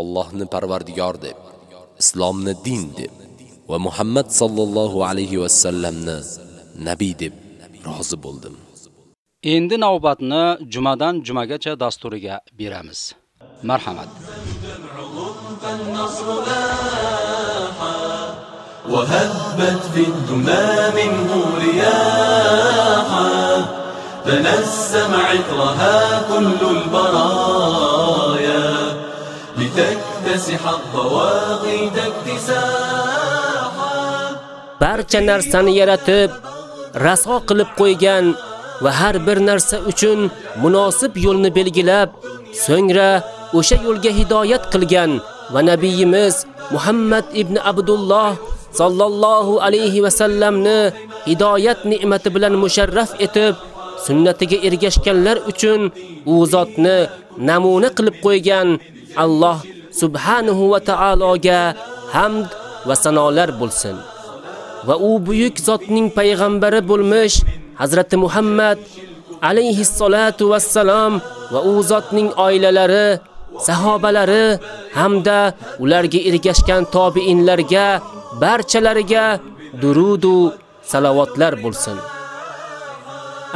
Allohni parvardigor deb, islomni din deb va Muhammad sallallohu alayhi va sallamni nabiy deb rozi bo'ldim. Endi navbatni jumadan jumagacha dasturiga beramiz. Marhamat. فالنصر لاحا وهبت في الدنا منه رياحا تنسم عطرها كل البرايا لتكتسح الضواغد اكتساحا barcha narsani yaratib, raso qilib qo'ygan va har bir narsa uchun munosib yo'lni belgilab, so'ngra o'sha yo'lga hidoyat qilgan va nabiyimiz Muhammad ibn Abdulloh sallallohu alayhi va sallamni hidoyat ne'mati bilan musharraf etib, sunnatiga ergashganlar uchun u zotni namuna qilib qo'ygan Alloh subhanahu va taologa hamd va sanolar bo'lsin. va u buyuk zotning payg'ambari bo'lmish Hazrati Muhammad alayhi salatu vassalam va u zotning oilalari, sahobalari hamda ularga ergashgan tobiinlarga barchalariga durud va salovatlar bo'lsin.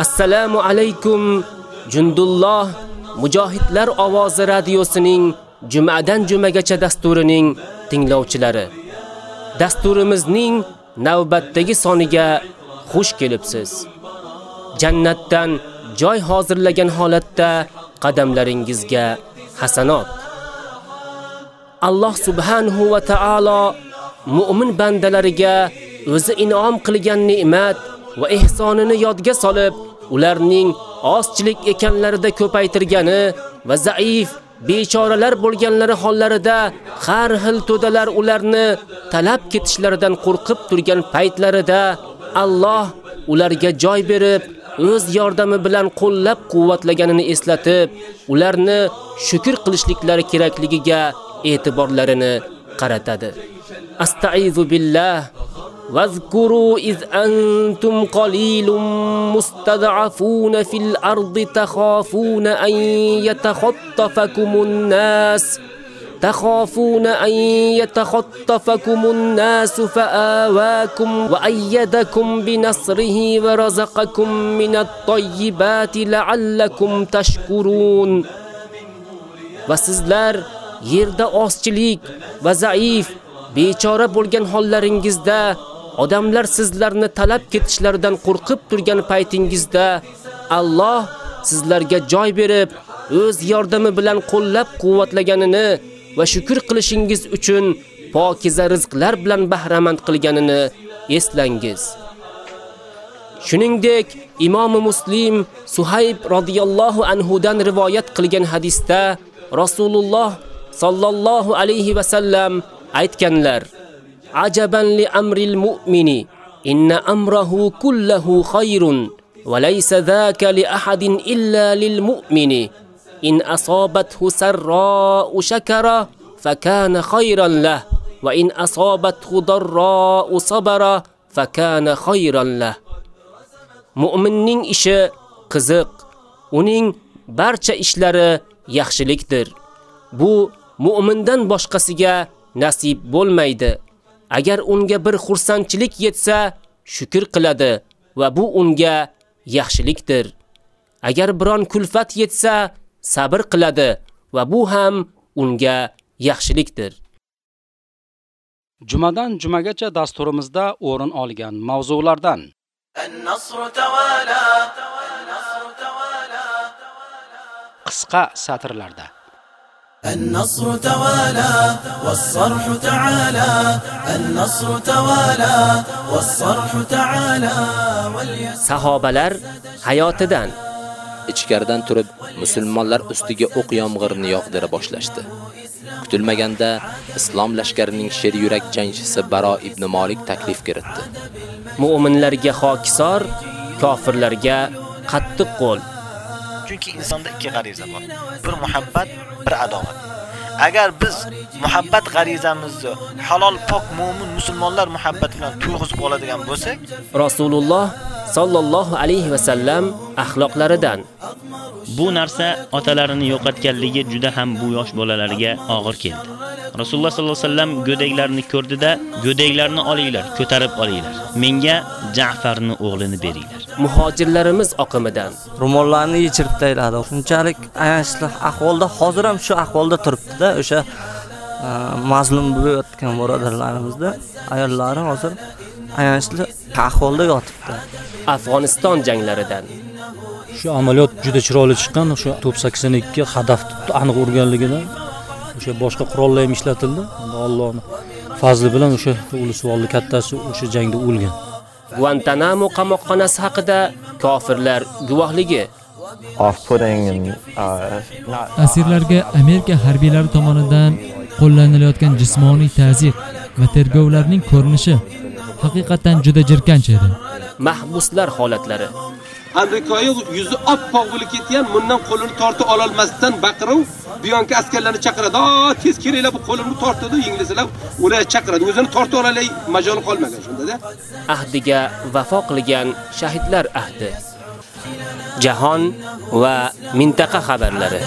Assalomu alaykum Jundulloh Mujohidlar ovozi radiosining jumadan jumagacha dasturining tinglovchilari. Dasturimizning navbatdagi soniga xush kelibsiz. Jannatdan joy hozirlagan holatda qadamlaringizga hasanot. Alloh subhanahu va taolo mu'min bandalariga o'zi in'om qilgan ne'mat va ihsonini yodga solib, ularning ozchilik ekanlarida ko'paytirgani va zaif bechoralar bo'lganlari hollarida har xil to'dalar ularni talab ketishlaridan qo'rqib turgan paytlarida Alloh ularga joy berib, o'z yordami bilan qo'llab-quvvatlaganini eslatib, ularni shukr qilishliklari kerakligiga e'tiborlarini qaratadi. Astaizu billah واذكروا إذ أنتم قليل مستضعفون في الأرض تخافون أن يتخطفكم الناس تخافون أن يتخطفكم الناس فآواكم وأيدكم بنصره ورزقكم من الطيبات لعلكم تشكرون وسizlar yerda ozchilik va zaif bechora bo'lgan hollaringizda odamlar sizlarni talab ketishlaridan qo'rqib turgan paytingizda Alloh sizlarga joy berib, o'z yordami bilan qo'llab-quvvatlaganini va shukr qilishingiz uchun pokiza rizqlar bilan bahramand qilganini eslangiz. Shuningdek, Imom Muslim Suhayb radhiyallohu anhu dan rivoyat qilgan hadisda Rasululloh sallallohu alayhi va sallam aytganlar: ajaban li amril mu'mini inna amrahu kullahu khayrun wa laysa dhaka li ahadin illa lil mu'mini in asabathu sarra'u shakara fakana khayran lah wa in asabathu darra'u sabara fakana khayran lah Mu'minning ishi qiziq uning barcha ishlari yaxshilikdir. Bu mu'mindan boshqasiga nasib bo'lmaydi. Agar unga bir xursandchilik yetsa, shukr qiladi va bu unga yaxshilikdir. Agar biron kulfat yetsa, sabr qiladi va bu ham unga yaxshilikdir. Jumadan jumagacha dasturimizda o'rin olgan mavzulardan qisqa satrlarda النصر توالى والصرح تعالى النصر توالى والصرح تعالى sahobalar hayotidan ichkaridan turib musulmonlar ustiga o'q yomg'irini yog'dira boshlashdi. Kutilmaganda islom lashkarining sher yurak jangchisi Baro ibn Malik taklif kiritdi. Mu'minlarga xokisor, kofirlarga qattiq qo'l. Chunki insonda ikki g'ariza bor. Bir muhabbat, bir adovat. Agar biz muhabbat g'arizamizni halol pok mu'min musulmonlar muhabbati bilan to'yg'izib oladigan bo'lsak, Rasululloh sallallohu alayhi va sallam axloqlaridan Bu narsa otalarini yo'qotganligi juda ham bu yosh bolalarga og'ir keldi. Rasululloh sallallohu alayhi vasallam go'daklarni ko'rdida, go'daklarni olinglar, ko'tarib olinglar. Menga Ja'farni o'g'lini beringlar. Muhojirlarimiz oqimidan ro'mollarni yechirib tayladi. Shunchalik ayanchli ahvolda, hozir ham shu ahvolda turibdi-da, o'sha e, mazlum bo'layotgan birodarlarimizda ayollari hozir ayanchli ahvolda yotibdi. Afg'oniston janglaridan Shu amaliyot juda chiroyli chiqqan. O'sha to'p 82 hadaf tutdi, aniq urganligidan o'sha boshqa qurollar ham ishlatildi. Endi Allohning fazli bilan o'sha ulusvolli kattasi o'sha jangda o'lgan. Guantanamo qamoqxonasi haqida kofirlar guvohligi uh, Asirlarga Amerika harbiylari tomonidan qo'llanilayotgan jismoniy ta'zir va tergovlarning ko'rinishi haqiqatan juda jirkanch edi. mahbuslar holatlari Amerikoyi yuzi oppoq bo'lib ketgan, bundan qo'lini tortib ololmasdan baqiruv buyonki askarlarni chaqiradi. Tez kelinglar, bu qo'limni tortadi, inglizlar ular chaqiradi. O'zini tortib ololay majoli qolmagan shundada. Ahdiga vafo şahitler shahidlar ahdi. Jahon va mintaqa xabarlari.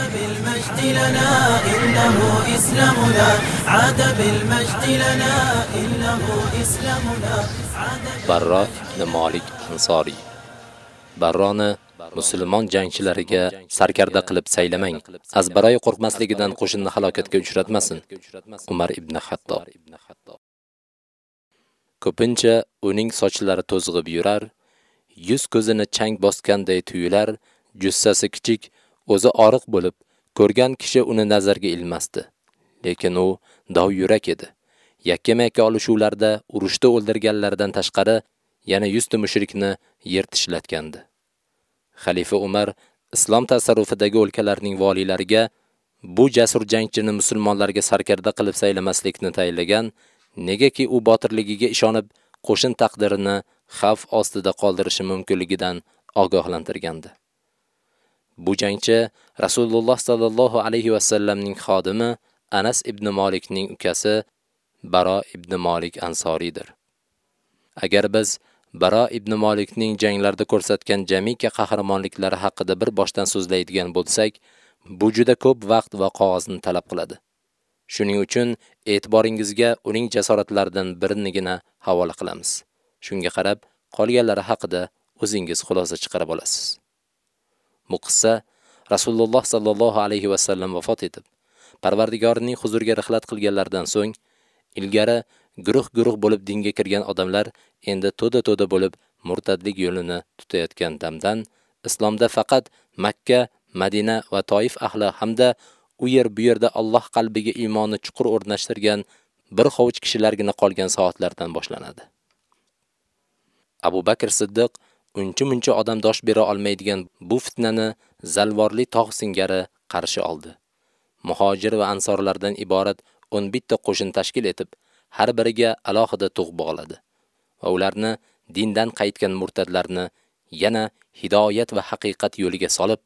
Barro ibn Malik Ansoriy Barroni musulmon jangchilariga sarkarda qilib saylamang. Azbaroy qo'rqmasligidan qo'shinni halokatga uchratmasin. Umar ibn Hattob. Ko'pincha uning sochlari to'zg'ib yurar, yuz ko'zini chang bosganday tuyular, jussasi kichik, o'zi oriq bo'lib, ko'rgan kishi uni nazarga ilmasdi. Lekin u dov yurak edi. Yakka-makka olishuvlarda urushda o'ldirganlardan tashqari yana 100 ta mushrikni yer tishlatgandi. Xalifa Umar islom tasarrufidagi o'lkalarning valiylariga bu jasur jangchini musulmonlarga sarkarda qilib saylamaslikni tayinlagan, negaki u botirligiga ishonib, qo'shin taqdirini xavf ostida qoldirishi mumkinligidan ogohlantirgandi. Bu jangchi Rasululloh sallallohu alayhi va sallamning xodimi Anas ibn Malikning ukasi Baro ibn Malik Ansoriydir. Agar biz Baro ibn Malikning janglarda ko'rsatgan jamiki qahramonliklari haqida bir boshdan so'zlaydigan bo'lsak, bu juda ko'p vaqt va qog'ozni talab qiladi. Shuning uchun e'tiboringizga uning jasoratlaridan birinigina havola qilamiz. Shunga qarab, qolganlari haqida o'zingiz xulosa chiqarib olasiz. Bu qissa Rasululloh sallallohu alayhi va sallam vafot etib, parvardigorning huzuriga rihlat qilganlardan so'ng, ilgari guruh-guruh bo'lib dinga kirgan odamlar endi to'da-to'da bo'lib murtadlik yo'lini tutayotgan damdan islomda faqat Makka, Madina va Toif ahli hamda u yer bu yerda Alloh qalbiga iymonni chuqur o'rnashtirgan bir xovuch kishilargina qolgan soatlardan boshlanadi. Abu Bakr Siddiq uncha-muncha odam dosh bera olmaydigan bu fitnani zalvorli tog' singari qarshi oldi. Muhojir va ansorlardan iborat 11 ta qo'shin tashkil etib, har biriga alohida tug' bog'ladi va ularni dindan qaytgan murtadlarni yana hidoyat va haqiqat yo'liga solib,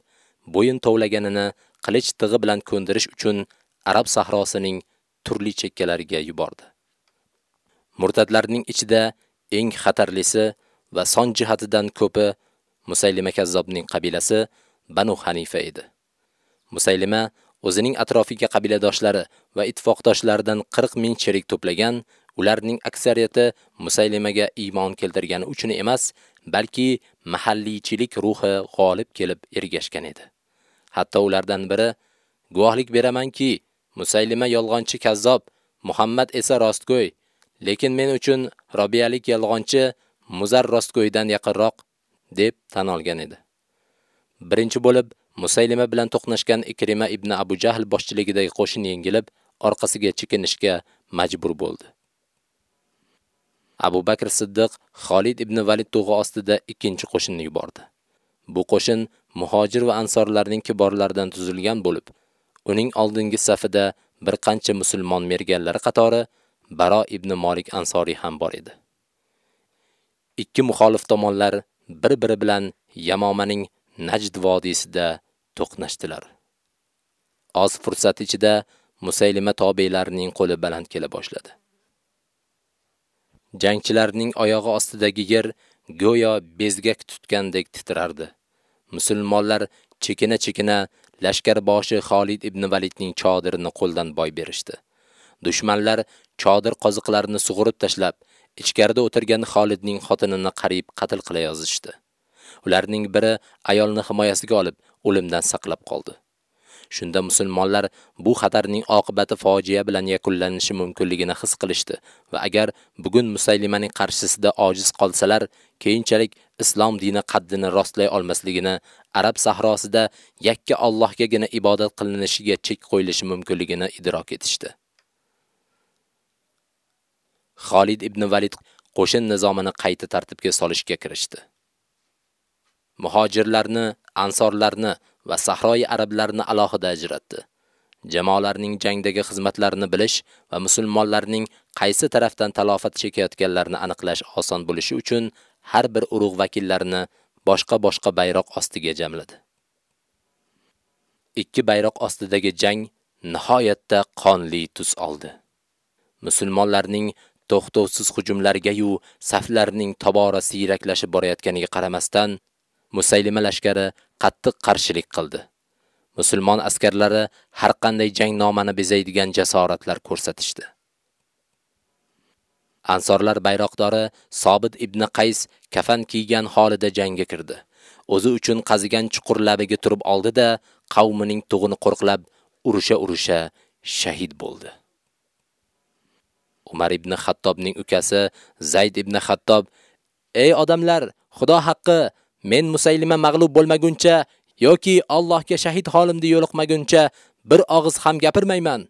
bo'yin tovlaganini qilich tig'i bilan ko'ndirish uchun Arab sahrosining turli chekkalariga yubordi. Murtadlarning ichida eng xatarlisi va son jihatidan ko'pi Musaylima kazzobning qabilasi Banu Hanifa edi. Musaylima o'zining atrofiga qabiladoshlari va ittifoqdoshlaridan 40 ming cherik to'plagan, ularning aksariyati Musaylimaga iymon keltirgani uchun emas, balki mahalliychilik ruhi g'olib kelib ergashgan edi. Hatto ulardan biri guvohlik beramanki, Musaylima yolg'onchi kazzob, Muhammad esa rostgo'y, lekin men uchun Robiyalik yolg'onchi Muzar rostgo'ydan yaqinroq deb tan olgan edi. Birinchi bo'lib Musaylima bilan to'qnashgan Ikrima ibn Abu Jahl boshchiligidagi qo'shin yengilib, orqasiga chekinishga majbur bo'ldi. Abu Bakr Siddiq Xolid ibn Valid to'g'i ostida ikkinchi qo'shinni yubordi. Bu qo'shin muhojir va ansorlarning kiborlaridan tuzilgan bo'lib, uning oldingi safida bir qancha musulmon merganlari qatori Baro ibn Malik Ansoriy ham bor edi. Ikki muxolif tomonlar bir-biri bilan Yamomaning Najd vodiysida to'qnashdilar. Oz fursat ichida Musaylima tobeylarining qo'li baland kela boshladi. Jangchilarning oyog'i ostidagi yer go'yo bezgak tutgandek titrardi. Musulmonlar chekina-chekina lashkar boshi Xolid ibn Validning chodirini qo'ldan boy berishdi. Dushmanlar chodir qoziqlarini sug'urib tashlab, ichkarida o'tirgan Xolidning xotinini qarib qatl qila yozishdi. Ularning biri ayolni himoyasiga olib, o'limdan saqlab qoldi. Shunda musulmonlar bu xatarning oqibati fojia bilan yakunlanishi mumkinligini his qilishdi va agar bugun Musaylimaning qarshisida ojiz qolsalar, keyinchalik islom dini qaddini rostlay olmasligini, Arab sahrosida yakka Allohgagina ibodat qilinishiga chek qo'yilishi mumkinligini idrok etishdi. Xolid ibn Valid qo'shin nizomini qayta tartibga solishga kirishdi. Muhojirlarni, ansorlarni va sahroyi arablarni alohida ajratdi. Jamoalarning jangdagi xizmatlarini bilish va musulmonlarning qaysi tarafdan talofat chekayotganlarini aniqlash oson bo'lishi uchun har bir urug' vakillarini boshqa-boshqa bayroq ostiga jamladi. Ikki bayroq ostidagi jang nihoyatda qonli tus oldi. Musulmonlarning to'xtovsiz hujumlariga yu saflarning tobora siyraklashib borayotganiga qaramasdan, Musaylima lashkari qattiq qarshilik qildi. Musulmon askarlari har qanday jang nomani bezaydigan jasoratlar ko'rsatishdi. Ansorlar bayroqdori Sobit ibn Qays kafan kiygan holida jangga kirdi. O'zi uchun qazigan chuqur labiga turib oldi-da, qavmining tug'ini qo'rqlab, urusha-urusha shahid bo'ldi. Umar ibn Xattobning ukasi Zayd ibn Xattob: "Ey odamlar, Xudo haqqi, men Musaylima mag'lub bo'lmaguncha yoki Allohga shahid holimda yo'liqmaguncha bir og'iz ham gapirmayman,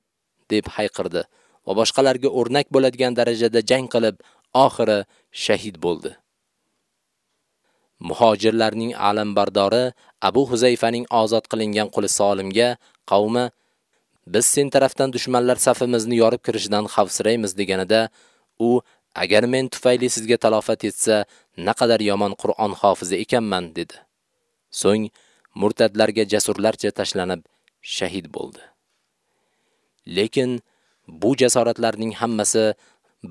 deb hayqirdi va boshqalarga o'rnak bo'ladigan darajada jang qilib, oxiri shahid bo'ldi. Muhojirlarning alambardori Abu Huzayfaning ozod qilingan quli Solimga qavmi biz sen tarafdan dushmanlar safimizni yorib kirishidan xavfsiraymiz deganida u agar men tufayli sizga talofat yetsa naqadar yomon Qur'on hofizi ekanman dedi. So'ng murtadlarga jasurlarcha tashlanib shahid bo'ldi. Lekin bu jasoratlarning hammasi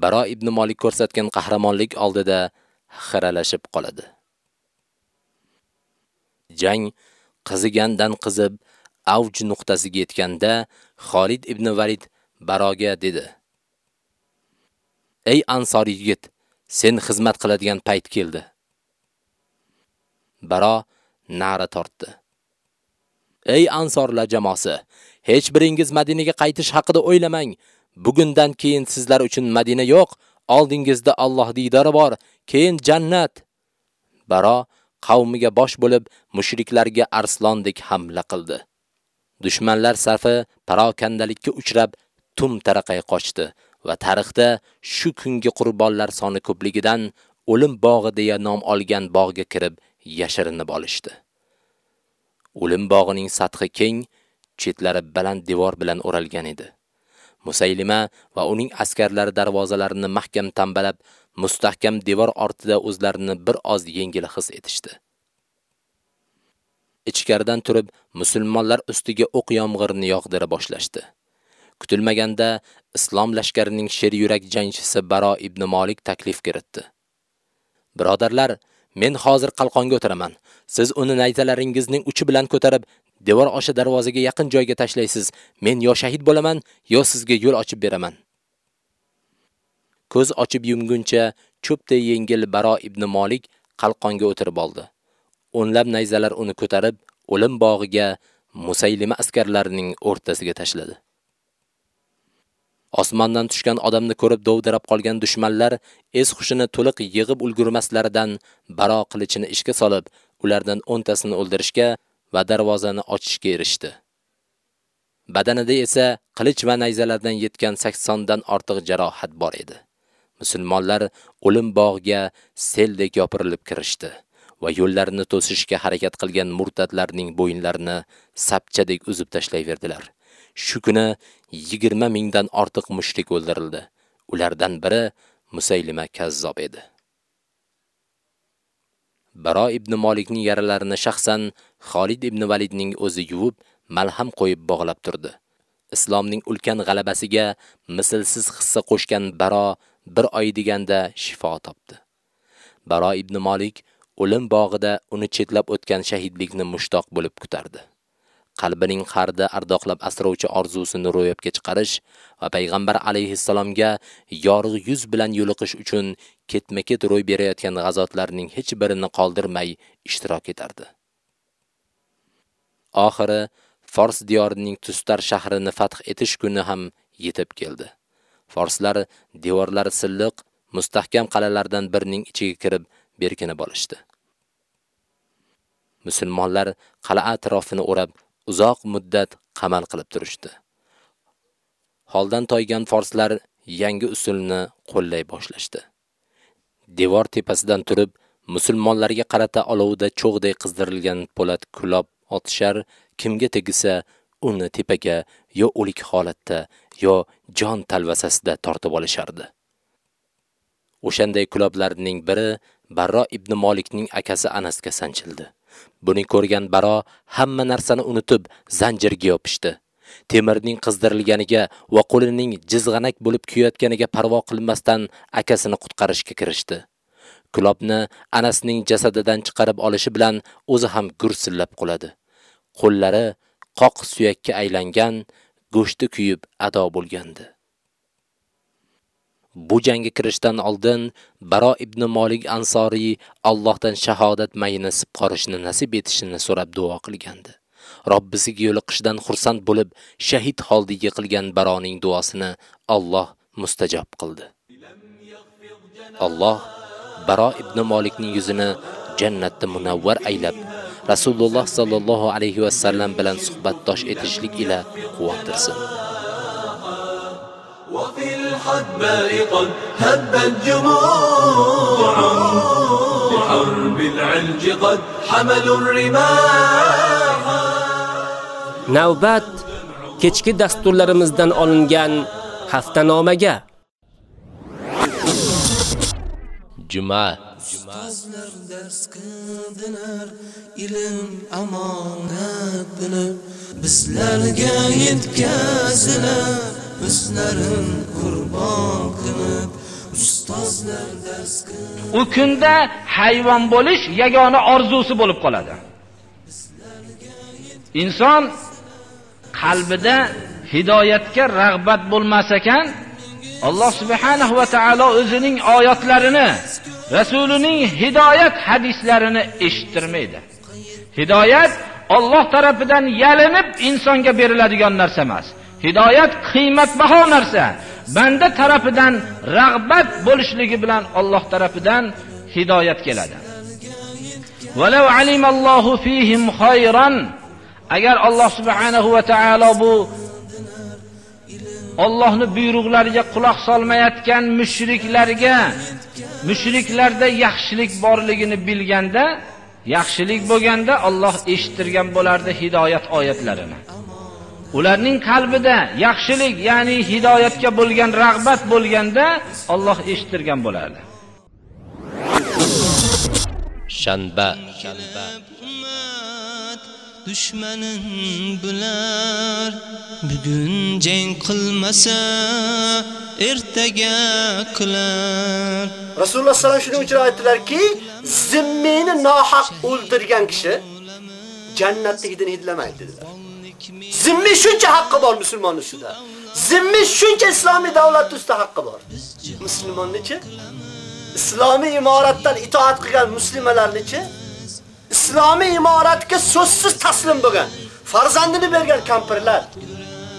Baro ibn Malik ko'rsatgan qahramonlik oldida xiralashib qoladi. Jang qizigandan qizib avj nuqtasiga yetganda Xolid ibn Valid Baroga dedi: "Ey ansor yigit, sen xizmat qiladigan payt keldi." Baro na'ra tortdi. Ey ansorlar jamoasi, hech biringiz Madinaga qaytish haqida o'ylamang. Bugundan keyin sizlar uchun Madina yo'q, oldingizda Alloh diydori bor, keyin jannat. Baro qavmiga bosh bo'lib mushriklarga arslondek hamla qildi. Dushmanlar safi parokandalikka uchrab tum taraqay qochdi va tarixda shu kungi qurbonlar soni ko'pligidan o'lim bog'i deya nom olgan bog'ga kirib yashirinib olishdi. O'lim bog'ining sathi keng, chetlari baland devor bilan o'ralgan edi. Musaylima va uning askarlari darvozalarini mahkam tambalab, mustahkam devor ortida o'zlarini bir oz yengil his etishdi. Ichkaridan turib musulmonlar ustiga o'q yomg'irini yog'dira boshlashdi. Kutilmaganda islom lashkarining sher yurak jangchisi Baro ibn Malik taklif kiritdi. Birodarlar, men hozir qalqonga o'tiraman. Siz uni nayzalaringizning uchi bilan ko'tarib, devor osha darvozaga yaqin joyga tashlaysiz. Men yo shahid bo'laman, yo sizga yo'l ochib beraman. Ko'z ochib yumguncha cho'pday yengil Baro ibn Malik qalqonga o'tirib oldi. O'nlab nayzalar uni ko'tarib, o'lim bog'iga Musaylima askarlarining o'rtasiga tashladi. Osmondan tushgan odamni ko'rib dovdirab qolgan dushmanlar es xushini to'liq yig'ib ulgurmaslaridan Baro qilichini ishga solib, ulardan 10 tasini o'ldirishga va darvozani ochishga erishdi. Badanida esa qilich va nayzalardan yetgan 80 dan ortiq jarohat bor edi. Musulmonlar o'lim bog'iga seldek yopirilib kirishdi va yo'llarini to'sishga harakat qilgan murtadlarning bo'yinlarini sapchadek uzib tashlayverdilar. Shu kuni 20 mingdan ortiq mushrik o'ldirildi. Ulardan biri Musaylima kazzob edi. Baro ibn Malikning yaralarini shaxsan Xolid ibn Validning o'zi yuvib, malham qo'yib bog'lab turdi. Islomning ulkan g'alabasiga mislsiz hissa qo'shgan Baro bir oy deganda shifo topdi. Baro ibn Malik o'lim bog'ida uni chetlab o'tgan shahidlikni mushtoq bo'lib kutardi. Qalbining qarda ardoqlab asrovchi orzusini ro'yobga chiqarish va payg'ambar alayhissalomga yorug' yuz bilan yo'liqish uchun ketma-ket ro'y berayotgan g'azotlarning hech birini qoldirmay ishtirok etardi. Oxiri Fors diyorining Tustar shahrini fath etish kuni ham yetib keldi. Forslar devorlari silliq, mustahkam qal'alardan birining ichiga kirib berkinib olishdi. Musulmonlar qal'a atrofini o'rab uzoq muddat qamal qilib turishdi. Holdan toygan forslar yangi usulni qo'llay boshlashdi. Devor tepasidan turib, musulmonlarga qarata olovda cho'g'day qizdirilgan po'lat kulob otishar, kimga tegisa uni tepaga yo o'lik holatda yo jon talvasasida tortib olishardi. O'shanday kuloblarning biri Barro ibn Malikning akasi Anasga sanchildi. Buni ko'rgan Baro hamma narsani unutib zanjirga yopishdi. Temirning qizdirilganiga va qo'lining jizg'anak bo'lib kuyayotganiga parvo qilmasdan akasini qutqarishga kirishdi. Kulobni anasining jasadidan chiqarib olishi bilan o'zi ham gursillab qoladi. Qo'llari qoq suyakka aylangan, go'shti kuyib ado bo'lgandi. Bu jangga kirishdan oldin Baro ibn Malik Ansoriy Allohdan shahodat mayini sibqorishni nasib etishini so'rab duo qilgandi. Robbisiga yo'liqishdan xursand bo'lib, shahid holda yiqilgan Baroning duosini Alloh mustajob qildi. Alloh Baro ibn Malikning yuzini jannatda munavvar aylab, Rasululloh sallallohu alayhi va sallam bilan suhbatdosh etishlik ila quvontirsin. وفي الحدباء قد هبت جموع بحرب العلج قد حملوا الرماح Navbat kechki dasturlarimizdan olingan haftanomaga. Juma Ustozlar dars qildilar, ilm amonat bilib, bizlarga yetkazilar, o'zlarin qurbon qilib, ustozlar dars u kunda hayvon bo'lish yagona orzusi bo'lib qoladi. Inson qalbida hidoyatga rag'bat bo'lmas ekan alloh subhanahu va taolo o'zining oyatlarini rasulining hidoyat hadislarini eshittirmaydi. Hidoyat Alloh tarafidan yalinib insonga beriladigan narsa emas. Hidoyat qiymatbaho narsa. Banda tarafidan rag'bat bo'lishligi bilan Alloh tarafidan hidoyat keladi. Walau alimallohu fihim khayran agar Alloh subhanahu va taolo bu Allohning buyruqlariga quloq solmayotgan mushriklarga mushriklarda yaxshilik borligini bilganda yaxshilik bo'lganda Alloh eshittirgan bo'lardi hidoyat oyatlarini. Ularning qalbida yaxshilik ya'ni hidoyatga bo'lgan rag'bat bo'lganda Alloh eshittirgan bo'lardi. Shanba. Dushmanin bular bugun jang qilmasa ertaga qilar. Rasululloh sallam shuning uchun aytdilarki zimmini nohaq o'ldirgan kishi jannatni hidini hidlamaydi dedilar. Zimmi shuncha haqqi bor musulmon ustida. Zimmi shuncha islomiy davlat ustida haqqi bor. Musulmonnichi islomiy imoratdan itoat qilgan muslimalarnichi islomiy imoratga so'zsiz taslim bo'lgan farzandini bergan kampirlar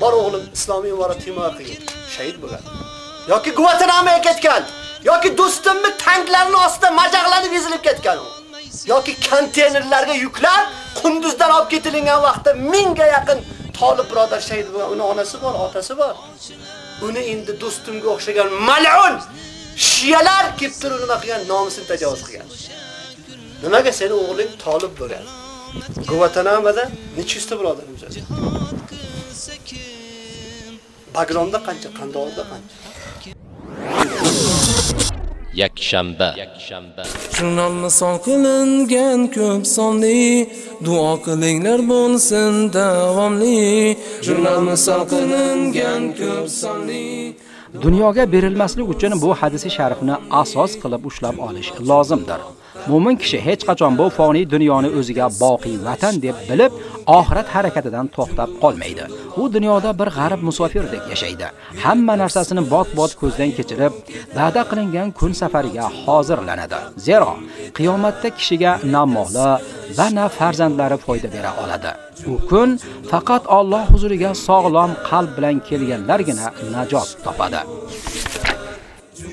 bor o'g'lim islomiy imorat himoya qilgan shahid bo'lgan yoki Guantanamo ketgan yoki do'stimni tanklarning ostida majaqlanib ezilib ketgan u yoki konteynerlarga yuklab Qunduzdan olib ketilgan vaqtda mingga yaqin Tolib birodar shahid bo'lgan, uni onasi bor, otasi bor. Uni endi do'stimga o'xshagan mal'un shiyalar kelib turib nima qilgan, nomusini tajovuz qilgan. Nimaga seni o'g'ling Tolib bo'lgan? Guvatanamoda necha yuzta birodarimiz bor? Bagronda qancha, Qandorda qancha? yakshanba Jurnalni son qilingan ko'p sonli duo qilinglar bo'lsin davomli Jurnalni son qilingan ko'p sonli Dunyoga berilmaslik uchun bu hadisi sharifni asos qilib ushlab olish lozimdir. Mo'min kishi hech qachon bu foniy dunyoni o'ziga boqiy vatan deb bilib, oxirat harakatidan to'xtab qolmaydi. U dunyoda bir g'arib musofirdek yashaydi. Hamma narsasini bot-bot ko'zdan kechirib, da'da qilingan kun safariga hozirlanadi. Zero, qiyomatda kishiga na moli va na farzandlari foyda bera oladi. U kun faqat Alloh huzuriga sog'lom qalb bilan kelganlargina najot topadi.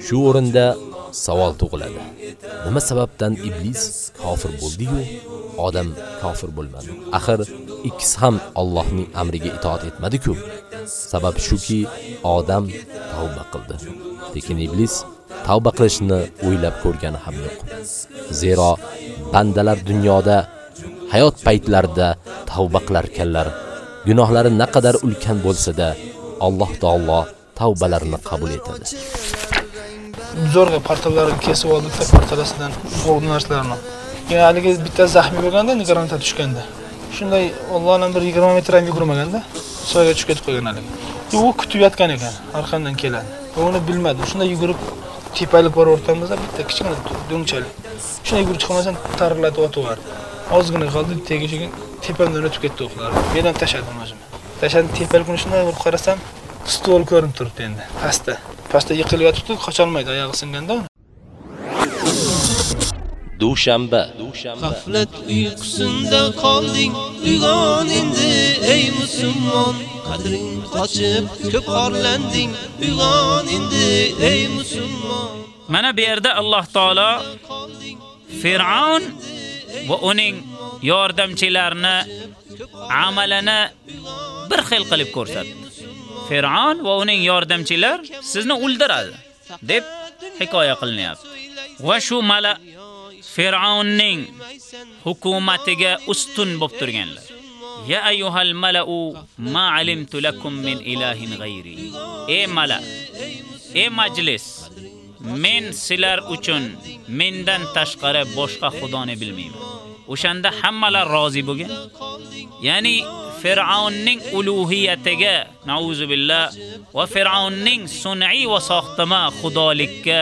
Shu o'rinda savol tug'iladi. Nima sababdan iblis kofir bo'ldi-yu, odam kofir bo'lmadi? Axir ikkisi ham Allohning amriga itoat etmadi-ku. Sabab shuki, odam tavba qildi. Lekin iblis tavba qilishni o'ylab ko'rgani ham yo'q. Zero bandalar dunyoda hayot paytlarida tavba qilar ekanlar. Gunohlari naqadar ulkan bo'lsa-da, Alloh taolo tavbalarini qabul etadi. Zo'rg'a partalarni kesib oldi bitta partalasidan o'g'il narsalarni keyin haligi bitta zaxmiy bo'lganda granata tushganda. Shunday Allohdan bir 20 metr ham yugurmaganda soyga tushib ketib qolgan haligi. U kutib yotgan ekan orqamdan keladi. Uni bilmadi. Shunday yugurib tepalik bor o'rtamizda bitta kichkina do'ngchalik. Shunday yugurib chiqmasdan tarillatib otib ozgina qoldi tegishiga tepamdan o'tib ketdi o'qlar men ham tashladim o'zimni tashladim tepalikni shunday urib qarasam stol ko'rinib turibdi endi. Pastda. Pastda yiqilib yotibdi qocholmaydi oyog'i singanda. Dushanba. G'aflat uyqusinda qolding uyg'on endi ey musulmon. Qadring qochib ko'p orlanding uyg'on endi ey musulmon. Mana bu yerda Alloh taolo Fir'aun va uning yordamchilarini amalini bir xil qilib ko'rsatdi. Fir'aun va uning yordamchilar sizni o'ldiradi deb hikoya qilinyapti. Va shu mala Fir'aunning hukumatiga ustun bo'lib turganlar. Ya ayyuhal mala'u ma alimtu lakum min ilahin g'ayri. Ey mala, ey majlis, men sizlar uchun mendan tashqari boshqa xudoni bilmayman. O'shanda hammalar rozi bo'lgan. Ya'ni Fir'aunning uluhiyatiga nauzu billah va Fir'aunning sun'iy va soxtama xudolikka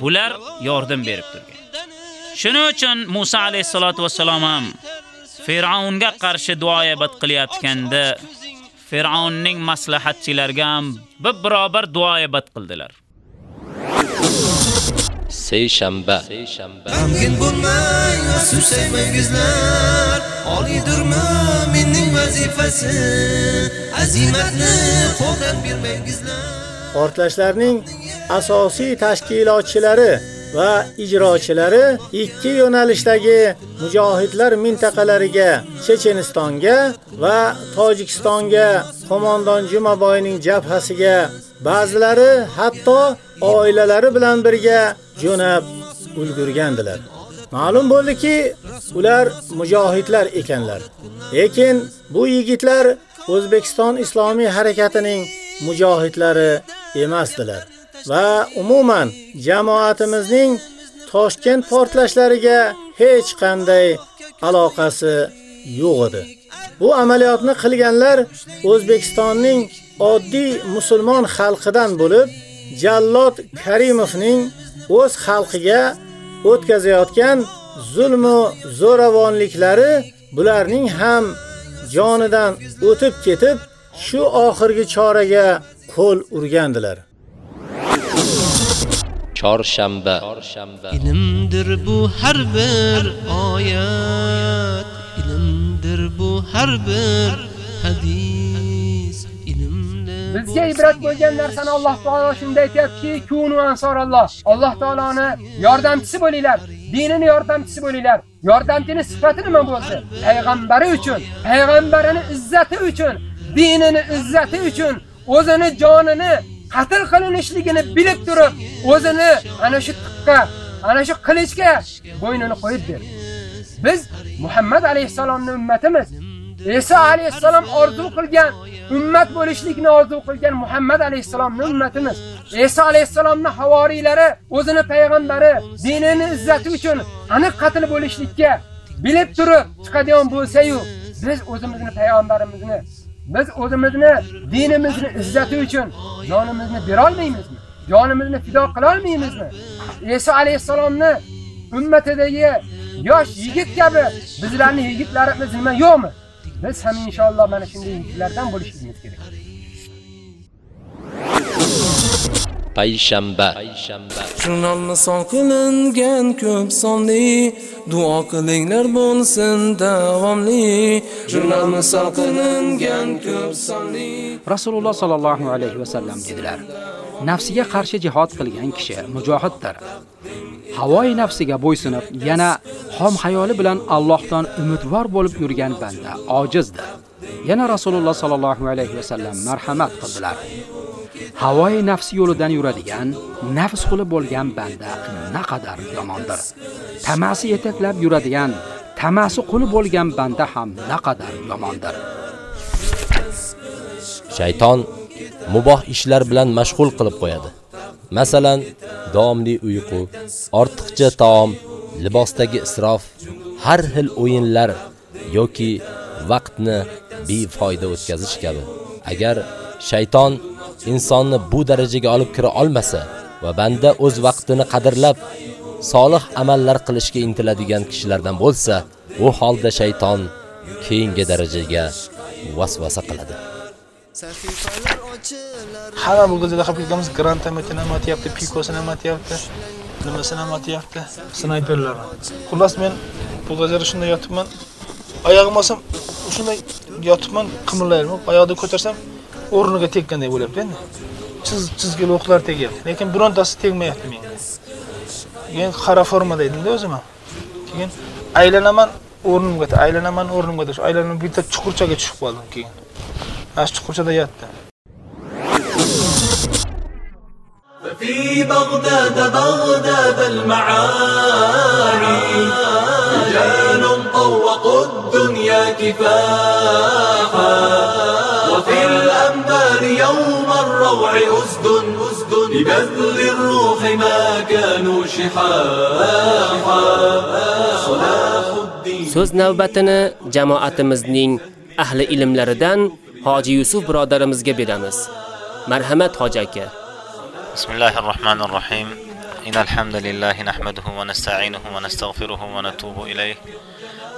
bular yordam berib turgan. Shuning uchun Musa alayhisolatu vasallam ham Fir'aunga qarshi duoyabat qilayotganda Fir'aunning maslahatchilariga ham bir barobar duoyabat qildilar. Seyshanba. G'amgin bo'lmang, susaymaygizlar. Oliydir mu'minning vazifasi. Azimatni qo'ldan bermaygizlar. Portlashlarning asosiy tashkilotchilari va ijrochilari ikki yo'nalishdagi mujohidlar mintaqalariga Chechenistonga va Tojikistonga qo'mondon Jumaboyning jabhasiga ba'zilari hatto oilalari bilan birga jo'nab ulgurgandilar. Ma'lum bo'ldiki, ular mujohidlar ekanlar. Lekin bu yigitlar O'zbekiston Islomiy harakatining mujohidlari emasdilar. va umuman jamoatimizning Toshkent portlashlariga hech qanday aloqasi yo'q edi. Bu amaliyotni qilganlar O'zbekistonning oddiy musulmon xalqidan bo'lib, Jallod Karimovning o'z xalqiga o'tkazayotgan zulm va zo'ravonliklari bularning ham jonidan o'tib ketib, shu oxirgi choraga qo'l urgandilar. Chorshanba. Ilmdir bu har bir oyat, ilmdir bu har bir hadis. Bizga ibrat bo'lgan narsani Alloh taolo shunday aytayaptiki, kunu ansoralloh. Alloh taoloni yordamchisi bo'linglar, dinini yordamchisi bo'linglar. Yordamchining sifati nima bo'lsa? Payg'ambari uchun, payg'ambarining izzati uchun, dinini izzati uchun, o'zini jonini qatl qilinishligini bilib turib, o'zini ana shu tiqqa, ana shu qilichga bo'ynini qo'yib berdi. Biz Muhammad alayhisalomning ummatimiz. Isa alayhissalom orzu qilgan ummat bo'lishlikni orzu qilgan Muhammad alayhissalomning ummatimiz. Isa alayhissalomning havoriylari o'zini payg'ambari, dinini izzati uchun aniq qatl bo'lishlikka bilib turib chiqadigan bo'lsa-yu, biz o'zimizni payg'ambarimizni Biz o'zimizni dinimizni izzati uchun jonimizni bera olmaymizmi? Jonimizni fido qila olmaymizmi? Isa alayhisalomni ummatidagi yosh yigit kabi bizlarning yigitlarimiz nima yo'qmi? Biz ham inshaalloh mana shunday yigitlardan bo'lishimiz kerak. payshanba. Jurnalni son qilingan ko'p sonli. Duo qilinglar bo'lsin davomli. Jurnalni son qilingan ko'p sonli. Rasululloh sallallohu alayhi va sallam dedilar: Nafsiga qarshi jihad qilgan kishi mujohiddir. Havoi nafsiga bo'ysunib, yana xom xayoli bilan Allohdan umidvor bo'lib yurgan banda ojizdir. Yana Rasululloh sallallohu alayhi va sallam marhamat qildilar. Havoi nafsi yo'lidan yuradigan, nafs quli bo'lgan banda naqadar yomondir. Tamasi yetaklab yuradigan, tamasi quli bo'lgan banda ham naqadar yomondir. Shayton muboh ishlar bilan mashg'ul qilib qo'yadi. Masalan, davomli uyqu, ortiqcha taom, libosdagi isrof, har xil o'yinlar yoki vaqtni befoyda o'tkazish kabi. Agar shayton insonni bu darajaga olib kira olmasa va banda o'z vaqtini qadrlab solih amallar qilishga intiladigan kishilardan bo'lsa, u holda shayton keyingi darajaga vasvasa qiladi. Hamma bu g'ildirak qilib ketganmiz. Grant ham aytyapti pikosini ham aytyapti nimasini ham aytyapti snayperlarni xullas men bulg'ajada shunday yotibman. Oyog'im olsam shunday yotibman qimirlayman oyoqni ko'tarsam o'rniga tekkanday bo'lyapti endi. Chiz chizgili o'qlar tegyapti. Lekin birontasi tegmayapti menga. Keyin qora formada edimda o'zim. Ham keyin aylanaman o'rnimga aylanaman o'rnimga aylanib bitta chuqurchaga tushib qoldim keyin ana shu chuqurchada yotdim في بغداد بغداد المعاني رجال طوقوا الدنيا الدنيا كفاحا وفي الأنبار يوم الروع أسد أسد لبذل الروح ما كانوا شحاحا صلاح الدين So'z navbatini jamoatimizning ahli ilmlaridan Hoji Yusuf birodarimizga beramiz. Marhamat hoji aka. الله الرحمن الرحيم إن الحمد لله نحمده ونستعينه ونستغفره ونتوب إليه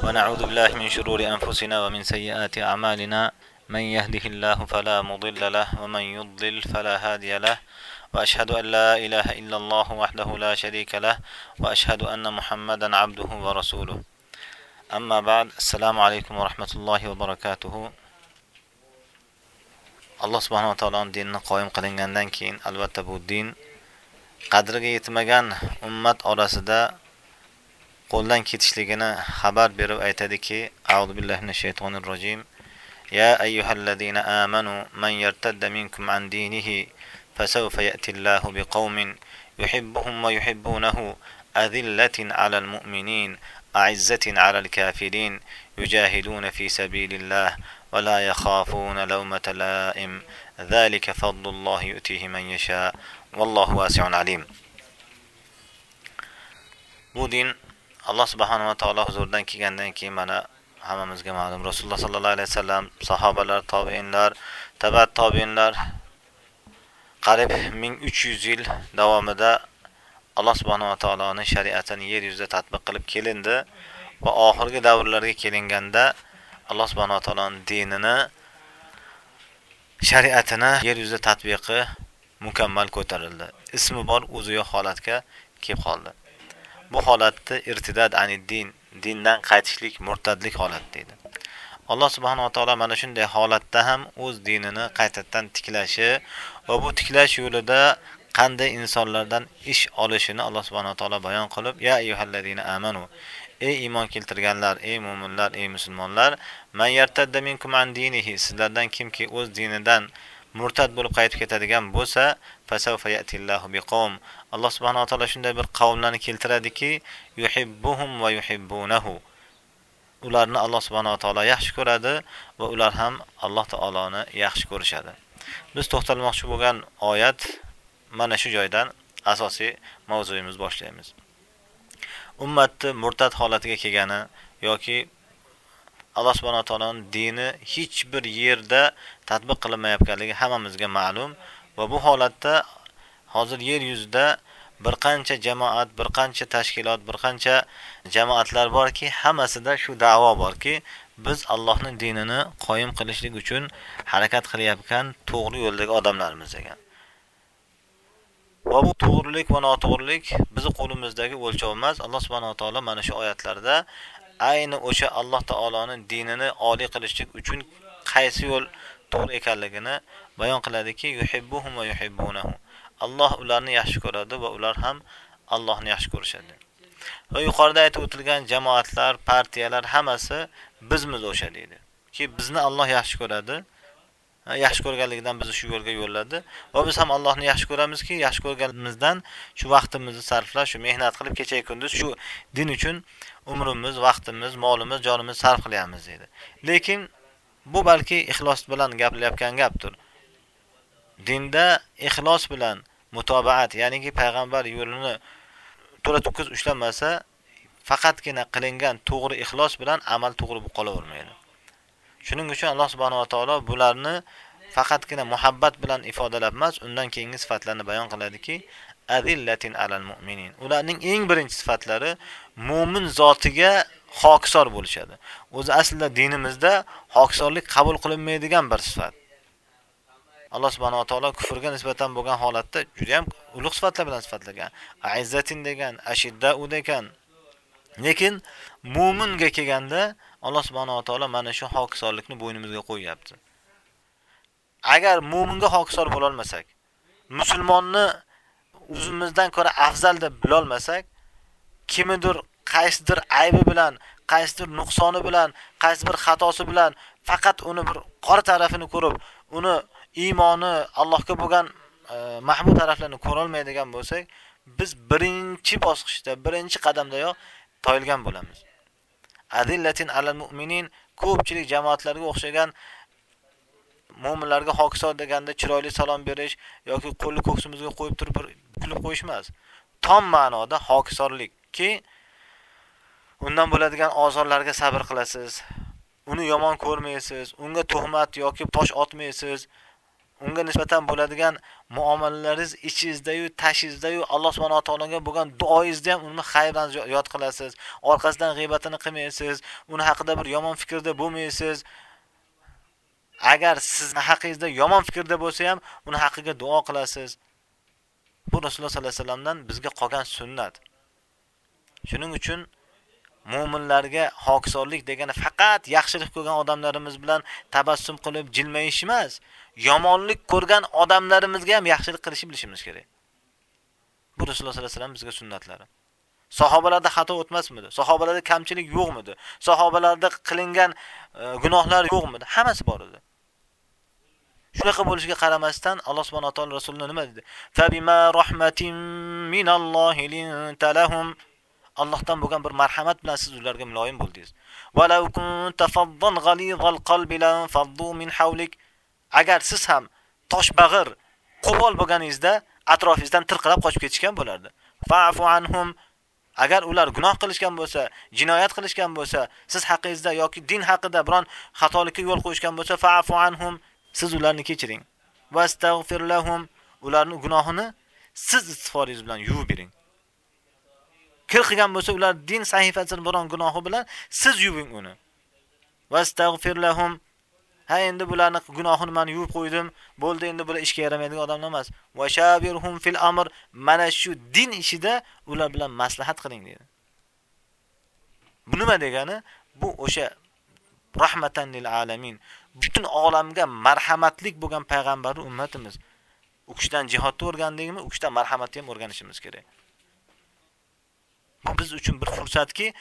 ونعوذ بالله من شرور أنفسنا ومن سيئات أعمالنا من يهده الله فلا مضل له ومن يضلل فلا هادي له وأشهد أن لا إله إلا الله وحده لا شريك له وأشهد أن محمدا عبده ورسوله أما بعد السلام عليكم ورحمة الله وبركاته alloh subhanava taoloni dinini qoyim qilingandan keyin albatta bu din qadriga yetmagan ummat orasida qo'ldan ketishligini xabar berib aytadiki auzu billahi minash shaytonir rojim أيها الذين آمنوا من يرتد منكم عن دينه فسوف يأتي الله بقوم يحبهم ويحبونه أذلة على المؤمنين أعزة على الكافرين يجاهدون في سبيل الله ولا يخافون لومة لائم ذلك فضل الله يؤتيه من يشاء والله واسع عليم bu din alloh subhanava taolo huzuridan kelgandan keyin mana hammamizga ma'lum rasululloh sollallohu alayhi vasallam sahobalar tobiinlar tabat tobiinlar qarib 1300 yil davomida alloh subhanava taoloni shariatini yer yuzida tatbiq qilib kelindi va oxirgi davrlarga kelinganda alloh subhanava taoloni dinini shariatini yer yuzida tatbiqi mukammal ko'tarildi. Ismi bor o'zi yo'q holatga kelib qoldi. Bu holatni irtidad ani din dindan qaytishlik murtadlik holat deydi. Alloh subhanava taolo mana shunday holatda ham o'z dinini qaytadan tiklashi va bu tiklash yo'lida qanday insonlardan ish olishini alloh subhanava taolo bayon qilib ya ayyuhallazina amanu ey iymon keltirganlar ey mo'minlar ey musulmonlar man yartadda minkum an dinihi sizlardan kimki o'z dinidan murtad bo'lib qaytib ketadigan bo'lsa fasawfa yatillahu biqom alloh subhanahu va taolo shunday bir qavmlarni keltiradiki yuhibbuhum va yuhibbunahu. Ularni alloh subhanahu va taolo yaxshi ko'radi va ular ham alloh taoloni yaxshi ko'rishadi. Biz to'xtalmoqchi bo'lgan oyat mana shu joydan asosiy mavzuyimiz boshlaymiz. Ummatni murtad holatiga kelgani yoki alloh subhanahu taoloning dini hech bir yerda tatbiq qilinmayotganligi hammamizga ma'lum va bu holatda hozir yer yuzida bir qancha jamoat, bir qancha tashkilot, bir qancha jamoatlar borki, hammasida shu da'vo borki, biz Allohning dinini qoyim qilishlik uchun harakat qilyotgan to'g'ri yo'ldagi odamlarmiz degan. Va bu to'g'rilik va noto'g'rilik bizni qo'limizdagi o'lchov emas. Alloh subhanahu va taolo mana shu oyatlarda ayni o'sha Alloh taoloning dinini oliy qilishlik uchun qaysi yo'l to'g'ri ekanligini bayon qiladiki, yuhibbuhum va yuhibbunahu. Alloh ularni yaxshi ko'radi va ular ham Allohni yaxshi ko'rishadi. Va yuqorida aytib o'tilgan jamoatlar, partiyalar hammasi bizmiz o'sha deydi. Ki bizni Alloh yaxshi ko'radi. yaxshi ko'rganligidan bizni shu yo'lga yo'lladi va biz ham Allohni yaxshi ko'ramizki, yaxshi ko'rganimizdan shu vaqtimizni sarflash, shu mehnat qilib kecha kunduz shu din uchun umrimiz, vaqtimiz, molimiz, jonimiz sarf qilyapmiz dedi. Lekin bu balki ixlos bilan gaplayotgan gapdir. Dinda ixlos bilan mutobaat, ya'niki payg'ambar yo'lini to'la to'kis ushlamasa faqatgina qilingan to'g'ri ixlos bilan amal to'g'ri bo'lib qolavermaydi. Shuning uchun Alloh subhanahu va taolo bularni faqatgina muhabbat bilan ifodalab emas, undan keyingi sifatlarni bayon qiladiki, azillatin alal mu'minin. Ularning eng birinchi sifatlari mu'min zotiga hokisor bo'lishadi. O'zi aslida dinimizda hokisorlik qabul qilinmaydigan bir sifat. Alloh subhanahu va taolo kufrga nisbatan bo'lgan holatda juda ham ulug' sifatlar bilan sifatlagan. Aizzatin degan, ashiddau degan. Lekin mu'minga kelganda Alloh subhanahu va taolo mana shu hokisorlikni bo'ynimizga qo'yyapti. Agar mu'minga hokisor bo'la olmasak, musulmonni o'zimizdan ko'ra afzal deb bilolmasak, kimidir kimnidir qaysidir aybi bilan, qaysidir nuqsoni bilan, qaysi bir xatosi bilan faqat uni bir qora tarafini ko'rib, uni iymoni, Allohga bo'lgan e, mahbub taraflarini ko'ra olmaydigan bo'lsak, biz birinchi bosqichda, birinchi qadamdayoq toyilgan bo'lamiz. Adillatin alal mu'minin ko'pchilik jamoatlarga o'xshagan mo'minlarga hokisor deganda chiroyli salom berish yoki qo'lni ko'ksimizga qo'yib turib bir kulib qo'yish emas. Tom ma'noda hokisorlikki undan bo'ladigan ozorlarga sabr qilasiz. Uni yomon ko'rmaysiz, unga tuhmat yoki tosh otmaysiz. Unga nisbatan bo'ladigan muomalalaringiz ichingizda-yu, tashingizda-yu Alloh subhanahu va taologa bo'lgan duoyingizda ham uni xayrdan yod qilasiz. Orqasidan g'iybatini qilmaysiz, uni haqida bir yomon fikrda bo'lmaysiz. Agar sizni haqingizda yomon fikrda bo'lsa ham, uni haqqiga duo qilasiz. Bu Rasululloh sollallohu alayhi vasallamdan bizga qolgan sunnat. Shuning uchun mu'minlarga hokisorlik degani faqat yaxshilik ko'rgan odamlarimiz bilan tabassum qilib jilmayish emas, yomonlik ko'rgan odamlarimizga ham yaxshilik qilishni bilishimiz kerak. Bu Rasululloh sollallohu alayhi vasallam bizga sunnatlari. Sahobalarda xato o'tmasmidi? Sahobalarda kamchilik yo'qmidi? Sahobalarda qilingan e, gunohlar yo'qmidi? Hammasi bor edi. Shunaqa bo'lishiga qaramasdan Alloh subhanahu va taolo rasulini nima dedi? Fa bima rahmatin minallohi linta lahum Allohdan bo'lgan bir marhamat bilan siz ularga muloyim bo'ldingiz. valau kunta faddan ghalidhal qalbi lan faddu min hawlik. Agar siz ham toshbag'ir, qo'pol bo'lganingizda atrofingizdan tirqirab qochib ketishgan bo'lardi. Fa'fu anhum Agar ular gunoh qilishgan bo'lsa, jinoyat qilishgan bo'lsa, siz haqingizda yoki din haqida biron xatolikka yo'l qo'yishgan bo'lsa, fa'fu anhum siz ularni kechiring. Vastaghfir lahum ularning gunohini siz istig'foringiz bilan yuvib bering. kir qilgan bo'lsa, ular din sahifasini biron gunohi bilan siz yuving uni. Vastaghfir lahum. Ha endi bularni gunohini men yuvib qo'ydim. Bo'ldi, endi bular ishga yaramaydigan odamlar emas. Va shabirhum fil amr. Mana shu din ishida ular bilan maslahat qiling dedi. Bu nima degani? Bu o'sha rahmatan lil alamin. Butun olamga marhamatlik bo'lgan payg'ambarni ummatimiz. U kishidan jihodni o'rgandikmi, u kishidan marhamatni ham o'rganishimiz kerak. Bu biz uchun bir fursatki,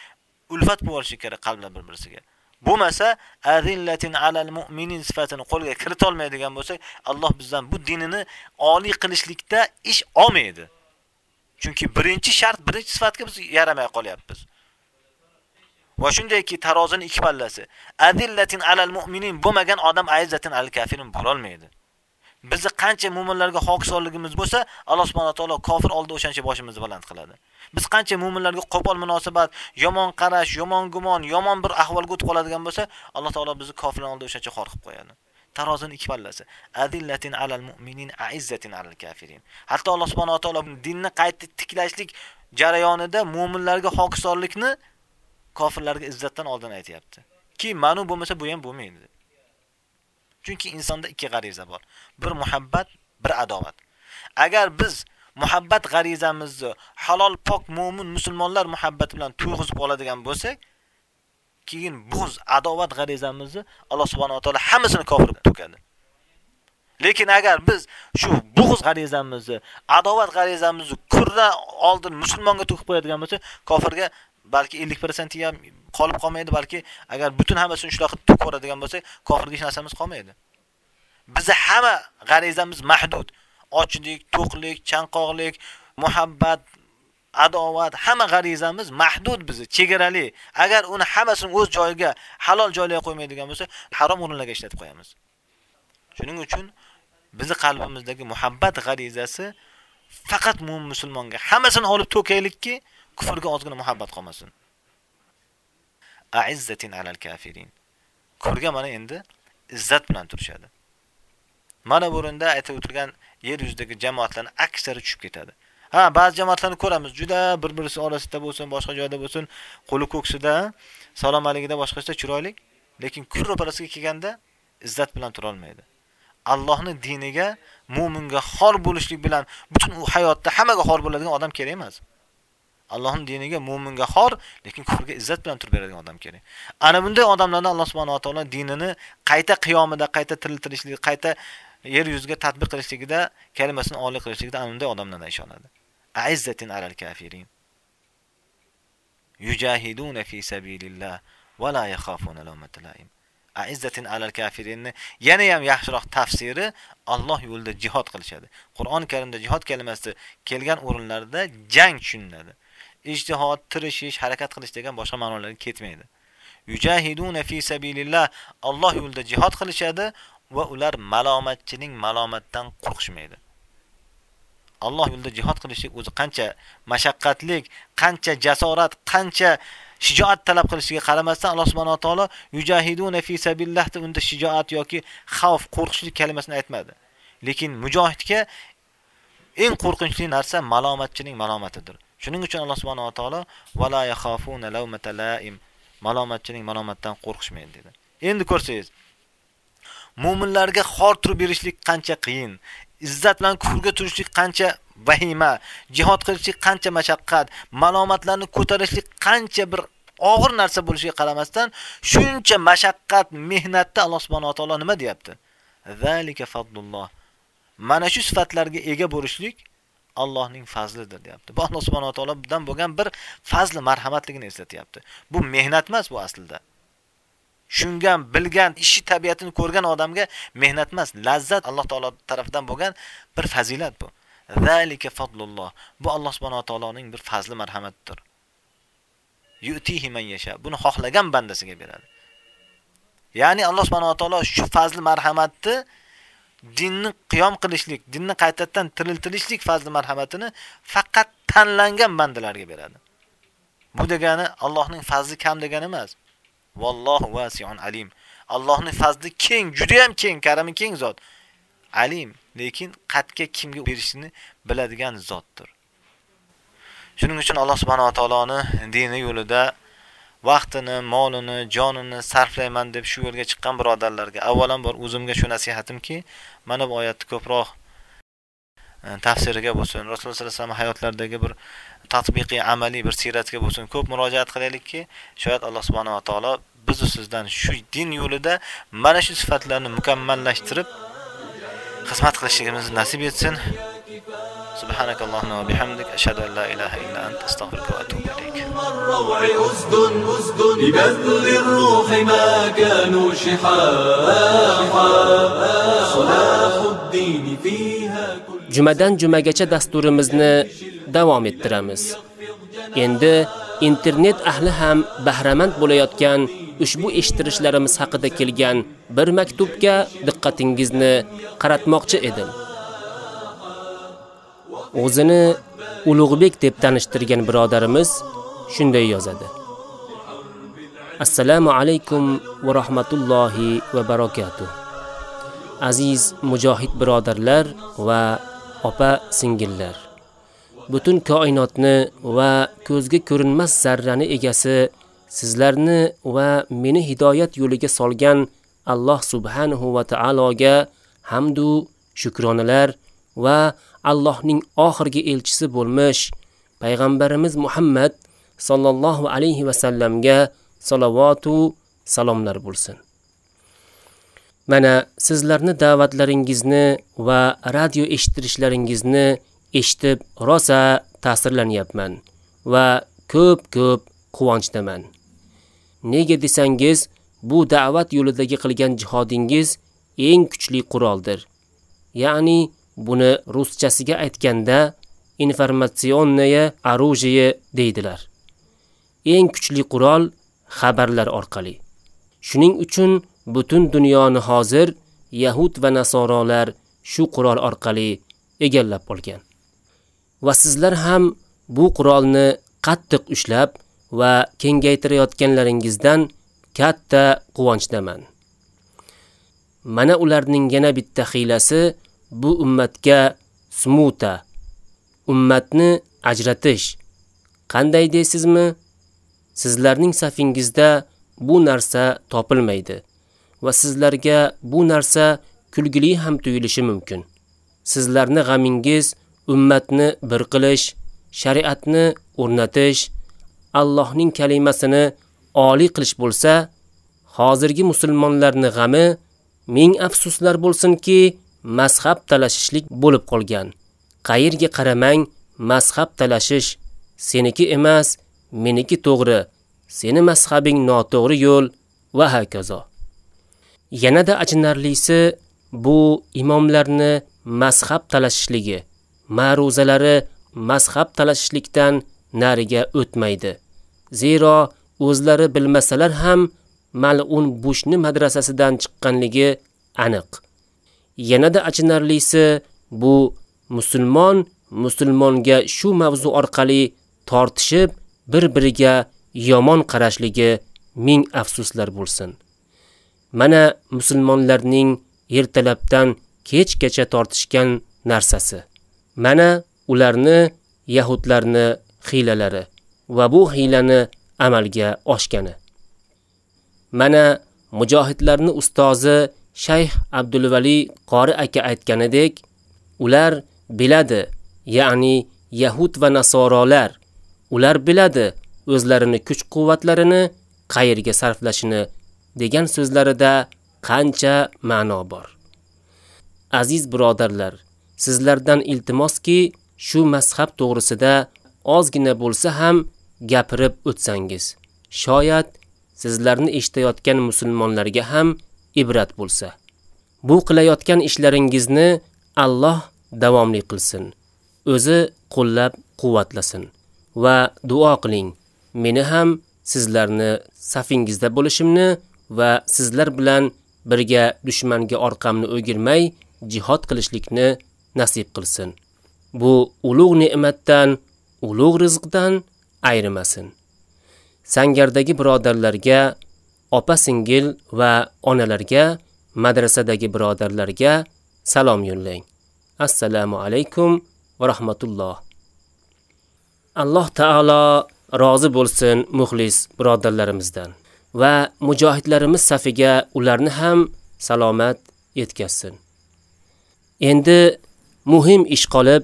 ulfat bo'lishi kerak qalblar bir-birisiga. Bo'lmasa, azillatin alal mu'minin sifatini qo'lga kirita olmaydigan bo'lsak, Alloh bizdan bu dinini oliy qilishlikda ish olmaydi. Chunki birinchi shart, birinchi sifatga biz yaramay qolyapmiz. Va shundayki tarozining ikki pallasi. Adillatin alal mu'minin bo'lmagan odam aizzatin al kafirin bo'la olmaydi. Bizni qancha mu'minlarga hokisorligimiz bo'lsa, Alloh subhanahu va taolo kofir oldida o'shancha boshimizni baland qiladi. Biz qancha mu'minlarga qo'pol munosabat, yomon qarash, yomon gumon, yomon bir ahvolga o'tib qoladigan bo'lsa, Alloh taolo bizni kofirlar oldida o'shancha xor qilib qo'yadi. Tarozining ikki pallasi. Adillatin alal mu'minin aizzatin alal kafirin. Hatto Alloh subhanahu va taolo dinni qayta tiklashlik jarayonida mu'minlarga hokisorlikni kofirlarga izzatdan oldin aytyapti. Ki ma'nu bo'lmasa bu ham bo'lmaydi. Chunki insonda ikki g'ariza bor. Bir muhabbat, bir adovat. Agar biz muhabbat g'arizamizni halol pok mu'min musulmonlar muhabbati bilan to'yg'izib oladigan bo'lsak, keyin buz, adovat g'arizamizni Alloh subhanahu va taolo hammasini kofir to'kadi. Lekin agar biz shu bug'z g'arizamizni, adovat g'arizamizni kurdan oldin musulmonga to'kib qo'yadigan bo'lsa, kofirga balki 50% ham qolib qolmaydi, balki agar butun hammasini shunaqa to'kib yuboradigan bo'lsak, kofirga hech narsamiz qolmaydi. Bizi hamma g'arizamiz mahdud. ochlik, to'qlik, chanqoqlik, muhabbat, adovat, hamma g'arizamiz mahdud bizni, chegarali. Agar uni hammasini o'z joyiga, halol joylarga qo'ymaydigan bo'lsa, harom o'rinlarga ishlatib qo'yamiz. Shuning uchun bizni qalbimizdagi muhabbat g'arizasi faqat mu'min musulmonga hammasini olib to'kaylikki, kufrga ozgina muhabbat qolmasin. A'izzatin alal kafirin. Kufrga mana endi izzat bilan turishadi. Mana bu o'rinda aytib o'tilgan yer yuzidagi jamoatlarning aksari tushib ketadi. Ha, ba'zi jamoatlarni ko'ramiz, juda bir-birisi orasida bo'lsin, boshqa joyda bo'lsin, qo'li ko'ksida, salom aligida boshqacha chiroyli, lekin kufr ro'parasiga kelganda izzat bilan tura olmaydi. Allohning diniga, mu'minga xor bo'lishlik bilan butun u hayotda hammaga xor bo'ladigan odam kerak emas. Allohning diniga, mu'minga xor, lekin kufrga izzat bilan turib beradigan odam kerak. Ana bunday odamlardan Alloh subhanahu va taolo dinini qayta qiyomida, qayta tiriltirishlik, qayta yer yuziga tatbiq qilishligida, kalimasini oliy qilishligida ana bunday odamlardan ishonadi. Aizzatin alal kafirin. Yujahiduna fi sabilillah va la yakhafuna lawmatalaim. Aizzatin alal kafirinni yana ham yaxshiroq tafsiri Alloh yo'lida jihad qilishadi. Qur'on Karimda jihad kalimasi kelgan o'rinlarda jang tushuniladi. Ijtihod, tirishish, harakat qilish degan boshqa ma'nolarga ketmaydi. yujahiduna fi sabilillah Alloh yo'lida jihad qilishadi va ular malomatchining malomatdan qo'rqishmaydi. Alloh yo'lida jihad qilishlik o'zi qancha mashaqqatlik, qancha jasorat, qancha shijoat talab qilishiga qaramasdan Alloh subhanahu va taolo yujahiduna fi sabilillahda unda shijoat yoki xavf, qo'rqishlik kalimasini aytmadi. Lekin mujohidga eng qo'rqinchli narsa malomatchining malomatidir. Shuning uchun Alloh subhanahu va taolo vala yakhafuna lawmata laim malomatchining malomatdan qo'rqishmaydi dedi. Endi ko'rsangiz, mu'minlarga xor turib berishlik qancha qiyin, izzat bilan kufrga turishlik qancha vahima, jihad qilishlik qancha mashaqqat, malomatlarni ko'tarishlik qancha bir og'ir narsa bo'lishiga qaramasdan, shuncha mashaqqat, mehnatda Alloh subhanahu va taolo nima deyapti? Zalika fadlulloh. Mana shu sifatlarga ega bo'lishlik Allohning fazlidir, deyapti. Bu Alloh subhanahu va taolodan bo'lgan bir fazli marhamatligini eslatyapti. Bu mehnat emas bu aslida. Shungan, bilgan, ishi tabiatini ko'rgan odamga mehnat emas, lazzat Alloh taolo tarafidan bo'lgan bir fazilat bu. Zalika fadlulloh. Bu Alloh subhanahu va taoloning bir fazli marhamatidir. Yu'tihi man yasha. Buni xohlagan bandasiga beradi. Ya'ni Alloh subhanahu va taolo shu fazli marhamatni dinni qiyom qilishlik, dinni qaytadan tiriltirishlik fazli marhamatini faqat tanlangan bandalarga beradi. Bu degani Allohning fazli kam degani emas. Vallohu vasi'un alim. Allohning fazli keng, juda ham keng, karami keng zot. Alim, lekin qatga kimga berishini biladigan zotdir. Shuning uchun Alloh subhanahu va taoloni dini yo'lida vaqtini molini jonini sarflayman deb shu yo'lga chiqqan birodarlarga avvalambor o'zimga shu nasihatimki mana bu oyatni ko'proq e, tafsiriga bo'lsin rasululloh sollallohu alayhi vasallam hayotlaridagi bir tatbiqiy amaliy bir siratga bo'lsin ko'p murojaat qilaylikki shoyat alloh subhanahu va taolo biz sizdan shu din yo'lida mana shu sifatlarni mukammallashtirib xizmat qilishligimizni nasib etsin. Subhanakallohumma va bihamdik ashhadu an la ilaha illa ant astag'firuka va atubu الروع أسد أسد ببذل الروح ما كانوا شحاحا صلاح الدين فيها Jumadan jumagacha dasturimizni davom ettiramiz. Endi internet ahli ham bahramand bo'layotgan ushbu eshittirishlarimiz haqida kelgan bir maktubga diqqatingizni qaratmoqchi edim. O'zini Ulug'bek deb tanishtirgan birodarimiz shunday yozadi. Assalomu alaykum va rahmatullohi va barakatuh. Aziz mujohid birodarlar va opa singillar. Butun koinotni va ko'zga ko'rinmas zarrani egasi sizlarni va meni hidoyat yo'liga solgan Alloh subhanahu va taologa hamdu shukronalar va Allohning oxirgi elchisi bo'lmiş payg'ambarimiz Muhammad sallallohu alayhi va sallamga salovatu salomlar bo'lsin. Mana sizlarni da'vatlaringizni va radio eshittirishlaringizni eshitib rosa ta'sirlanyapman va ko'p-ko'p quvonchdaman. Nega desangiz, bu da'vat yo'lidagi qilgan jihodingiz eng kuchli quroldir. Ya'ni buni ruschasiga aytganda informatsionное оружие deydilar. Eng kuchli qurol xabarlar orqali. Shuning uchun butun dunyoni hozir yahud va nasorolar shu qurol orqali egallab olgan. Va sizlar ham bu qurolni qattiq ushlab va kengaytirayotganlaringizdan katta quvonchdaman. Mana ularning yana bitta xilasi bu ummatga smuta ummatni ajratish qanday deysizmi sizlarning safingizda bu narsa topilmaydi va sizlarga bu narsa kulgili ham tuyulishi mumkin sizlarni g'amingiz ummatni bir qilish shariatni o'rnatish Allohning kalimasini oliy qilish bo'lsa hozirgi musulmonlarni g'ami ming afsuslar bo'lsinki mazhab talashishlik bo'lib qolgan. Qayerga qaramang, mazhab talashish seniki emas, meniki to'g'ri, seni mazhabing noto'g'ri yo'l va hokazo. Yanada achinarlisi bu imomlarni mazhab talashishligi, ma'ruzalari mazhab talashishlikdan nariga o'tmaydi. Zero o'zlari bilmasalar ham mal'un Bushni madrasasidan chiqqanligi aniq. Yanada achinarlisi bu musulmon musulmonga shu mavzu orqali tortishib bir-biriga yomon qarashligi ming afsuslar bo'lsin. Mana musulmonlarning ertalabdan kechgacha tortishgan narsasi. Mana ularni yahudlarni xilalari va bu xilani amalga oshgani. Mana mujohidlarni ustozi Shayx Abdulvali qori aka aytganidek, ular biladi, ya'ni yahud va nasorolar ular biladi o'zlarini kuch-quvvatlarini qayerga sarflashini degan so'zlarida qancha ma'no bor. Aziz birodarlar, sizlardan iltimoski shu mazhab to'g'risida ozgina bo'lsa ham gapirib o'tsangiz. Shoyat sizlarni eshitayotgan musulmonlarga ham ibrat bo'lsa. Bu qilayotgan ishlaringizni Alloh davomli qilsin. O'zi qo'llab quvvatlasin va duo qiling. Meni ham sizlarni safingizda bo'lishimni va sizlar bilan birga dushmanga orqamni o'girmay jihad qilishlikni nasib qilsin. Bu ulug' ne'matdan, ulug' rizqdan ayrimasin. Sangardagi birodarlarga, opa-singil va onalarga, madrasadagi birodarlarga salom yo'llang. Assalomu alaykum va rahmatulloh. Alloh taolo rozi bo'lsin muxlis birodarlarimizdan va mujohidlarimiz safiga ularni ham salomat yetkazsin. Endi muhim ish qolib,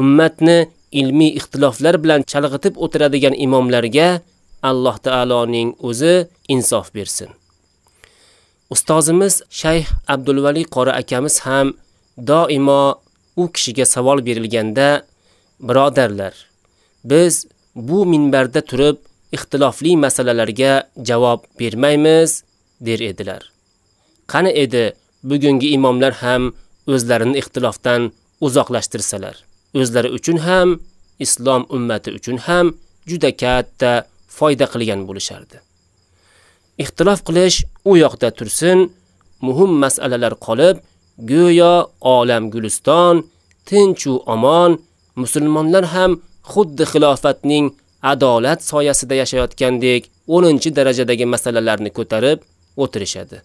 ummatni ilmiy ixtiloflar bilan chalg'itib o'tiradigan imomlarga Alloh taoloning o'zi insof bersin. Ustozimiz Shayx Abdulvali Qora akamiz ham doimo u kishiga savol berilganda, birodarlar, biz bu minbarda turib ixtilofli masalalarga javob bermaymiz der edilar. Qani edi bugungi imomlar ham o'zlarini ixtilofdan uzoqlashtirsalar, o'zlari uchun ham, islom ummati uchun ham juda katta foyda qilgan bo'lishardi. Ixtilof qilish u yoqda tursin, muhim masalalar qolib, go'yo olam guliston, tinch u omon, musulmonlar ham xuddi xilofatning adolat soyasida yashayotgandek 10-darajadagi masalalarni ko'tarib o'tirishadi.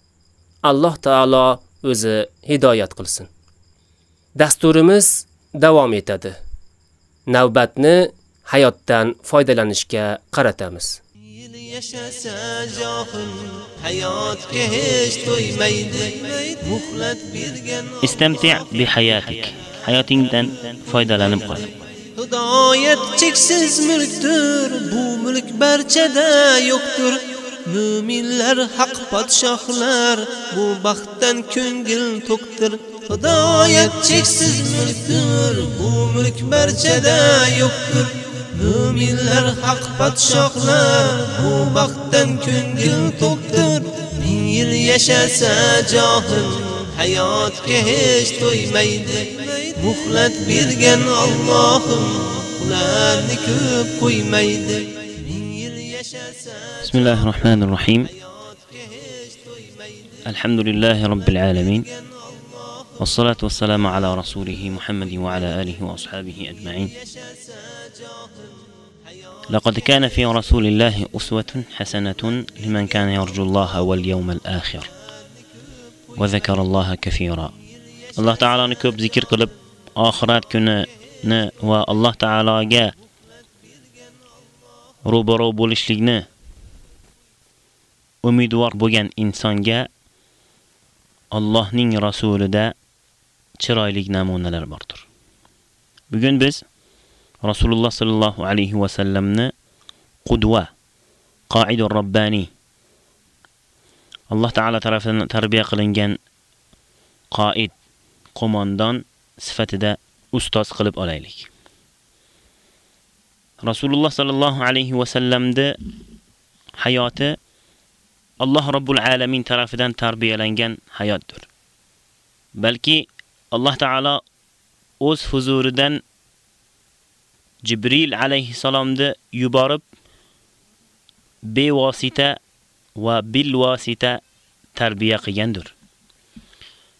Alloh taolo o'zi hidoyat qilsin. Dasturimiz davom etadi. Navbatni hayotdan foydalanishga qaratamiz. yashasa johil hayotga hech to'ymaydi muhlat bergan Istamti' bi hayatik. Hayotingdan foydalanib qol. Hidoyat cheksiz mulkdir bu mulk barchada yo'qdir. Müminler haq podshohlar bu baxtdan ko'ngil to'kdir hidoyat cheksiz mulkdir bu mulk barchada yo'qdir. Müminler haq podshohlar bu baxtdan ko'ngil to'kdir ming yil yashasa johil hayotga hech to'ymaydi. Muhlat bergan Allohim ularni ko'p qo'ymaydi ming yil yashasa بسم الله الرحمن الرحيم. الحمد لله رب العالمين والصلاة والسلام على رسوله محمد وعلى آله وأصحابه أجمعين. لقد كان في رسول الله أسوة حسنة لمن كان يرجو الله واليوم الآخر وذكر الله كثيرا. الله تعالى نكوب ذكر قلب. oxirat kunini va Alloh taologa ro'baro bo'lishlikni umidvor bo'lgan insonga Allohning rasulida chiroyli namunalar bordir. Bugun biz Rasululloh sallallohu alayhi va sallamni qudva, qoidur robbani Alloh taolo tarafidan tarbiya qilingan qoid, qomondan sifatida ustoz qilib olaylik. Rasululloh sallallohu alayhi va sallamni hayoti Alloh Rabbul Alamin tarafidan tarbiyalangan hayotdir. Balki Alloh taolo o'z huzuridan Jibril alayhisalomni yuborib bevosita va bil vasita tarbiya qilgandir.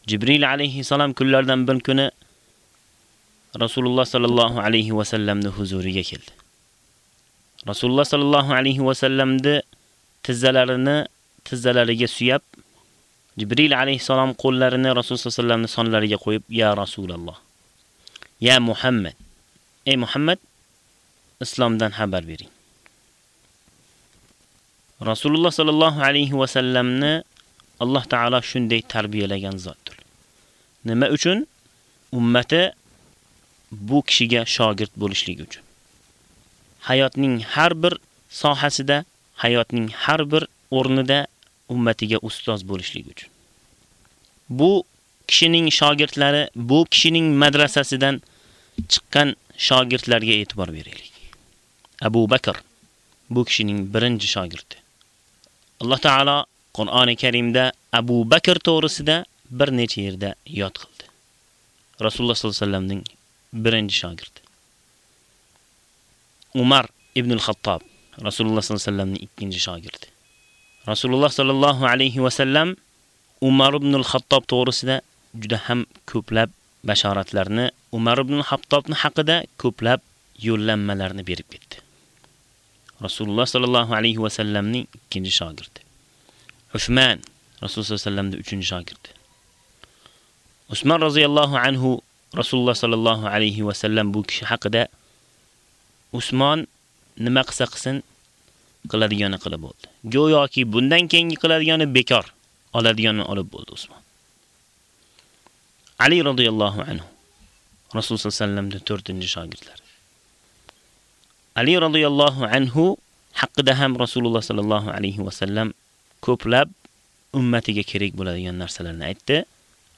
Jibril alayhisalom kunlardan bir kuni Rasululloh sallallohu alayhi va sallamning huzuriga keldi. Rasululloh sallallohu alayhi va sallamni tizzalarini tizzalariga suyab Jibril alayhisalom qo'llarini Rasululloh sallallohu sonlariga qo'yib, "Ya Rasululloh, ya Muhammad, ey Muhammad, islomdan xabar bering." Rasululloh sallallohu alayhi va sallamni Alloh taolo shunday tarbiyalagan zotdir. Nima uchun? Ummati bu kishiga shogird bo'lishligi uchun. Hayotning har bir sohasida, hayotning har bir o'rnida ummatiga ustoz bo'lishligi uchun. Bu kishining shogirdlari, bu kishining madrasasidan chiqqan shogirdlarga e'tibor beraylik. Abu Bakr bu kishining birinchi shogirdi. Alloh taolo Qur'oni Karimda Abu Bakr to'g'risida bir necha yerda yod qildi. Rasululloh sollallohu alayhi vasallamning birinchi shogirdi. Umar ibn al-Xattob Rasululloh sollallohu alayhi vasallamning ikkinchi shogirdi. Rasululloh sallallohu alayhi va sallam Umar ibn al-Xattob to'g'risida juda ham ko'plab bashoratlarni Umar ibn al-Xattobning haqida ko'plab yo'llanmalarni berib ketdi. Rasululloh sallallohu alayhi va sallamning ikkinchi shogirdi. Usman Rasululloh sollallohu alayhi vasallamning uchinchi shogirdi. Usman roziyallohu anhu Rasululloh sallallohu alayhi va sallam bu kishi haqida Usmon nima qilsa qilsin qiladigani qilib bo'ldi. Go'yoki bundan keyingi qiladigani bekor, oladiganini olib bo'ldi Usmon. Ali radhiyallohu anhu Rasululloh sallallohu alayhi vasallamning 4-chi shogirdlari. Ali radhiyallohu anhu haqida ham Rasululloh sallallohu alayhi vasallam ko'plab ummatiga kerak bo'ladigan narsalarni aytdi.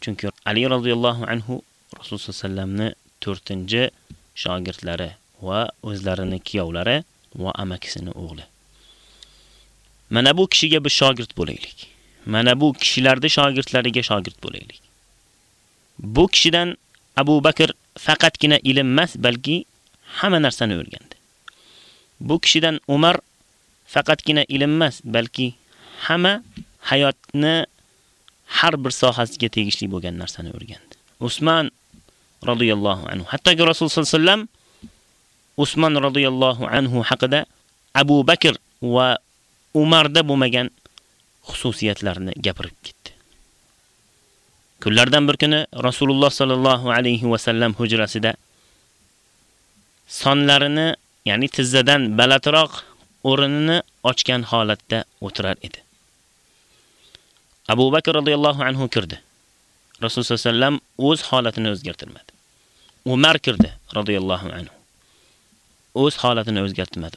Chunki Ali radhiyallohu anhu Rasululloh sallamni 4-chi shogirdlari va o'zlarini kiyovlari va amakisini o'g'li. Mana bu kishiga biz shogird bo'laylik. Mana bu kishilarda shogirdlariga shogird bo'laylik. Bu kishidan Abu Bakr faqatgina ilm emas, balki hamma narsani o'rgandi. Bu kishidan Umar faqatgina ilm emas, balki hamma hayotni har bir sohasiga tegishli bo'lgan narsani o'rgandi. Usman radhiyallohu anhu, hattoki Rasul sollallohu alayhi vasallam Usman radhiyallohu anhu haqida Abu Bakr va Umarda bo'lmagan xususiyatlarni gapirib ketdi. Kunlardan bir kuni Rasululloh sallallohu alayhi va sallam hujrasida sonlarini, ya'ni tizzadan balatroq o'rinini ochgan holatda o'tirar edi. Abu Bakr radhiyallohu anhu kirdi. Rasululloh sallam o'z holatini o'zgartirmadi. Umar kirdi radhiyallohu anhu. O'z holatini o'zgartirmadi.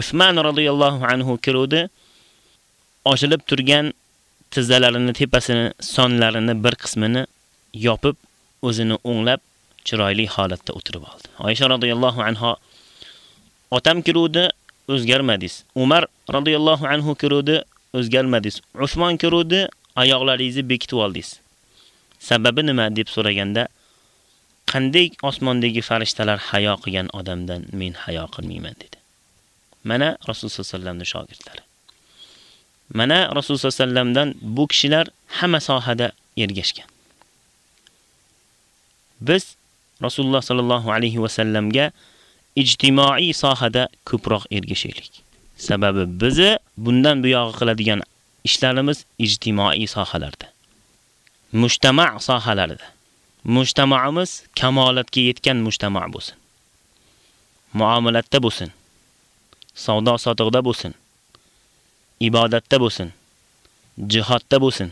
Usman radhiyallohu anhu kirdi. Ochilib turgan tizzalarini tepasini, sonlarini bir qismini yopib, o'zini o'nglab, chiroyli holatda o'tirib oldi. Oysha radhiyallohu anha otam kirdi, o'zgarmadingiz. Umar radhiyallohu anhu kirdi, o'zgarmadingiz. Usmon kirdi, oyoqlaringizni bekitib oldingiz. Sababi nima deb so'raganda, qanday osmondagi farishtalar hayo qilgan odamdan men hayo qilmayman dedi. Mana Rasululloh sollallohu alayhi vasallamning shogirdlari. Mana Rasululloh sollallohu alayhi vasallamdan bu kishilar hamma sohada ergashgan. Biz Rasululloh sollallohu alayhi vasallamga ijtimoiy sohada ko'proq ergashaylik. Sababi bizi bundan buyog'i qiladigan ishlarimiz ijtimoiy sohalarda. Mujtama' sohalarida. mujtamoamiz kamolatga yetgan mujtama' bo'lsin. Muomalatda bo'lsin. savdo sotiqda bo'lsin, ibodatda bo'lsin, jihodda bo'lsin.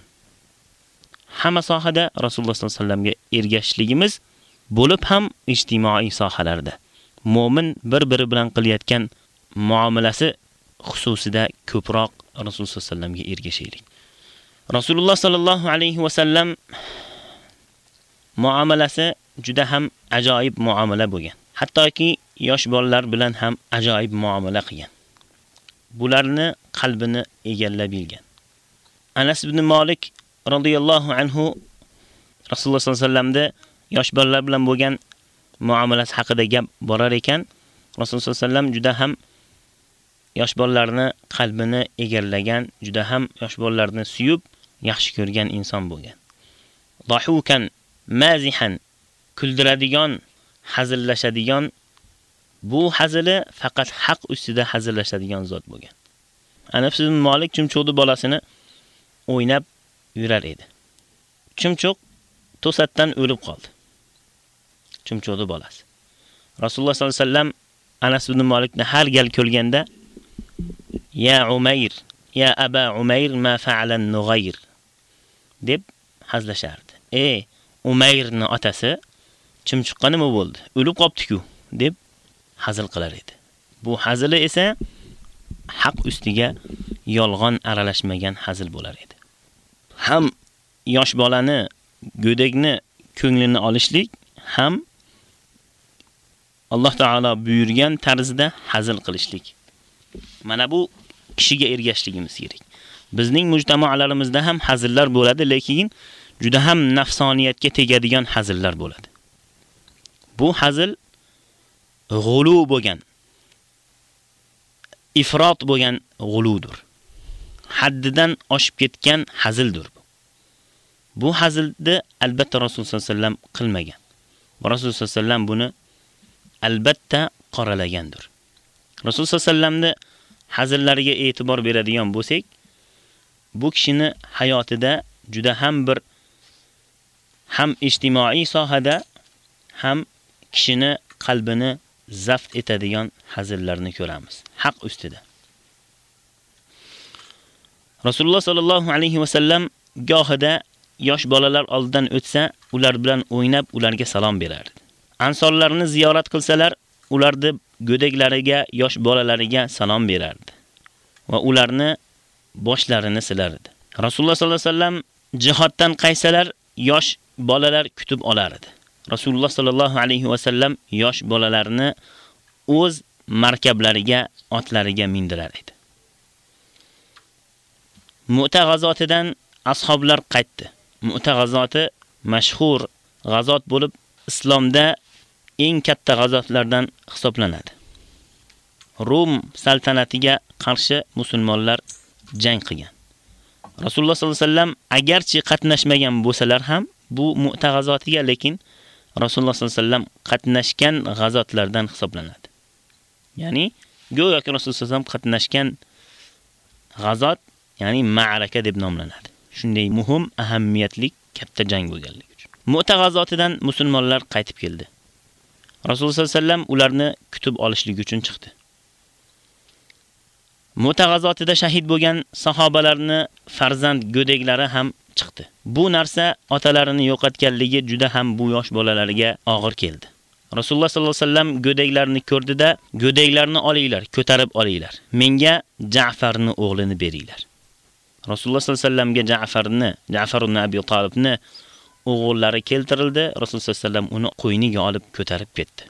Hamma sohada Rasululloh sollallohu alayhi vasallamga ergashishligimiz bo'lib ham ijtimoiy sohalarda mu'min bir-biri bilan qilayotgan muomalasi xususida ko'proq Rasululloh sollallohu alayhi vasallamga ergashaylik. Rasululloh sallallohu alayhi vasallam muomalasi juda ham ajoyib muomala bo'lgan. Hattoki yosh bolalar bilan ham ajoyib muomala qilgan. Bularni qalbini egallab bilgan. Anas ibn Malik radhiyallohu anhu Rasululloh sollallohu alayhi vasallamda yosh bolalar bilan bo'lgan muomalasi haqida gap borar ekan, Rasululloh sollallohu alayhi vasallam juda ham yosh bolalarni qalbini egallagan, juda ham yosh bolalarni suyib, yaxshi ko'rgan inson bo'lgan. Dahukan mazihan kuldiradigan, hazillashadigan bu hazili faqat haq ustida hazillashadigan zot bo'lgan. Anaf ibn Malik chumchuqni bolasini o'ynab yurar edi. Chumchuq to'satdan o'lib qoldi. Chumchuqni bolasi. Rasululloh sollallohu alayhi vasallam Anas ibn Malikni har gal ko'rganda Ya Umayr, ya Aba Umayr ma fa'ala an-Nughayr deb hazlashardi. Ey Umayrni otasi chimchiqqa nima bo'ldi? O'lib qopti-ku deb hazil qilar edi. Bu hazili esa haq ustiga yolg'on aralashmagan hazil bo'lar edi. Ham yosh bolani, go'dakni ko'nglini olishlik ham Alloh taolo buyurgan tarzda hazil qilishlik. Mana bu kishiga ergashligimiz kerak. Bizning mujtamoalarimizda ham hazillar bo'ladi, lekin juda ham nafsoniyatga tegadigan hazillar bo'ladi. Bu hazil g'ulu bo'lgan, ifrot bo'lgan g'uludur. Haddidan oshib ketgan hazildir bu. Bu hazilni albatta Rasululloh sollallohu alayhi vasallam qilmagan. Rasululloh sollallohu alayhi vasallam buni albatta qoralagandir. Rasululloh sollallohu alayhi vasallamni hazillariga e'tibor beradigan bo'lsak, bu kishini hayotida juda ham bir ham ijtimoiy sohada ham kishini qalbini zaft etadigan hazillarni ko'ramiz. Haq ustida. Rasululloh sallallohu alayhi va sallam gohida yosh bolalar oldidan o'tsa, ular bilan o'ynab, ularga salom berardi. Ansorlarni ziyorat qilsalar, ularni go'daklariga, yosh bolalariga salom berardi va ularni boshlarini silardi. Rasululloh sallallohu alayhi vasallam jihoddan qaysalar, yosh bolalar kutib olardi. Rasululloh sallallohu alayhi va sallam yosh bolalarni o'z markablariga, otlariga mindirar edi. Mu'ta g'azotidan ashoblar qaytdi. Mu'ta g'azoti mashhur g'azot bo'lib, islomda eng katta g'azotlardan hisoblanadi. Rum saltanatiga qarshi musulmonlar jang qilgan. Rasululloh sallallohu alayhi vasallam agarchi qatnashmagan bo'lsalar ham bu Mu'ta g'azotiga lekin Rasululloh sallallohu alayhi vasallam qatnashgan g'azotlardan hisoblanadi. Ya'ni go'yoki Rasululloh sallallohu alayhi vasallam qatnashgan g'azot, ya'ni ma'raka deb nomlanadi. Shunday muhim, ahamiyatli katta jang bo'lganligi uchun. Mu'ta g'azotidan musulmonlar qaytib keldi. Rasululloh sallallohu alayhi vasallam ularni kutib olishlik uchun chiqdi. Mutag'azotida shahid bo'lgan sahobalarni farzand go'daklari ham chiqdi. Bu narsa otalarini yo'qotganligi juda ham bu yosh bolalarga og'ir keldi. Rasululloh sallallohu alayhi vasallam go'daklarini ko'rdida, go'daklarni olinglar, ko'tarib olinglar. Menga Ja'farni o'g'lini beringlar. Rasululloh sallallohu alayhi vasallamga Ja'farni, Ja'far ibn Abi Talibni o'g'illari keltirildi. Rasululloh sallallohu alayhi vasallam uni qo'yniga olib ko'tarib ketdi.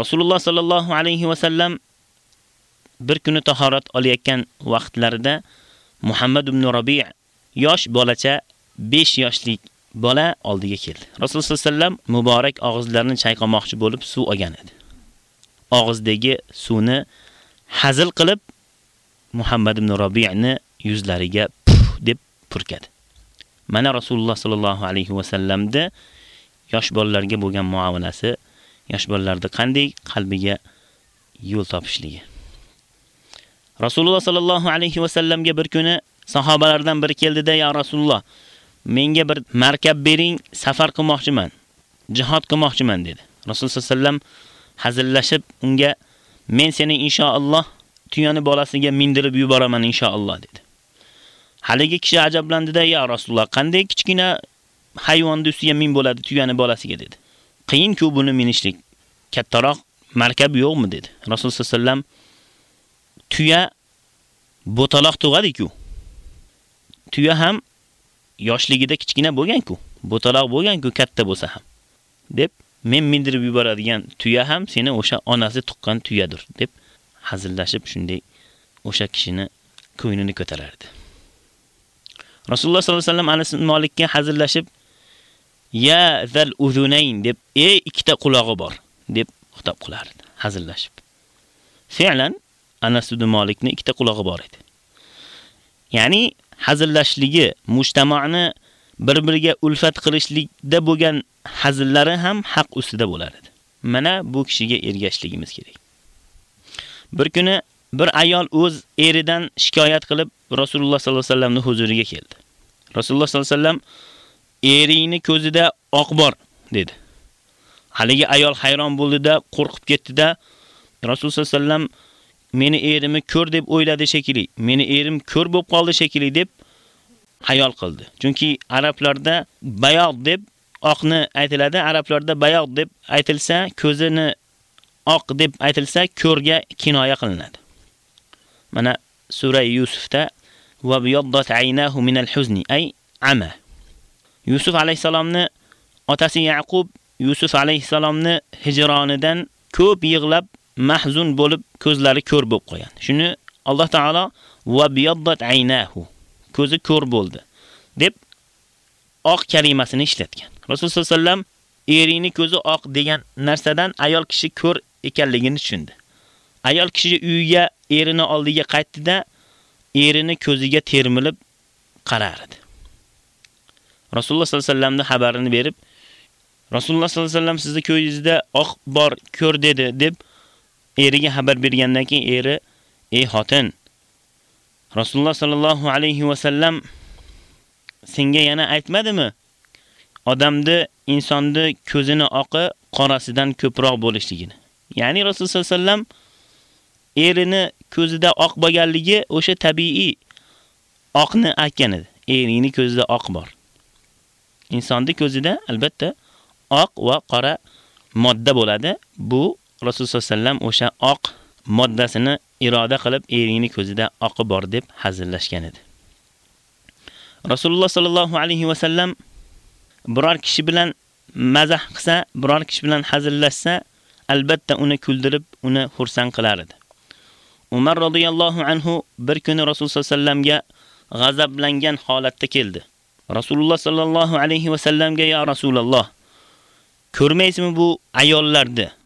Rasululloh sallallohu alayhi vasallam bir kuni tahorat olayotgan vaqtlarida Muhammad ibn Rabi' yosh bolacha 5 yoshlik bola oldiga keldi. Rasululloh sallallohu alayhi vasallam muborak og'izlarini chayqamoqchi bo'lib suv olgan edi. Og'izdagi suvni hazil qilib Muhammad ibn Rabi'ni yuzlariga puf deb purkadi. Mana Rasululloh sallallohu alayhi vasallamda yosh bolalarga bo'lgan muomalasi, yosh bolalarda qanday qalbiga yo'l topishligi. Rasululloh sallallohu alayhi vasallamga bir kuni sahobalardan biri keldi-da, "Ya Rasululloh, menga bir markab bering, safar qilmoqchiman, jihad qilmoqchiman" dedi. Rasul sallam hazillashib unga, "Men seni inshaalloh tuyani bolasiga mindirib yuboraman inshaalloh" dedi. Haligi kishi ajablandida, "Ya Rasululloh, qanday kichkina hayvonni ustiga min bo'ladi tuyani bolasiga" dedi. "Qiyin-ku buni minishlik. Kattaroq markab yo'qmi?" dedi. Rasul sallam tuya bo'taloq tug'adi-ku. Tuya ham yoshligida kichkina bo'lgan-ku. Bo'taloq bo'lgan-ku katta bo'lsa ham. deb men mindirib yuboradigan tuya ham seni o'sha onasi tuqqan tuyadir deb hazillashib shunday o'sha kishini ko'nglini ko'tarardi. Rasululloh sollallohu alayhi vasallam Anas ibn Malikka hazillashib ya zal uzunayn deb ey ikkita qulog'i bor deb xitob qilardi hazillashib. Fe'lan Anas ibn Malikning ikkita qulog'i bor edi. Ya'ni hazillashligi, mujtamoani bir-biriga ulfat qilishlikda bo'lgan hazillari ham haq ustida bo'lar edi. Mana bu kishiga ergashligimiz kerak. Bir kuni bir ayol o'z eridan shikoyat qilib Rasululloh sollallohu alayhi vasallamning huzuriga keldi. Rasululloh sollallohu alayhi vasallam eringni ko'zida oq bor dedi. Haligi ayol hayron bo'ldi-da, qo'rqib ketdi-da, Rasululloh sollallohu alayhi vasallam meni erimni ko'r deb o'yladi shekilli, meni erim ko'r bo'lib qoldi shekilli deb hayol qildi. Chunki arablarda bayoq deb oqni aytiladi, arablarda bayoq deb aytilsa, ko'zini oq deb aytilsa, ko'rga kinoya qilinadi. Mana sura Yusufda va biyaddat aynahu min al-huzni ay ama. Yusuf alayhisalomni otasi Yaqub Yusuf alayhisalomni hijronidan ko'p yig'lab mahzun bo'lib ko'zlari ko'r bo'lib qo'ygan. Shuni Alloh taolo va biyaddat aynahu ko'zi ko'r bo'ldi deb oq kalimasini ishlatgan. Rasululloh sollallohu alayhi vasallam erini ko'zi oq degan narsadan ayol kishi ko'r ekanligini tushundi. Ayol kishi uyiga erini oldiga qaytdida erini ko'ziga termilib qarardi. Rasululloh sollallohu alayhi vasallamning xabarini berib, Rasululloh sollallohu alayhi vasallam sizni ko'zingizda oq bor, ko'r dedi deb eriga xabar bergandan keyin eri, "Ey xotin, Rasululloh sallallohu alayhi va sallam senga yana aytmadimi? Odamni, insonni ko'zini oqi qorasidan ko'proq bo'lishligini." Ya'ni Rasululloh sallallohu alayhi vasallam erini ko'zida oq bo'lganligi o'sha tabiiy oqni aytgan edi. Erini ko'zida oq bor. Insonni ko'zida albatta oq va qora modda bo'ladi. Bu Rasululloh sallallohu alayhi o'sha oq moddasini iroda qilib erini ko'zida oqi bor deb hazillashgan edi. Rasululloh sallallohu alayhi va sallam biror kishi bilan mazah qilsa, biror kishi bilan hazillashsa, albatta uni kuldirib, uni xursand qilar edi. Umar radhiyallohu anhu bir kuni Rasululloh sallallohu alayhi g'azablangan holatda keldi. Rasululloh sallallohu alayhi va sallamga ya Rasululloh ko'rmaysizmi bu ayollarni?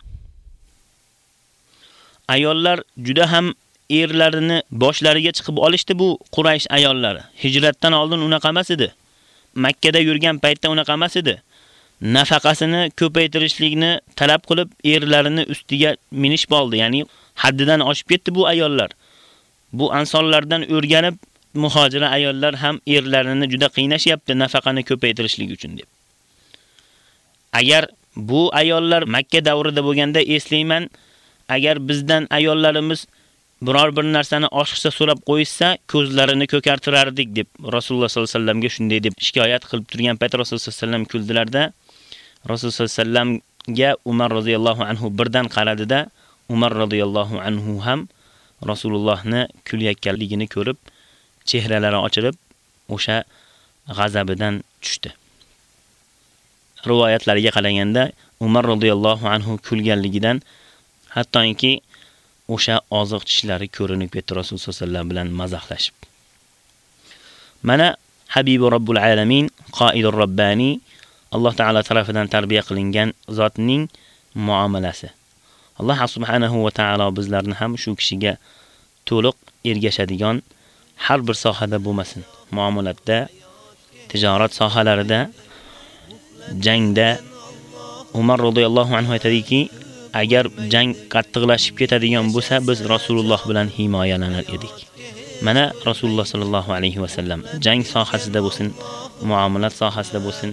Ayollar juda ham erlarini boshlariga chiqib olishdi bu Quraysh ayollari. Hijratdan oldin unaqa emas edi. Makka da yurgan paytda unaqa emas edi. Nafaqasini ko'paytirishlikni talab qilib erlarini ustiga minish bo'ldi. Ya'ni haddidan oshib ketdi bu ayollar. Bu ansonlardan o'rganib muhojira ayollar ham erlarini juda qiynashyapti nafaqani ko'paytirishlik uchun deb. Agar bu ayollar Makka davrida bo'lganda eslayman, agar bizdan ayollarimiz biror bir narsani oshiqsa so'rab qo'yissa, ko'zlarini ko'kartirardik deb Rasululloh sollallohu alayhi vasallamga shunday deb shikoyat qilib turgan payt Rasululloh sollallohu alayhi vasallam kuldilarda. Rasululloh sollallohu alayhi vasallamga Umar roziyallohu anhu birdan qaradida, Umar roziyallohu anhu ham Rasulullohni kulayotganligini ko'rib, chehralari ochilib, o'sha g'azabidan tushdi. Rivoyatlarga qaraganda Umar roziyallohu anhu kulganligidan hattoki o'sha oziq tishlari ko'rinib ketdi Rasululloh sollallohu bilan mazaxlashib. Mana Habibi Robbul Alamin, Qoidur Robbani Alloh taolo tarafidan tarbiya qilingan zotning muomalasi. Alloh subhanahu va taolo bizlarni ham shu kishiga to'liq ergashadigan har bir sohada bo'lmasin. Muomalatda, tijorat sohalarida, jangda Umar radhiyallohu anhu aytadiki, agar jang qattiqlashib ketadigan bo'lsa, biz Rasululloh bilan himoyalanar edik. Mana Rasululloh sallallohu alayhi va sallam jang sohasida bo'lsin, muomalat sohasida bo'lsin,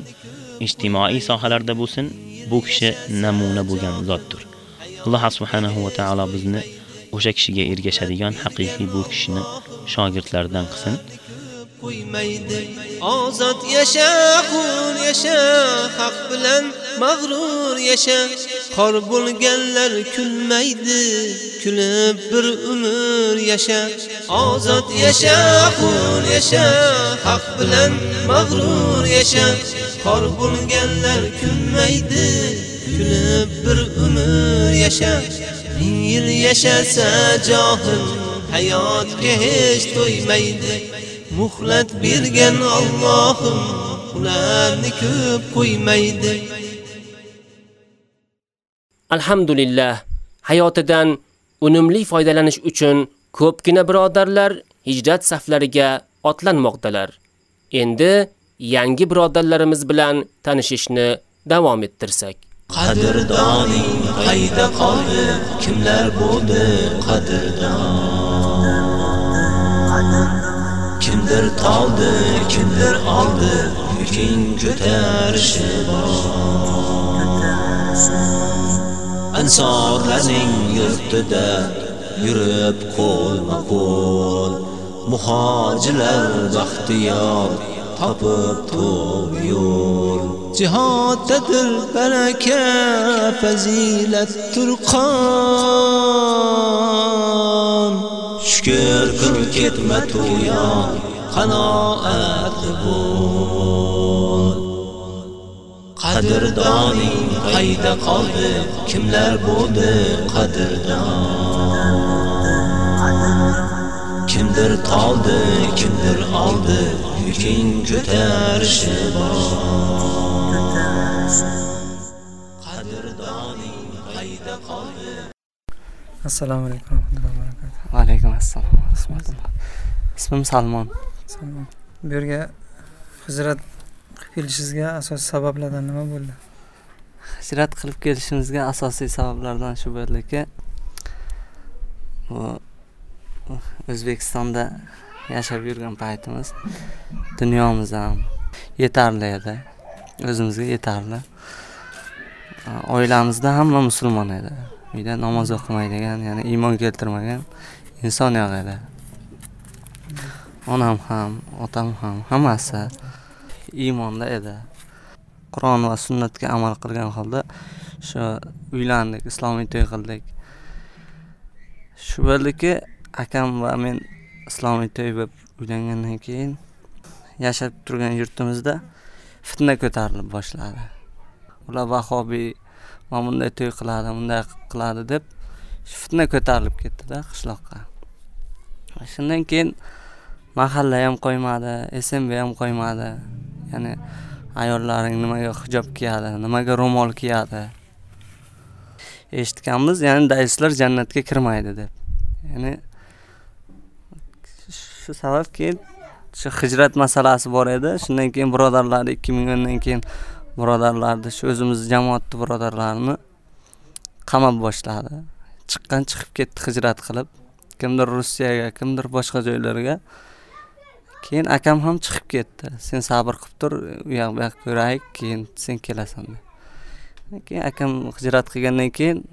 ijtimoiy sohalarda bo'lsin, bu kishi namuna bo'lgan zotdir. Alloh subhanahu va taolo bizni o'sha kishiga ergashadigan haqiqiy bu kishini shogirdlaridan qilsin. Qo'ymaydi. Ozod yasha qul yasha haq bilan mag'rur yasha. Xor bo'lganlar kulmaydi kulib bir umr yasha. Ozod yasha qul yasha haq bilan mag'rur yasha. Xor bo'lganlar kulmaydi kulib bir umr yasha. Ming yil yashasa johil hayotga hech to'ymaydi. Muhlat bergan Allohim ularni ko'p qo'ymaydi. Alhamdulillah, hayotidan unumli foydalanish uchun ko'pgina birodarlar hijrat saflariga otlanmoqdalar. Endi yangi birodarlarimiz bilan tanishishni davom ettirsak. qadrdoning qayda qoldi kimlar bo'ldi qadrdon kimdir toldi kimdir oldi yuking ko'tarishi ansorlarning yurtida yurib qo'lma qo'l muhojirlar baxtiyor topib to'g'ri yo'l Jihoddadir baraka fazilat turqon Shukr qil ketma to'yon qanoatli bo'l Qadrdoning qayda qoldi kimlar bo'ldi qadrdon Kimdir toldi kimdir oldi yuking ko'tarishi bor qadrdoning qayda qoldi assalomu alaykum vaalaykum assalom. Rahmatulloh. Ismim salmon. Salmon. Bu yerga hijrat qilib kelishingizga asosiy sabablardan nima bo'ldi? Hijrat qilib kelishimizga asosiy sabablardan shu bo'ldiki bu o'zbekistonda yashab yurgan paytimiz dunyomiz ham yetarli edi. O'zimizga yetarli. Oilamizda hamma musulmon edi. Uyda namoz o'qimaydigan ya'ni iymon keltirmagan inson yo'q edi. Onam ham otam ham hammasi iymonda edi. Qur'on va sunnatga amal qilgan holda shu uylandik islomiy to'y qildik shu bo'ldiki akam va men islomiy to'y bo'lib uylangandan keyin yashab turgan yurtimizda fitna ko'tarilib boshladi. Ular vahobiy mana bunday to'y qiladi bunday qiladi deb fitna ko'tarilib ketdida qishloqqa. Shundan keyin mahalla ham qo'ymadi smb ham qo'ymadi. Ya'ni ayollaring nimaga hijob kiyadi nimaga ro'mol kiyadi? Eshitganmiz ya'ni daislar jannatga kirmaydi deb. Ya'ni shu sabab keyin shu hijrat masalasi bor edi. Shundan keyin birodarlarni ikki ming o'ndan keyin birodarlarni shu o'zimiz jamoatni birodarlarini qamab boshladi. Chiqqan chiqib ketdi hijrat qilib. Kimdir rossiyaga kimdir boshqa joylarga. Keyin akam ham chiqib ketdi. Sen sabr qilib tur u yoq bu yoq ko'raylik keyin sen kelasan keyin akam hijrat qilgandan keyin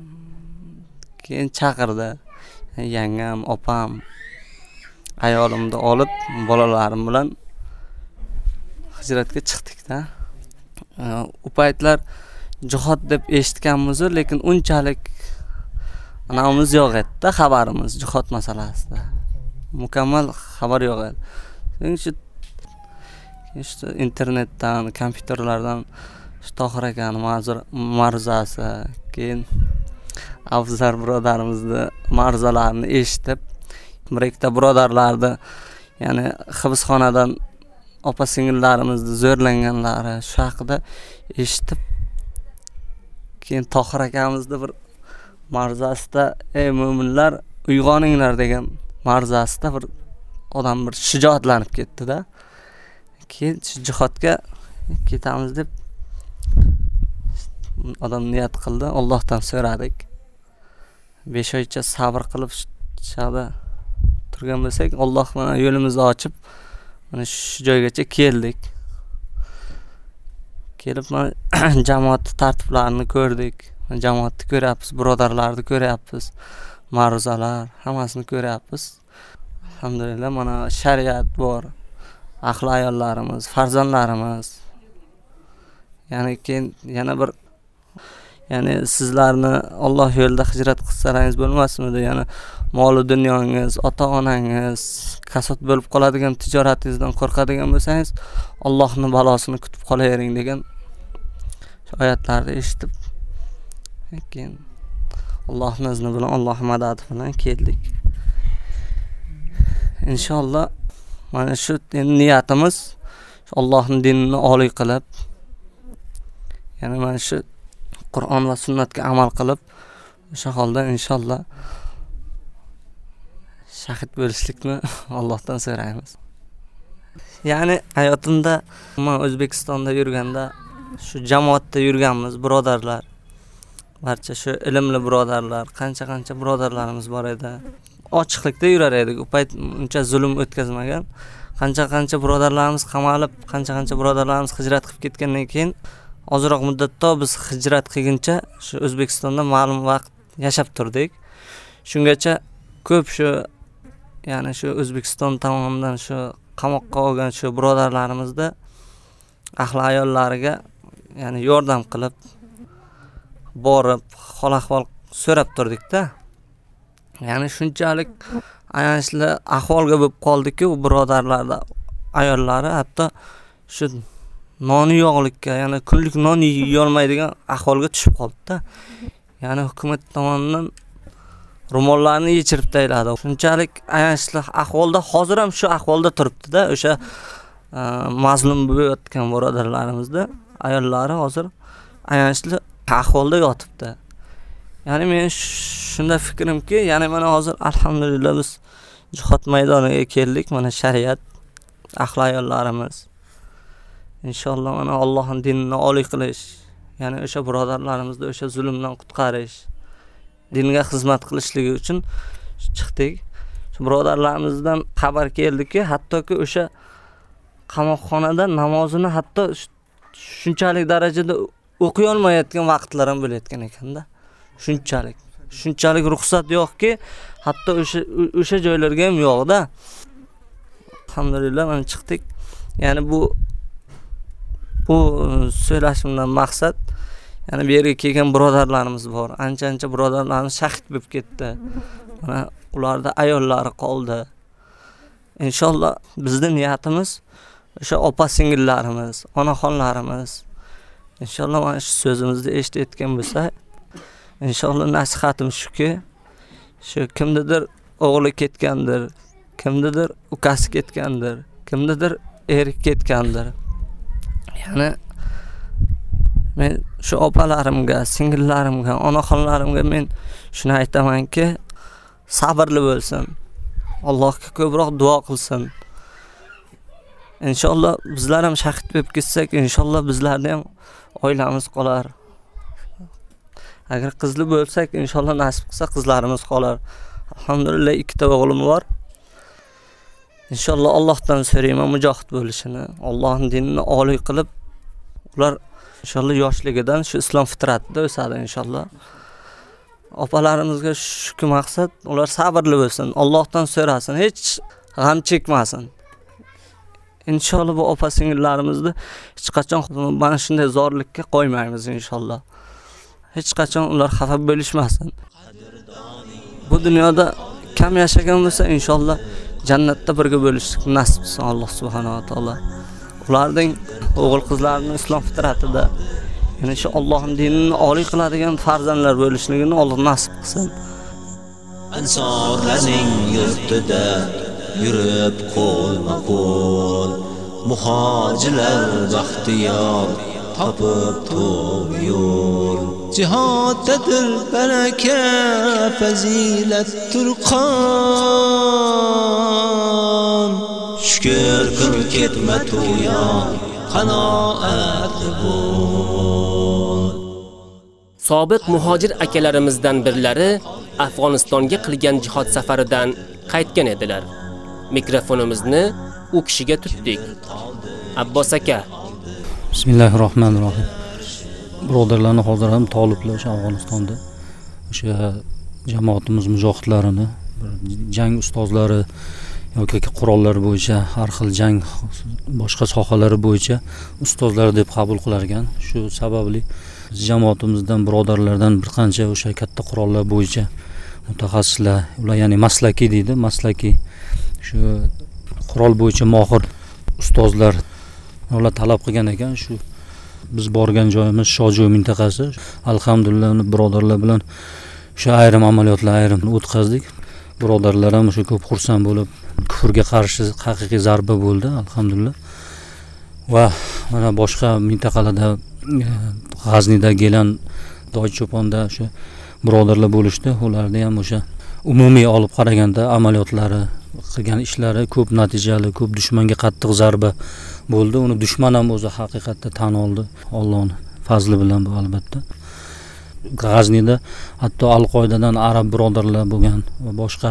keyin chaqirdi. Yangam opam ayolimni olib bolalarim bilan hijratga chiqdikda u paytlar jihod deb eshitganmizu lekin unchalik anavimiz yo'q edida xabarimiz jihod masalasida. Mukammal xabar yo'q edi. Shuning uchun internetdan kompyuterlardan shu tohir akani ma'ruzasi keyin afzar birodarimizni ma'ruzalarini eshitib bir ikkita birodarlarni ya'ni hibsxonadan opa singillarimizni zo'rlanganlari shu haqida eshitib keyin tohir akamizni bir marzasida ey mo'minlar uyg'oninglar degan marzasida bir odam bir shijoatlanib ketdida. Keyin shu jihodga ketamiz deb odam niyat qildi. Ollohdan so'radik. Besh oycha sabr qilib shu turgan bo'lsak olloh mana yo'limizni ochib mana shu joygacha keldik. Kelib mana jamoat tartiblarini ko'rdik. Jamoatni ko'ryapmiz birodarlarni ko'ryapmiz ma'ruzalar hammasini ko'ryapmiz. Alhamdulillah mana shariat bor ahli ayollarimiz farzandlarimiz. Ya'ni keyin yana bir ya'ni sizlarni olloh yo'lida hijrat qilsalaringiz bo'lmasmidi? Yana mol dunyongiz ota onangiz kasod bo'lib qoladigan tijoratingizdan qo'rqadigan bo'lsangiz ollohni balosini kutib qolavering degan oyatlarni eshitib keyin allohni izni bilan alloh madadi bilan keldik inshaalloh mana shu niyatimiz allohni dinini oliy qilib ya'ni mana shu qur'on va sunnatga amal qilib o'sha holda inshaalloh shahid bo'lishlikni Allohdan so'raymiz. Ya'ni hayotimda man O'zbekistonda yurganda shu jamoatda yurganmiz, birodarlar. Barcha shu ilmli birodarlar, qancha-qancha birodarlarimiz bor edi. Ochiqlikda yurar edik. U payt uncha zulm o'tkazmagan. Qancha-qancha birodarlarimiz qamalib, qancha-qancha birodarlarimiz hijrat qilib ketgandan keyin ozroq muddatda biz hijrat qilguncha shu O'zbekistonda ma'lum vaqt yashab turdik. Shungacha ko'p shu ya'ni shu O'zbekiston tomonidan shu qamoqqa olgan shu birodarlarimizni ahli ayollariga ya'ni yordam qilib borib hol ahvol so'rab turdik-da. Ya'ni shunchalik ayanchli ahvolga bo'lib qoldiki, u birodarlarni ayollari hatto shu noni yo'qlikka, ya'ni kunlik non yeyolmaydigan ahvolga tushib qoldi-da. Ya'ni hukumat tomonidan ro'mollarni yechirib tashladi. Shunchalik ayanchli ahvolda, hozir ham shu ahvolda turibdi-da, o'sha e, mazlum bo'layotgan birodarlarimizni ayollari hozir ayanchli ahvolda yotibdi. Ya'ni men shunda fikrimki, ya'ni mana hozir alhamdulillah biz jihod maydoniga keldik. Mana shariat ahli ayollarimiz inshaalloh mana Allohning dinini oliy qilish, ya'ni o'sha birodarlarimizni o'sha zulmdan qutqarish, dinga xizmat qilishligi uchun chiqdik. Shu birodarlarimizdan xabar keldiki, hattoki o'sha qamoqxonada namozini hatto shunchalik darajada o'qiy olmayotgan vaqtlarim bo'layotgan ekanda. Shunchalik. Shunchalik ruxsat yo'qki, hatto o'sha o'sha joylarga ham yo'qda. Alhamdulillah mana chiqdik. Ya'ni bu bu e, so'rashimdan maqsad ya'ni bu yerga kelgan birodarlarimiz bor. Ancha-ancha birodarlarimiz shahid bo'lib ketdi. Mana ularda ayollari qoldi. Inshaalloh bizning niyatimiz o'sha opa-singillarimiz, onaxonlarimiz inshaalloh mana shu so'zimizni eshitayotgan bo'lsa, inshaalloh nasihatim shuki, shu kimnidir o'g'li ketgandir, kimnidir ukasi ketgandir, kimnidir eri ketgandir. Ya'ni men shu opalarimga, singillarimga, onaxonlarimga men shuni aytamanki, sabrli bo'lsin. Allohga ko'proq duo qilsin. Inshaalloh bizlar ham shahid bo'lib ketsak, inshaalloh bizlarni ham oilamiz qolar. Agar qizli bo'lsak, inshaalloh nasib qilsa qizlarimiz qolar. Alhamdulillah ikkita o'g'lim bor. Inshaalloh Allohdan so'rayman mujohid bo'lishini, Allohning dinini oliy qilib, ular inshaalloh yoshligidan shu islom fitratida o'sadi inshaalloh. Opalarimizga shu maqsad, ular sabrli bo'lsin, Allohdan so'rasin, hech g'am chekmasin. Inshaalloh bu opa singillarimizni hech qachon mana shunday zorlikka qo'ymaymiz inshaalloh. Hech qachon ular xafa bo'lishmasin. Bu dunyoda kam yashagan bo'lsa inshaalloh jannatda birga bo'lishlik nasib qilsin Alloh subhanahu va taolo. Ularning o'g'il qizlarini islom fitratida ya'ni shu Allohning dinini oliy qiladigan farzandlar bo'lishligini Alloh nasib qilsin. Ansorlarning yurtida yurib qo'lma-qo'l muhojirlar baxtiyor topib to'g'ri yo'l. Jihoddadir baraka fazilat turqon. Shukr qil ketma to'yon qanoatli bo'l Sobiq muhojir akalarimizdan birlari Afg'onistonga qilgan jihod safaridan qaytgan edilar. Mikrofonimizni u kishiga tutdik. Abbos aka. Bismillahirrohmanirrohim. Birodarlarni hozir ham toliblar o'sha Afg'onistonda o'sha jamoatimiz mujohidlarini jang ustozlari yoki qurollar bo'yicha har xil jang boshqa sohalari bo'yicha ustozlar deb qabul qilar ekan. Shu sababli jamoatimizdan birodarlardan bir qancha o'sha katta qurollar bo'yicha mutaxassislar, ular ya'ni maslakiy deydi, maslakiy shu qurol bo'yicha mohir ustozlar ular talab qilgan ekan shu biz borgan joyimiz shojoy mintaqasi. Alhamdulillah birodarlar bilan o'sha ayrim amaliyotlar ayrim o'tkazdik. Birodarlar ham o'sha ko'p xursand bo'lib, kufrga qarshi haqiqiy zarba bo'ldi, alhamdulillah. Va mana boshqa mintaqalarda e, G'aznida, Gelan, Doycho'ponda o'sha birodarlar bo'lishdi. ularni ham o'sha umumiy olib qaraganda amaliyotlari qilgan ishlari ko'p natijali ko'p dushmanga qattiq zarba bo'ldi. Uni dushman ham o'zi haqiqatda tan oldi ollohni fazli bilan bu albatta. G'azniyda hatto al qoidadan arab birodarlar bo'lgan va boshqa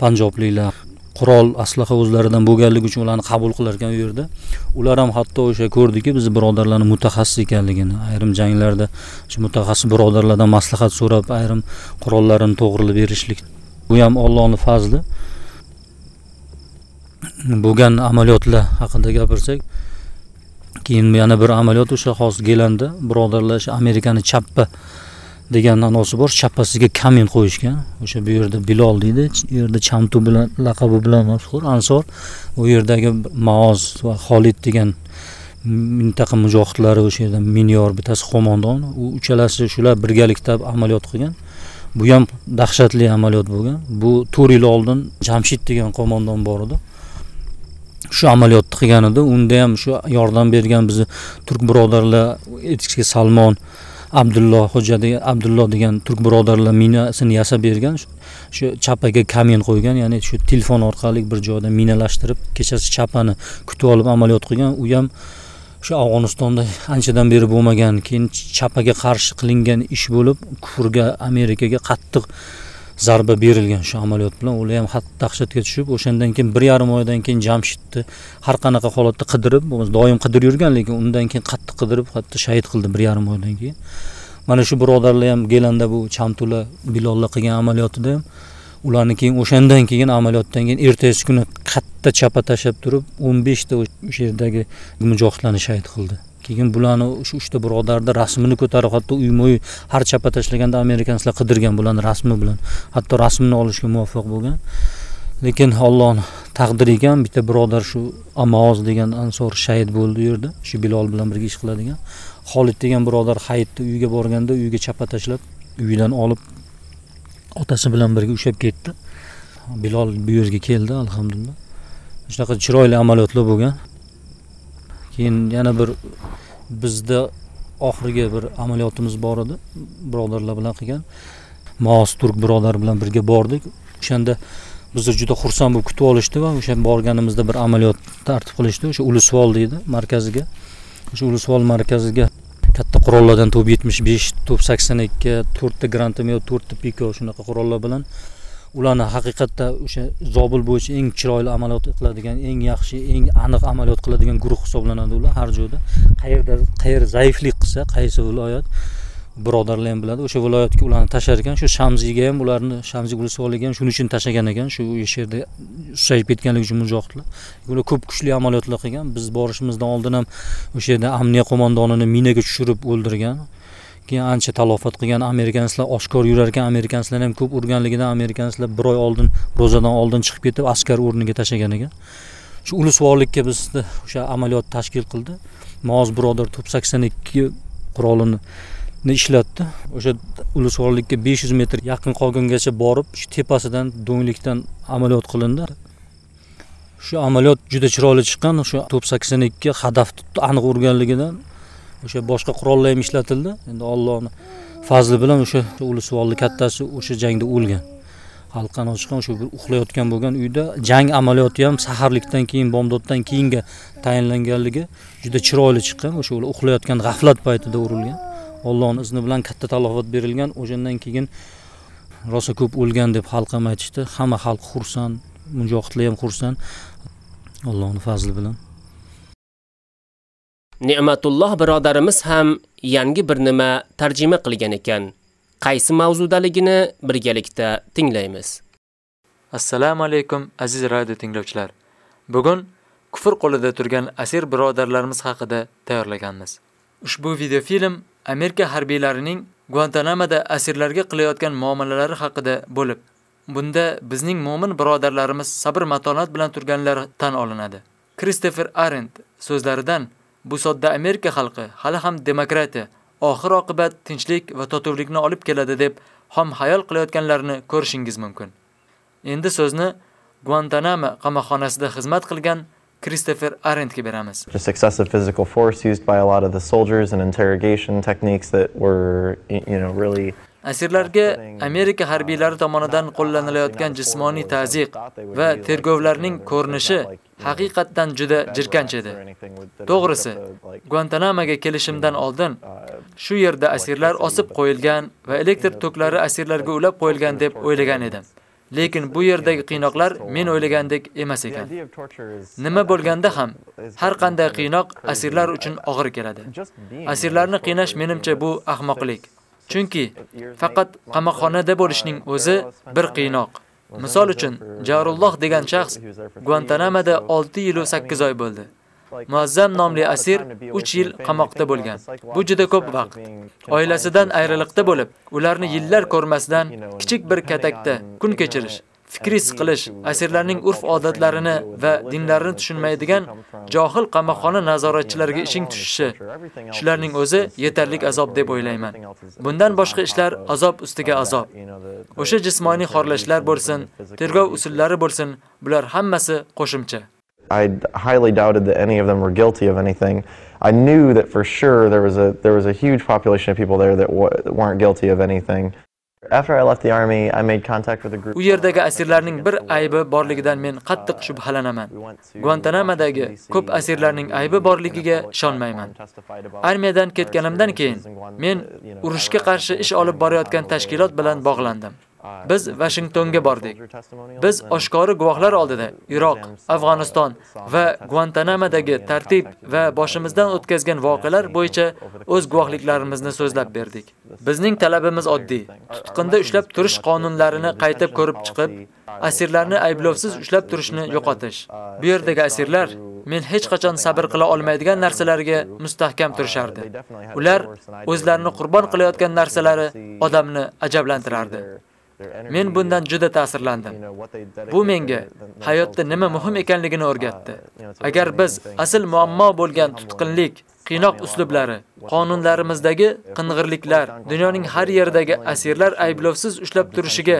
panjobliklar qurol aslaha o'zlaridan bo'lganligi uchun ularni qabul qilar ekan u yerda. Ular ham hatto o'sha ko'rdiki biz birodarlarni mutaxassis ekanligini ayrim janglarda shu mutaxassis birodarlardan maslahat so'rab ayrim qurollarini to'g'rilab berishlik. Bu ham ollohni fazli. Bo'lgan amaliyotlar haqida gapirsak keyin yana bir amaliyot o'sha hozir gelanda birodarlar o'sha amerikani chappa degan ma'nosi bor. Chappasiga kamin qo'yishgan. O'sha bu yerda bilol deydi u yerda chamtu bilan laqabi bilan mashhur ansor. U yerdagi maoz va xolid degan mintaqa mujohidlari o'sha yerda minyor bittasi qo'mondon. U uchalasi shular birgalikda amaliyot qilgan. Bu ham dahshatli amaliyot bo'lgan. Bu to'rt yil oldin jamshid degan qo'mondon bor edi. Shu amaliyotni qilgan edi unda ham shu yordam bergan bizni turk birodarlar aytishga salmon abdullo xo'ja degan abdullo degan turk birodarlar minasini yasab bergan shu chapaga kamin qo'ygan ya'ni shu telefon orqali bir joyda minalashtirib kechasi chapani kutib olib amaliyot qilgan. U ham shu afg'onistonda anchadan beri bo'lmagan keyin chapaga qarshi qilingan ish bo'lib kufrga amerikaga qattiq zarba berilgan shu amaliyot bilan. Ular ham dahshatga tushib o'shandan keyin bir yarim oydan keyin jamshidni har qanaqa holatda qidirib doim qidirib yurgan lekin undan keyin qattiq qidirib hatto shahid qildi bir yarim oydan keyin. Mana shu birodarlar ham gelanda bu chamtula bilollar qilgan amaliyotida ham ularni keyin o'shandan keyin amaliyotdan keyin ertasi kuni katta chapa tashlab turib o'n beshta o'sha yerdagi mujohidlarni shahid qildi. Keyin bularni shu uchta birodarni rasmini ko'tarib hatto uyma uy har chapa tashlaganda amerikanslar qidirgan bularni rasmi bilan hatto rasmini olishga muvaffaq bo'lgan. Lekin ollohni taqdiri ekan bitta birodar shu amoz degan ansor shahid bo'ldi u yerda shu bilol bilan birga ish qiladigan. Xolid degan birodar hayitda uyiga borganda uyiga chapa tashlab uyidan olib otasi bilan birga ushlab ketdi. Bilol bu yerga keldi alhamdulillah. Shunaqa chiroyli amaliyotlar bo'lgan. Keyin yana bir bizda oxirgi bir amaliyotimiz bor edi. Birodarlar bilan qilgan. Maos turk birodar bilan birga bordik. O'shanda bizni juda xursand bo'lib kutib olishdi va o'sha borganimizda bir amaliyot tartib qilishdi. O'sha ulusvol deydi markaziga. O'sha ulusvol markaziga katta qurollardan to'p yetmish besh to'p sakson ikki to'rtta grantomet to'rtta piko shunaqa qurollar bilan ularni haqiqatda o'sha zobil bo'yicha eng chiroyli amaliyot qiladigan eng yaxshi eng aniq amaliyot qiladigan guruh hisoblanadi ular har joyda. Qayerda qayer zaiflik qilsa qaysi viloyat birodarlar ham biladi. O'sha viloyatga ularni tashlar ekan shu shamziga ham ularni shamzi ulusvoliga ham shuning uchun tashlagan ekan shu o'sha yerda susayib ketganligi uchun mujohidlar. Ular ko'p kuchli amaliyotlar qilgan biz borishimizdan oldin ham o'sha yerda amniya qo'mondonini minaga tushirib o'ldirgan. Keyin ancha talofat qilgan amerikanslar oshkor yurar ekan amerikanslar ham ko'p urganligidan amerikanslar bir oy oldin ro'zadan oldin chiqib ketib askar o'rniga tashlagan ekan. Shu ulusvorlikka bizni o'sha amaliyot tashkil qildi. Moz birodar to'p sakson ikki qurolini ishlatdi. O'sha ulusvorlikka besh yuz metr yaqin qolgungacha borib shu tepasidan do'nglikdan amaliyot qilindi. Shu amaliyot juda chiroyli chiqqan o'sha to'p sakson ikki hadafni aniq urganligidan o'sha boshqa qurollar ham ishlatildi. Endi ollohni fazli bilan o'sha ulusvolni kattasi o'sha jangda o'lgan. Halqani ochgan o'sha bir uxlayotgan bo'lgan uyda jang amaliyoti ham saharlikdan keyin bomdoddan keyinga tayinlanganligi juda chiroyli chiqqan. O'sha ular uxlayotgan g'aflat paytida urilgan. Ollohni izni bilan katta talofat berilgan. O'shandan keyin rosa ko'p o'lgan deb xalq ham aytishdi. Hamma xalq xursand mujohidlar ham xursand. Allohni fazli bilan. Ne'matulloh birodarimiz ham yangi bir nima tarjima qilgan ekan. Qaysi mavzudaligini birgalikda tinglaymiz. Assalomu alaykum aziz radio tinglovchilar. Bugun kufr qo'lida turgan asir birodarlarimiz haqida tayyorlaganmiz. Ushbu video film Amerika harbiylarining Guantanamoda asirlarga qilayotgan muomalalari haqida bo'lib, bunda bizning mu'min birodarlarimiz sabr matonat bilan turganlari tan olinadi. Christopher Arendt so'zlaridan bu sodda Amerika xalqi hali ham demokratiya, oxir oqibat tinchlik va totuvlikni olib keladi deb ham hayol qilayotganlarini ko'rishingiz mumkin. Endi so'zni Guantanamo qamoqxonasida xizmat qilgan Christopher Arendtga beramiz. Just excessive physical force used by a lot of the soldiers and interrogation techniques that were, you know, really Asirlarga Amerika harbiylari tomonidan qo'llanilayotgan jismoniy ta'ziq va tergovlarning ko'rinishi haqiqatdan juda jirkanch edi. To'g'risi, Guantanamoga kelishimdan oldin shu yerda asirlar osib qo'yilgan va elektr toklari asirlarga ulab qo'yilgan deb o'ylagan edim. Lekin bu yerdagi qiynoqlar men o'ylagandek emas ekan. Nima bo'lganda ham har qanday qiynoq asirlar uchun og'ir keladi. Asirlarni qiynash menimcha bu ahmoqlik. Chunki faqat qamoqxonada bo'lishning o'zi bir qiynoq. Misol uchun, Jarulloh degan shaxs Guantanamoda 6 yil va 8 oy bo'ldi. Muazzam nomli asir 3 yil qamoqda bo'lgan. Bu juda ko'p vaqt. Oilasidan ayriliqda bo'lib, ularni yillar ko'rmasdan kichik bir katakda kun kechirish, fikris qilish, asirlarning urf-odatlarini va dinlarini tushunmaydigan johil qamoqxona nazoratchilariga ishing tushishi, shularning o'zi yetarlik azob deb o'ylayman. Bundan boshqa ishlar azob ustiga azob. O'sha jismoniy xorlashlar bo'lsin, tergov usullari bo'lsin, bular hammasi qo'shimcha. I highly doubted that any of them were guilty of anything. I knew that for sure there was a there was a huge population of people there that weren't guilty of anything. After I left the army, I made contact with a group. U yerdagi asirlarning bir aybi borligidan men qattiq shubhalanaman. Guantanamodagi ko'p asirlarning aybi borligiga ishonmayman. Armiyadan ketganimdan keyin men urushga qarshi ish olib borayotgan tashkilot bilan bog'landim. Biz Vashingtonga bordik. Biz oshkori guvohlar oldida Iroq, Afg'oniston va Guantanamodagi tartib va boshimizdan o'tkazgan voqealar bo'yicha o'z guvohliklarimizni so'zlab berdik. Bizning talabimiz oddiy. Tutqinda ushlab turish qonunlarini qaytib ko'rib chiqib, asirlarni ayblovsiz ushlab turishni yo'qotish. Bu yerdagi asirlar men hech qachon sabr qila olmaydigan narsalarga mustahkam turishardi. Ular o'zlarini qurbon qilayotgan narsalari odamni ajablantirardi. Men bundan juda ta'sirlandim. Bu menga hayotda nima muhim ekanligini o'rgatdi. Agar biz asl muammo bo'lgan tutqinlik, qiynoq uslublari, qonunlarimizdagi qing'irliklar, dunyoning har yeridagi asirlar ayblovsiz ushlab turishiga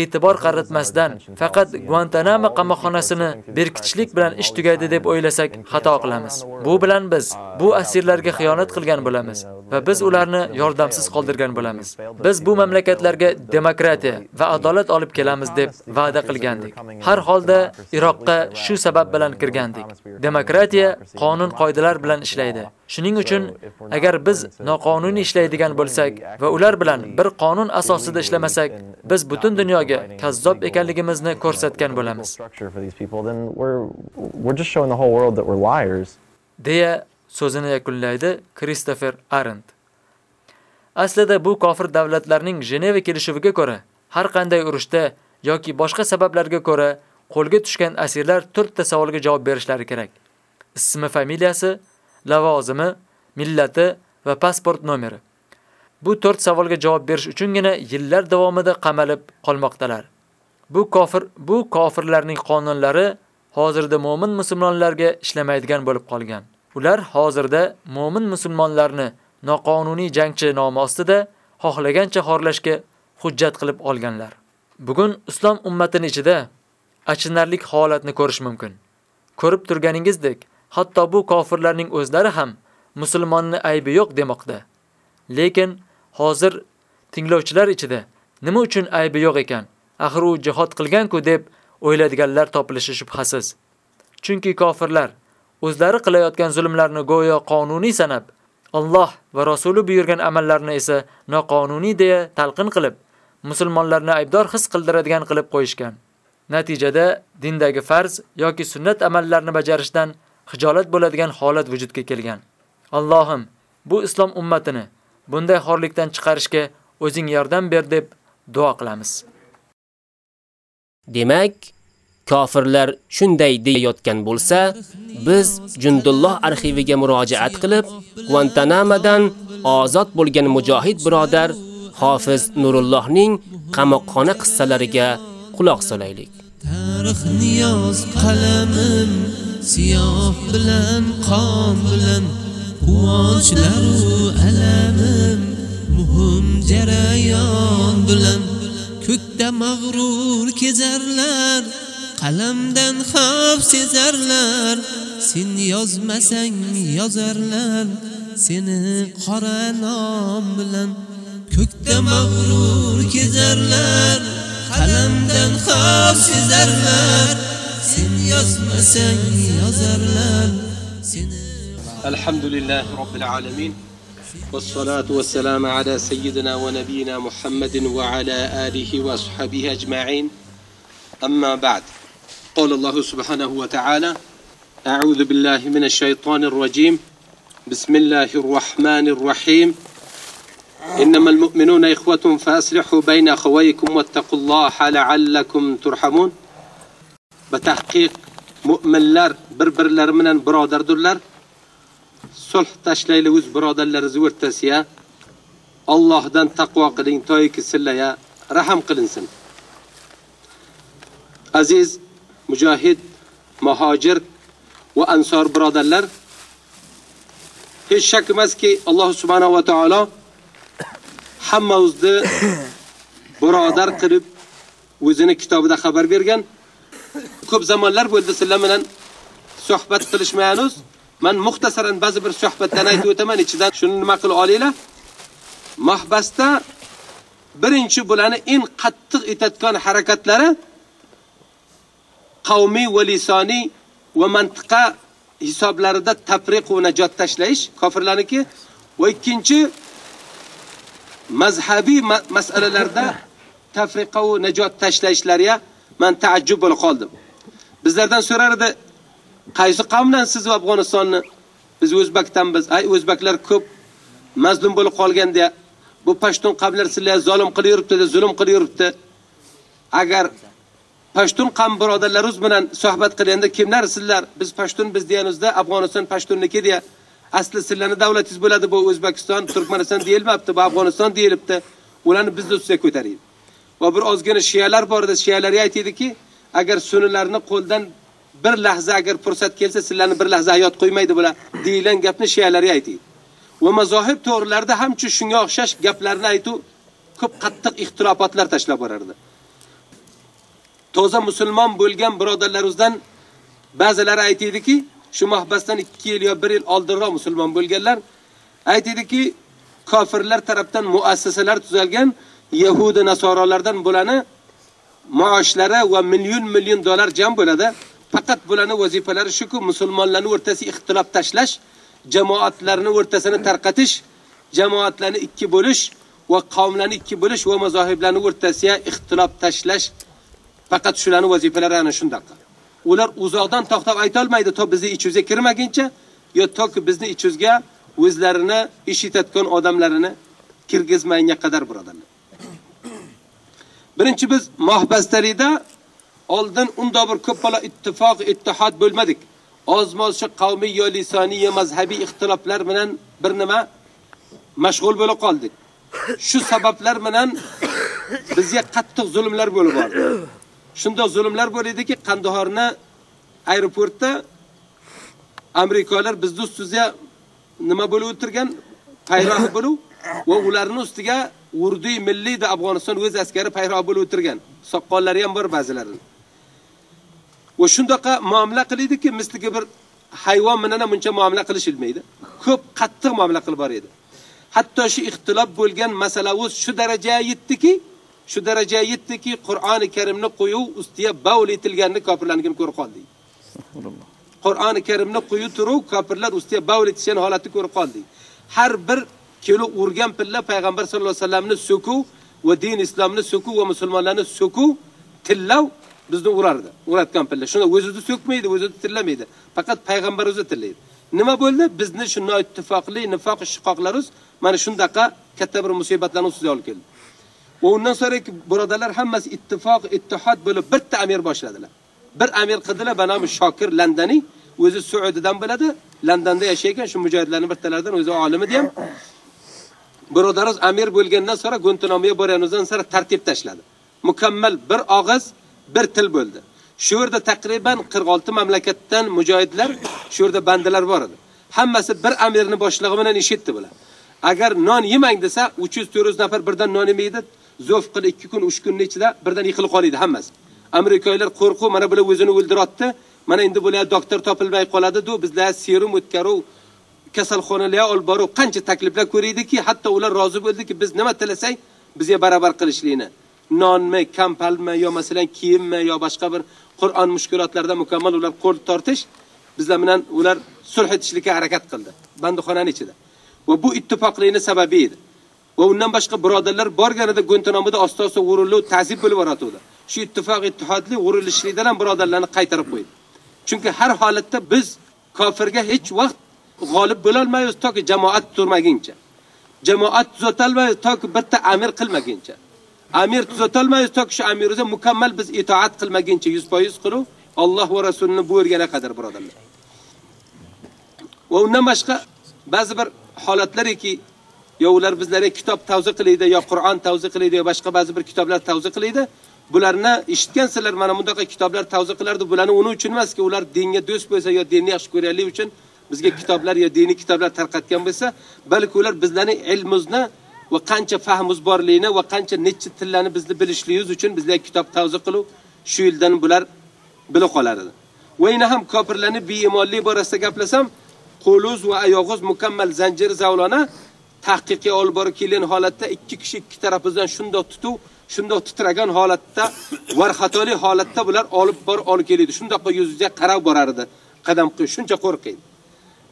e'tibor qaratmasdan faqat Guantanamo qamoqxonasini berkitishlik bilan ish tugaydi deb o'ylasak xato qilamiz. Bu bilan biz bu asirlarga xiyonat qilgan bo'lamiz va biz ularni yordamsiz qoldirgan bo'lamiz. Biz bu mamlakatlarga demokratiya va adolat olib kelamiz deb va'da qilgandik. Har holda Iroqqa shu sabab bilan kirgandik. Demokratiya qonun qoidalar bilan ishlaydi. Shuning uchun agar biz noqonuniy ishlaydigan bo'lsak va ular bilan bir qonun asosida ishlamasak, biz butun dunyoga kazzob ekanligimizni ko'rsatgan bo'lamiz. deya so'zini yakunlaydi Kristofer Arendt. Aslida bu kofir davlatlarning Jeneva kelishuviga ko'ra, har qanday urushda yoki boshqa sabablarga ko'ra qo'lga tushgan asirlar 4 ta savolga javob berishlari kerak. Ismi, familiyasi, lavozimi, millati va pasport nomeri. Bu 4 savolga javob berish uchungina yillar davomida qamalib qolmoqdalar. Bu kofir, bu kofirlarning qonunlari hozirda mu'min musulmonlarga ishlamaydigan bo'lib qolgan. Ular hozirda mu'min musulmonlarni noqonuniy jangchi nomi ostida xohlagancha xorlashga hujjat qilib olganlar. Bugun islom ummatining ichida achinarlik holatni ko'rish mumkin. Ko'rib turganingizdek, hatto bu kofirlarning o'zlari ham musulmonni aybi yo'q demoqda. Lekin hozir tinglovchilar ichida nima uchun aybi yo'q ekan? Axir u jihad qilgan-ku deb o'yladiganlar topilishi shubhasiz. Chunki kofirlar o'zlari qilayotgan zulmlarni go'yo qonuniy sanab, Alloh va rasuli buyurgan amallarni esa noqonuniy deya talqin qilib, musulmonlarni aybdor his qildiradigan qilib qo'yishgan. Natijada dindagi farz yoki sunnat amallarini bajarishdan hijolat bo'ladigan holat vujudga kelgan. Allohim, bu islom ummatini bunday xorlikdan chiqarishga o'zing yordam ber deb duo qilamiz. Demak, kofirlar shunday deyayotgan bo'lsa, biz Jundulloh arxiviga murojaat qilib, Guantanamodan ozod bo'lgan mujohid birodar Hofiz Nurullohning qamoqxona qissalariga quloq solaylik. Tarix niyoz qalamim siyoh bilan qon bilan quvonchlar u alamim muhim jarayon bilan. Ko'kda mag'rur kezarlar qalamdan xavf sezarlar. Sen yozmasang yozarlar seni qora nom bilan. Ko'kda mag'rur kezarlar qalamdan xavf sezarlar. Sen yozmasang yozarlar seni الحمد لله رب العالمين والصلاة والسلام على سيدنا ونبينا محمد وعلى آله وصحبه أجمعين. أما بعد قال الله سبحانه وتعالى أعوذ بالله من الشيطان الرجيم. بسم الله الرحمن الرحيم. إنما المؤمنون إخوة فأصلحوا بين أخويكم واتقوا الله لعلكم ترحمون. va tahqiq mu'minlar bir-birlari bilan birodardirlar. Sulh tashlayli o'z birodarlaringiz o'rtasiga Allohdan taqvo qiling, toyki sizlarga rahm qilinsin. Aziz mujohid, muhojir va ansor birodarlar, hech shak emaski Alloh subhanahu va taolo hammamizni birodar qilib o'zini kitobida xabar bergan. Ko'p zamonlar bo'ldi sizlar bilan suhbat qilishmaymiz. Men muxtasaran ba'zi bir suhbatdan aytib o'taman, ichidan shuni nima qilib olinglar. Mahbasda birinchi bularni eng qattiq etatgan harakatlari qavmiy va lisoniy va mantiqa hisoblarida tafriq va najot tashlash kofirlarniki va ikkinchi mazhabiy masalalarda tafriqa va najot tashlashlariga men taajjub bo'lib qoldim. Bizlardan so'rar edi, qaysi qavmdan siz va Afg'onistonni? Biz o'zbakdanmiz. Ay o'zbeklar ko'p mazlum bo'lib qolganda bu pashtun qavmlar sizlarga zolim qilib yuribdi, zulm qilib yuribdi. Agar pashtun qavm birodarlarimiz bilan suhbat qilganda kimlar sizlar? Biz pashtun biz deganimizda Afg'oniston pashtunniki deya asli sizlarning davlatingiz bo'ladi bu O'zbekiston, Turkmaniston deyilmabdi, bu Afg'oniston deyilibdi. Ularni biz ustiga ko'taraylik. Va bir ozgina shiyalar bor edi, shiyalarga aytaydiki agar sunnilarni qo'ldan bir lahza agar fursat kelsa sizlarni bir lahza hayot qo'ymaydi bular deyilgan gapni shiyalarga aytaydi Va mazohib to'g'rilarida hamchi shunga o'xshash gaplarni aytib ko'p qattiq ixtilofotlar tashlab borardi. Toza musulmon bo'lgan birodarlarimizdan ba'zilari aytdiki, shu mahbasdan 2 yil yo 1 yil oldinroq musulmon bo'lganlar aytdiki, kofirlar tarafdan muassasalar tuzalgan Yahudi nasoralardan bulani maoshlari va million million dollar jam bo'ladi. Faqat bularni vazifalari shuku musulmonlarning o'rtasiga ixtilof tashlash, jamoatlarni o'rtasini tarqatish, jamoatlarni ikki bo'lish va qavmlarni ikki bo'lish va mazohiblarni o'rtasiga ixtilof tashlash faqat shularning vazifalari ana shundaqa. Ular uzoqdan to'xtab ayta olmaydi, to bizni ichimizga kirmaguncha yo toki bizni ichimizga o'zlarini ishitatgan odamlarini kirgizmayga qadar birodarlar. Birinchi biz mahbastarida oldin unda bir ko'p bola ittifoq, ittihod bo'lmadik. Ozmoz qavmiy yo lisoniy yo mazhabiy ixtiloflar bilan bir nima mashg'ul bo'lib qoldik. Shu sabablar bilan bizga qattiq zulmlar bo'lib bordi. Shunda zulmlar bo'ldiki, Qandahorni aeroportda Amerikalar bizni ustimizga nima bo'lib o'tirgan? Payroq bo'lib va ularning ustiga Urdiy milliy da Afg'oniston o'z askari payroq bo'lib o'tirgan. Soqqollari ham bor ba'zilarining. Va shundaqa muomala qilidiki, misligi bir hayvon bilan ham buncha muomala qilishilmaydi. Ko'p qattiq muomala qilib bor edi. Hatto shu ixtilof bo'lgan masala o'z shu darajaga yetdiki, shu darajaga yetdiki, Qur'oni Karimni qo'yib ustiga bawl etilganini kofirlarning ko'rib qoldik. Qur'oni Karimni qo'yib turib, kofirlar ustiga bawl etishgan holatni ko'rib qoldik. Har bir kelib urgan pilla payg'ambar sollallohu alayhi vasallamni so'ku va din islomni so'ku va musulmonlarni so'ku tillav bizni urardi. Uratgan pilla. Shunda o'zini so'kmaydi, o'zini tillamaydi. Faqat payg'ambar o'zi tillaydi. Nima bo'ldi? Bizni shu noittifoqli, nifoq shiqoqlarimiz mana shundaqa katta bir musibatlarni ustiga olib keldi. Va undan so'ra birodarlar hammasi ittifoq, ittihod bo'lib bitta amir boshladilar. Bir amir qildilar, banomi Shokir Landani, o'zi suudidan bo'ladi, Londonda yashaygan shu mujohidlarning birtalaridan o'zi olimi ham birodarimiz amir bo'lgandan sonra Guantanamo borganimizdan sonra tartib tashladi. Mukammal bir og'iz, bir til bo'ldi. Shu yerda taqriban 46 mamlakatdan mujohidlar, shu yerda bandalar bor edi. Hammasi bir amirni boshlig'i bilan eshitdi bular. Agar non yemang desa, 300-400 nafar birdan non yemaydi, zo'f qil 2 kun, 3 kunning ichida birdan yiqilib qoladi hammasi. Amerikaliklar qo'rquv, mana bular o'zini o'ldiryapti. Mana endi bular doktor topilmay qoladi-du, bizlar serum o'tkaruv kasalxonalarga olib borib qancha takliflar ko'raydiki, hatto ular rozi bo'ldiki, biz nima tilasak, bizga barobar qilishlikni. Nonmi, kampalmi yo masalan kiyimmi yo boshqa bir Qur'on mushkulotlarida mukammal ular qo'l tortish bizlar bilan ular sulh etishlikka harakat qildi. bandixonani ichida. Va bu ittifoqlikni sababi edi. Va undan boshqa birodarlar borganida guantanamida osta osta urilib, ta'zib bo'lib boratdi. Shu ittifoq ittihodli urilishlikdan ham birodarlarni qaytarib qo'ydi. Chunki har holatda biz kofirga hech vaqt g'olib bo'lolmaymiz toki jamoat turmaguncha. Jamoat tuzatalmaymiz toki bitta amir qilmaguncha. Amir tuzatalmaymiz toki shu amirga mukammal biz itoat qilmaguncha 100% qilib Alloh va Rasulini buyurgana qadar birodarlar. Va undan boshqa ba'zi bir holatlariki yo ular bizlarga kitob tavzi qilaydi yo Qur'on tavzi qilaydi yo boshqa ba'zi bir kitoblar tavzi qilaydi. Bularni eshitgansizlar mana bunday kitoblar tavzi qilardi. Bularni uning uchun emaski, ular dinga do'st bo'lsa yo dinni yaxshi ko'rganlik uchun bizga kitoblar yo diniy kitoblar tarqatgan bo'lsa, balki ular bizlarning ilmimizni va qancha fahmimiz borligini va qancha necha tillarni bizni bilishligimiz uchun bizlarga kitob tavzi qilib, shu yildan bular bilib qolar edi. Va yana ham kofirlarni beimonlik borasida gaplasam, qo'luz va oyog'iz mukammal zanjir zavlona tahqiqiy olib borib kelgan holatda ikki kishi ikki tarafimizdan shundoq tutuv, shundoq titragan holatda, varxatoli holatda bular olib bor olib keladi. Shundoqqa yuziga qarab borar edi. Qadam qo'y, shuncha qo'rqiydi.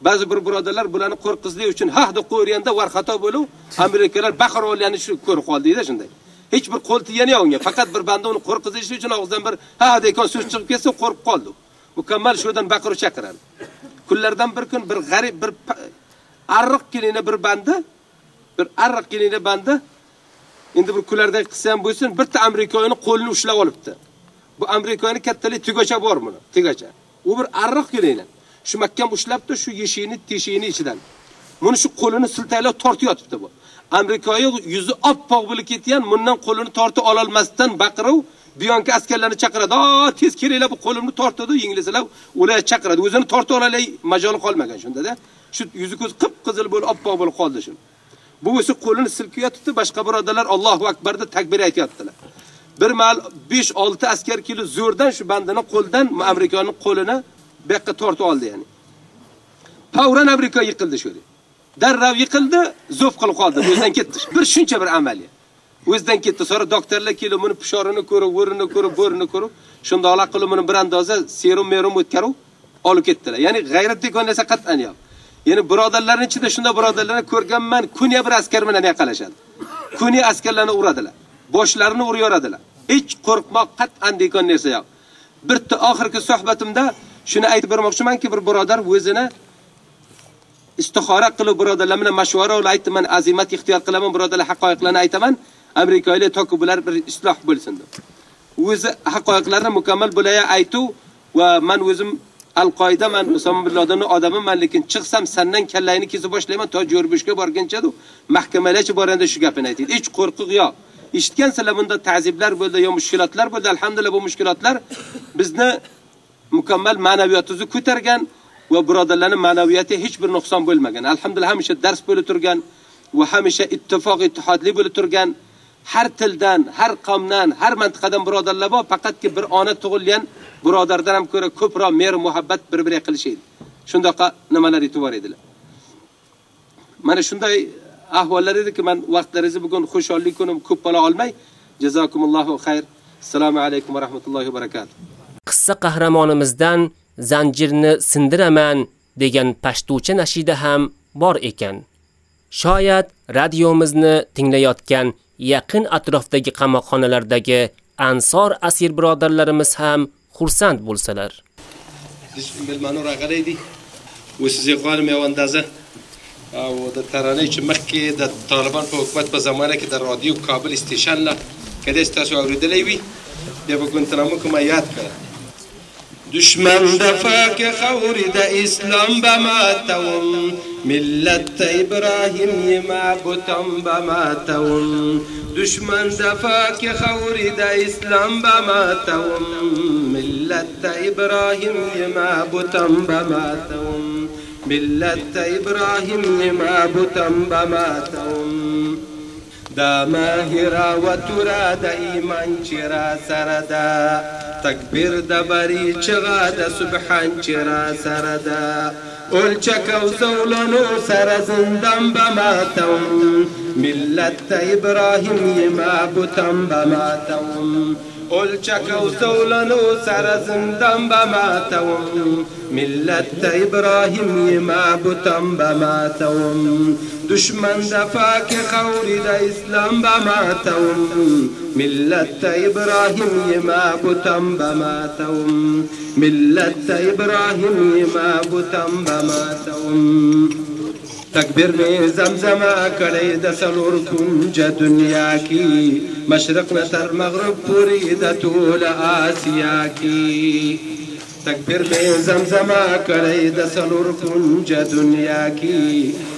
Ba'zi bir birodarlar bularni qo'rqizlik uchun ha deb qo'yganda var xato bo'lib, Amerikalar baqirolani shu ko'rib qoldi-da shunday. Hech bir qo'l tiyani yo'q unga. Faqat bir banda uni qo'rqizish uchun og'zidan bir ha degan so'z chiqib ketsa qo'rqib qoldi. Mukammal shudan baqirib chaqiradi. Kunlardan bir kun bir g'arib bir arriq bir banda, bir arriq banda endi bir kunlarda qissa ham bo'lsin, bitta Amerikani qo'lini ushlab olibdi. Bu Amerikani kattalik tugacha bor buni, tugacha. U bir arriq. Shu mahkam ushlabdi shu yeshikni teshigini ichidan. Buni shu qo'lini siltaylab tortib yotibdi bu. Amerikaga yuzi oppoq bo'lib ketgan, bundan qo'lini tortib ololmasdan baqirib baqiruv buyonki askarlarni chaqiradi. Tez kelinglar, bu qo'limni tortadi." Inglizlar ular chaqiradi. O'zini tortib ololay majoli qolmagan shundada Shu yuzi ko'z qip-qizil bo'lib oppoq bo'lib qoldi shu. Bu o'zi qo'lini silkib yotibdi, boshqa birodarlar Allohu akbar deb takbir aytyaptilar Bir mal 5-6 askar kelib zo'rdan shu bandani qo'ldan Amerikaning qo'lini bu yoqqa tortib oldi ya'ni. Pavran Amerika yiqildi shu. Darrav yiqildi, zo'f qilib qoldi, o'zidan ketdi. Bir shuncha bir amaliy. O'zidan ketdi. Sonra doktorlar kelib uni pishorini ko'rib, o'rini ko'rib, bo'rini ko'rib, shunda aloq qilib uni bir andoza serum merum o'tkazib olib ketdilar. Ya'ni g'ayrat degan narsa qat'an yo'q. Ya'ni birodarlarning ichida shunda birodarlarni ko'rganman, kuniya bir askar bilan yaqalashadi. Kuniya askarlarni uradilar. Boshlarini urib yoradilar. Hech qo'rqmoq qat'an degan narsa yo'q. Birta oxirgi suhbatimda shuni aytib bermoqchimanki, bir birodar o'zini istixora qilib birodarlar bilan mashvara olib aytdim, men azimat ixtiyor qilaman, birodarlar haqoiqlarni aytaman. Amerikalik toki bular bir isloh bo'lsin deb. O'zi haqoiqlarni mukammal bo'laya aytuv va men o'zim Al-Qoida man Usama bin Ladenning odamiman, lekin chiqsam sandan kallayni kesib boshlayman, to Jo'rbishga borguncha deb mahkamalarcha boranda shu gapini aytdi. Hech qo'rqiq yo'q. Eshitgansizlar bunda ta'ziblar bo'ldi, yo mushkilotlar bo'ldi. Alhamdulillah bu mushkilotlar bizni mukammal ma'naviyatingizni ko'targan va birodarlarning ma'naviyati hech bir nuqson bo'lmagan. Alhamdulillah hamisha dars bo'lib turgan va hamisha ittifoq ittihodli bo'lib turgan. Har tildan, har qomdan, har mintaqadan birodarlar bor, faqatki bir ona tug'ilgan birodardan ham ko'ra ko'proq mehr muhabbat bir-biriga qilishadi. Shundaqa nimalar e'tibor edilar. Mana shunday ahvollar ediki, men vaqtlaringizni bugun xushollik kunim ko'p bo'la olmay, jazakumullohu xayr. Assalomu alaykum va rahmatullohi va barakatuh. Qissa qahramonimizdan zanjirni sindiraman degan pashtucha nashida ham bor ekan. Shoyat radiomizni tinglayotgan yaqin atrofdagi qamoqxonalardagi ansor asir birodarlarimiz ham xursand bo'lsalar. بالمنور غليدي وسيزي غالم يا واندازه او د ترانه چې مخکې د طالبان په حکومت په زمانه کې د رادیو کابل استیشن لا کله تاسو اوریدلې وي بیا به ګونتنامو کوم یاد کړه دشمن دفا که خوری د اسلام بماتوم ملت ابراهیم ی معبودم بماتوم دشمن دفا که خوری د اسلام بماتوم ملت ابراهیم ی معبودم بماتوم ملت ابراهیم ی معبودم بماتوم دا ماهرا و تورا دا ایمان چرا سردا تکبیر دا بری چغا دا سبحان چرا سردا اولچک و زولنو سر زندم بماتم ملت ابراهیم یما بتم بماتم قل شكو سولانو سرزم دم بماتوم ملة إبراهيم يما بوتم بماتوم دشمن دفاك خوري دا إسلام بماتوم ملة إبراهيم يما بوتم بماتوم ملة إبراهيم يما بوتم بماتوم تکبیر میں زمزمہ کړی د سلور کی مشرق نه تر مغرب پوری د ټول آسیا کی تکبیر میں زمزمہ کړی د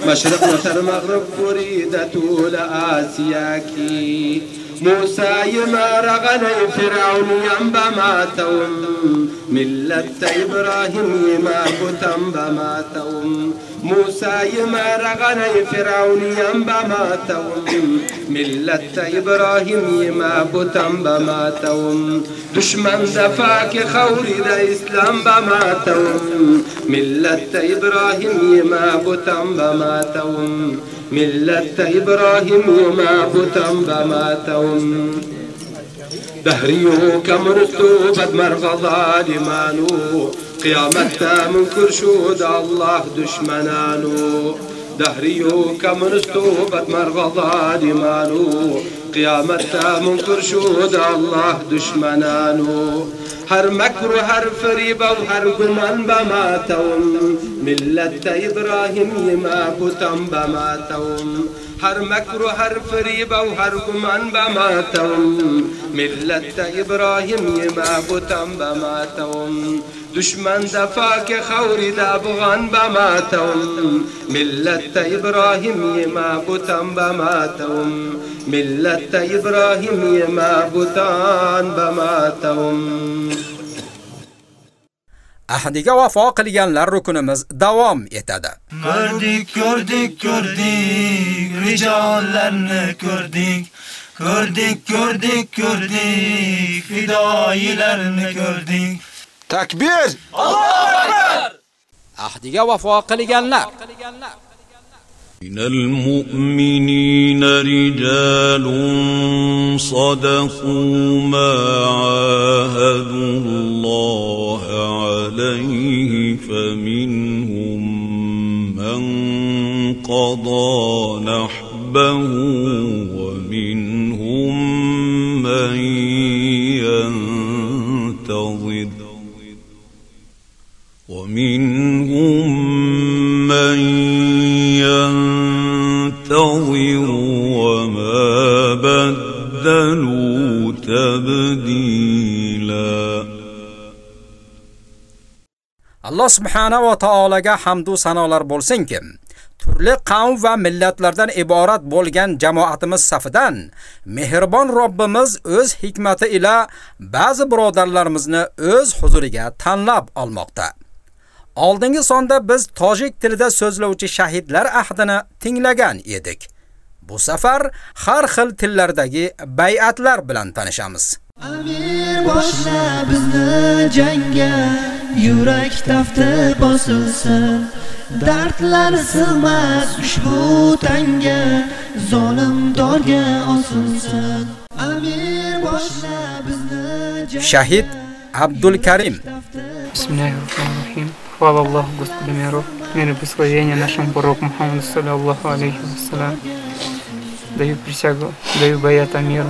مشرق نه تر مغرب پوری د ټول آسیا کی موسى يمارغني فرعون ينبا ماتهم ملة إبراهيم يما بتم بماتهم موسى يمرغني فرعون ينبا ما توم ملة إبراهيم يما بوتم بما توم دشمن دفاك خوري دا إسلام بما توم ملة إبراهيم يما بوتم بما توم ملة إبراهيم يما بوتم بما توم دهريو كمرتو بدمر ظالمانو. قيامتا من كرشود الله دشمنانو. دهريو كمنستو بتمر غضادي مالو قيامتا منكر شود الله دشمنانو. هر مكر وهر فريبة وهر قمان بماتهم ملة إبراهيم يما قتم بما توم هر مكر وهر فريبة وهر قمان بماتهم ملة إبراهيم يما قتم بما توم دشمن دفاک خوری د افغان بماتم ملت ابراهیم یما بوتم بماتم ملت ابراهیم یما بوتان بماتم ahdiga vafo qilganlar rukunimiz davom etadi. Ko'rdik, ko'rdik, ko'rdik, rijollarni ko'rdik. Ko'rdik, ko'rdik, ko'rdik, fidoyilarni ko'rdik. Takbir! Allohu akbar! Ahdiga vafo qilganlar من المؤمنين رجال صدقوا ما عاهدوا الله عليه فمنهم من قضى نحبه ومنهم من ومنهم من ينتظر وما بدلوا تبديلا Alloh subhanahu va taolaga hamd va sanolar bo'lsin-ki, turli qavm va millatlardan iborat bo'lgan jamoatimiz safidan mehribon Robbimiz o'z hikmati ila ba'zi birodarlarimizni o'z huzuriga tanlab olmoqda. Oldingi sonda biz tojik tilida so'zlovchi shahidlar ahdini tinglagan edik. Bu safar har xil tillardagi bay'atlar bilan tanishamiz. Amir boshla bizni jangga yurak tafti bosilsin dardlar sig'mas ushbu tanga zolim dorga osilsin Amir boshla bizni Shahid Abdul Karim Bismillahirrahmanirrahim. Хвала Аллаху, Господу миров, мир и благословение нашему пророку Мухаммаду, саллиллаху алейхи вассалям. Даю присягу, даю баят Амиру.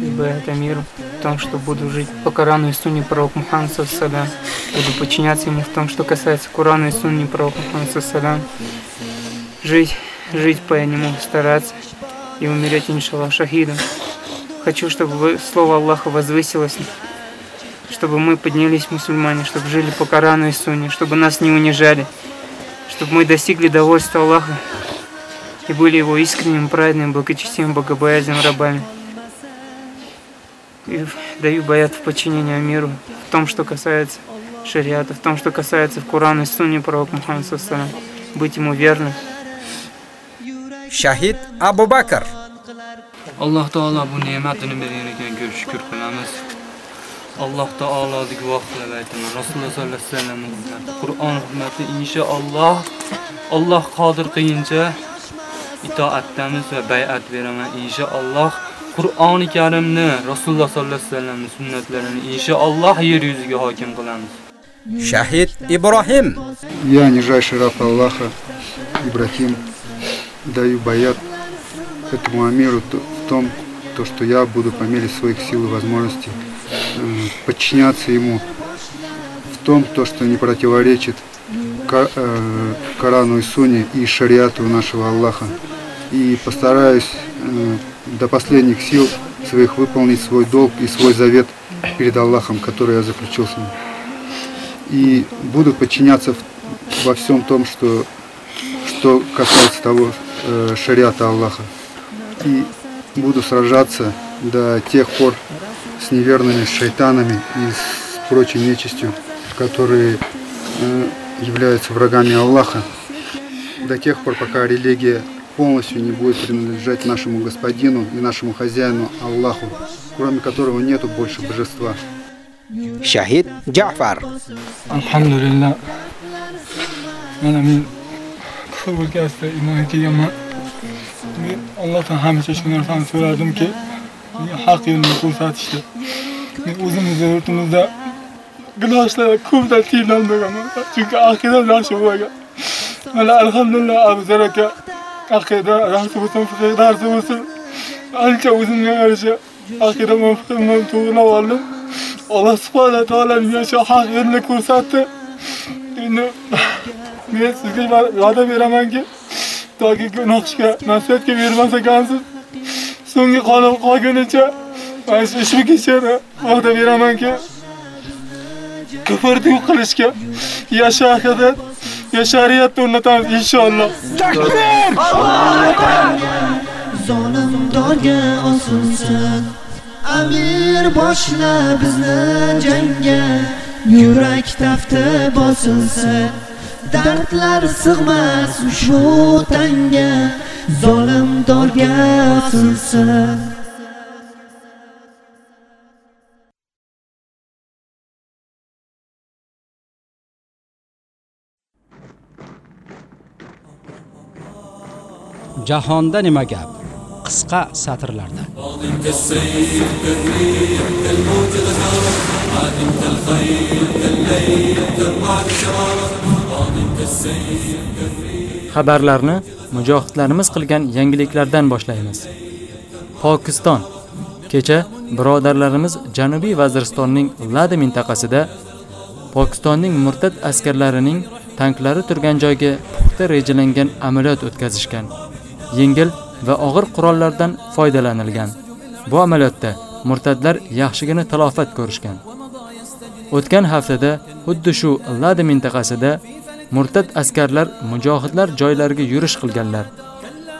И баят Амиру в том, что буду жить по Корану и Сунне пророка Мухаммада, саллиллаху Буду подчиняться ему в том, что касается Корана и Сунни пророка Мухаммада, саллиллаху Жить, жить по нему, стараться и умереть, иншаллах, шахидом. Хочу, чтобы слово Аллаха возвысилось чтобы мы поднялись мусульмане, чтобы жили по Корану и Сунне, чтобы нас не унижали, чтобы мы достигли довольства Аллаха и были Его искренним, праведным, благочестивым, богобоязненным рабами. И даю баят в подчинение миру в том, что касается шариата, в том, что касается в Корану и Сунне пророка Мухаммада, быть ему верным. Shahid Abu Bakr alloh taolo bu ne'matini bergan ekan ko'p qilamiz alloh taoloni guvoh qilib aytaman. Rasululloh sollallohu alayhi vasallam qur'on hurmati inshaalloh alloh qodir qilguncha itoatdamiz va bay'at beraman inshaalloh qur'oni karimni rasululloh sollallohu alayhi vasallamning sunnatlarini inshaalloh yer yuziga hokim qilamiz. Shahid Ibrohim. Я, нижайший раб Аллаха, Ибрахим, даю баят этому амиру в том, то, что я буду по мере своих сил и возможностей подчиняться ему в том, то, что не противоречит э, Корану и Суне и шариату нашего Аллаха. И постараюсь э, до последних сил своих выполнить свой долг и свой завет перед Аллахом, который я заключил с ним. И буду подчиняться во всем том, что, что касается того э, шариата Аллаха. И буду сражаться до тех пор с неверными шайтанами и с прочей нечистью, которые э, являются врагами Аллаха, до тех пор, пока религия полностью не будет принадлежать нашему Господину и нашему хозяину Аллаху, кроме которого нету больше божества. Kelganman men allohdan shu narsani so'radimki menga haq yo'lini ko'rsatishdi. Men o'zimizni yurtimizda gunohlar ko'pdan qiynalmaganman chunki aqidam yaxshi bo'lgan. Mana alhamdulillah abuzar aka aqida darsi bo'lsin fiqh darsi bo'lsin. Ancha o'zimga yarasha aqida fiqhimni to'g'irlab oldim. Alloh subhanahu taolo menga shu haq yo'lni ko'rsatdi. Endi men sizga va'da beramanki toki gunoh ishga nasihatga bermas ekansiz. So'nggi qonim qolgunicha mana shu ushbu kechani va'da beramanki. Kufrni yo'q qilishga ya shahidat ya shariatni o'rnatamiz inshaalloh. Zolim dorga osilsin amir boshla bizni jangga. Yurak tafti bosilsin dardlar sig'mas ushbu tanga zolim dorga osilsin Jahonda nima gap? Qisqa satrlarda. xabarlarni mujohidlarimiz qilgan yangiliklardan boshlaymiz. Pokiston kecha birodarlarimiz Janubiy Vaziristonning Lada mintaqasida Pokistonning murtad askarlarining tanklari turgan joyga puxta rejalangan amaliyot o'tkazishgan. Yengil va og'ir qurollardan foydalanilgan. Bu amaliyotda murtadlar yaxshigina talofat ko'rishgan. O'tgan haftada xuddi shu Lada mintaqasida murtad askarlar mujohidlar joylariga yurish qilganlar.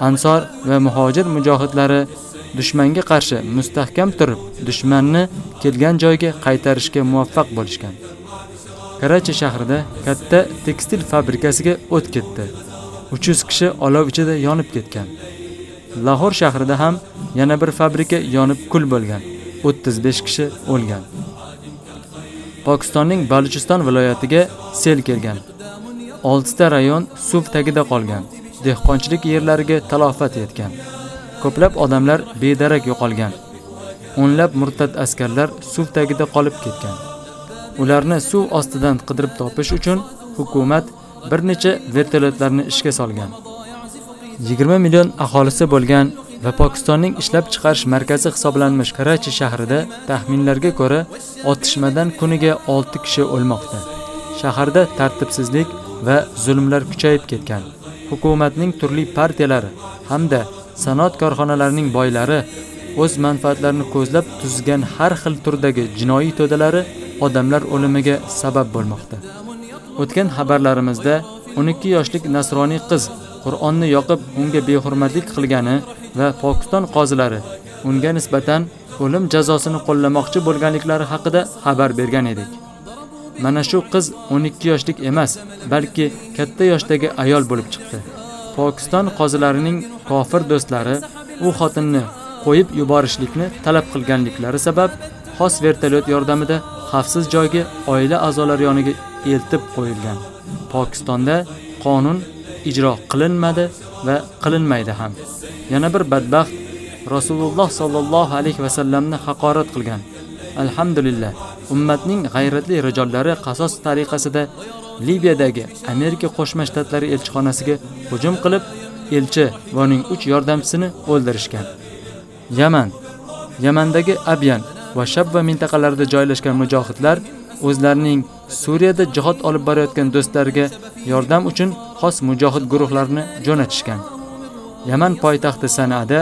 Ansor va muhojir mujohidlari dushmanga qarshi mustahkam turib, dushmanni kelgan joyga qaytarishga muvaffaq bo'lishgan. Karachi shahrida katta tekstil fabrikasiga o't ketdi. 300 kishi olov ichida yonib ketgan. Lahor shahrida ham yana bir fabrika yonib kul bo'lgan. 35 kishi o'lgan. Pokistonning Baluchiston viloyatiga sel kelgan. 6 ta rayon suv tagida qolgan. Dehqonchilik yerlariga talofat yetgan. Ko'plab odamlar bedarak yo'qolgan. O'nlab murtad askarlar suv tagida qolib ketgan. Ularni suv ostidan qidirib topish uchun hukumat bir necha vertolyotlarni ishga solgan. 20 million aholisi bo'lgan va Pokistonning ishlab chiqarish markazi hisoblanmish Karachi shahrida taxminlarga ko'ra otishmadan kuniga 6 kishi o'lmoqda. Shaharda tartibsizlik va zulmlar kuchayib ketgan. Hukumatning turli partiyalari hamda sanoat korxonalarining boylari o'z manfaatlarini ko'zlab tuzgan har xil turdagi jinoiy to'dalari odamlar o'limiga sabab bo'lmoqda. O'tgan xabarlarimizda 12 yoshlik nasroniy qiz Qur'onni yoqib unga behurmatlik qilgani va Pokiston qozilari unga nisbatan o'lim jazosini qo'llamoqchi bo'lganliklari haqida xabar bergan edik. Mana shu qiz 12 yoshlik emas, balki katta yoshdagi ayol bo'lib chiqdi. Pokiston qozilarining kofir do'stlari u xotinni qo'yib yuborishlikni talab qilganliklari sabab xos vertolyot yordamida xavfsiz joyga oila a'zolari yoniga eltib qo'yilgan. Pokistonda qonun ijro qilinmadi va qilinmaydi ham. Yana bir badbaxt Rasululloh sallallohu alayhi va sallamni haqorat qilgan. Alhamdulillah, ummatning g'ayratli rijollari qasos tariqasida Libiyadagi Amerika Qo'shma Shtatlari elchixonasiga hujum qilib, elchi va uning 3 yordamchisini o'ldirishgan. Yaman Yamandagi Abyan va Shabva mintaqalarida joylashgan mujohidlar o'zlarining Suriyada jihad olib borayotgan do'stlariga yordam uchun xos mujohid guruhlarini jo'natishgan. Yaman poytaxti Sanada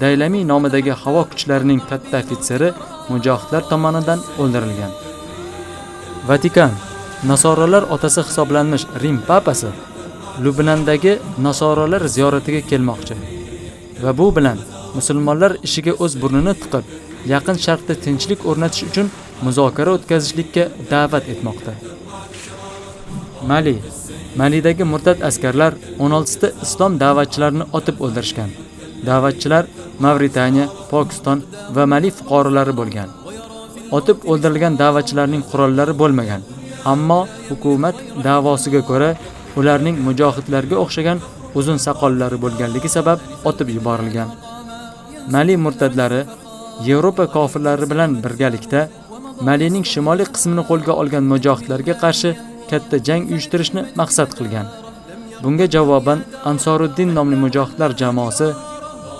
Daylami nomidagi havo kuchlarining katta ofitseri mujohidlar tomonidan o'ldirilgan. Vatikan Nasoralar otasi hisoblanmish Rim papasi Lubnandagi nasoralar ziyoratiga kelmoqchi. Va bu bilan musulmonlar ishiga o'z burnini tiqib, yaqin sharqda tinchlik o'rnatish uchun muzokara o'tkazishlikka da'vat etmoqda. Mali Malidagi murtad askarlar 16 ta islom da'vatchilarini otib o'ldirishgan. Da'vatchilar Mavritaniya, Pokiston va Mali fuqarolari bo'lgan. Otib o'ldirilgan da'vatchilarning qurollari bo'lmagan, ammo hukumat da'vosiga ko'ra ularning mujohidlarga o'xshagan uzun soqollari bo'lganligi sabab otib yuborilgan. Mali murtadlari Yevropa kofirlari bilan birgalikda Malining shimoliy qismini qo'lga olgan mujohidlarga qarshi katta jang uyushtirishni maqsad qilgan. Bunga javoban Ansoruddin nomli mujohidlar jamoasi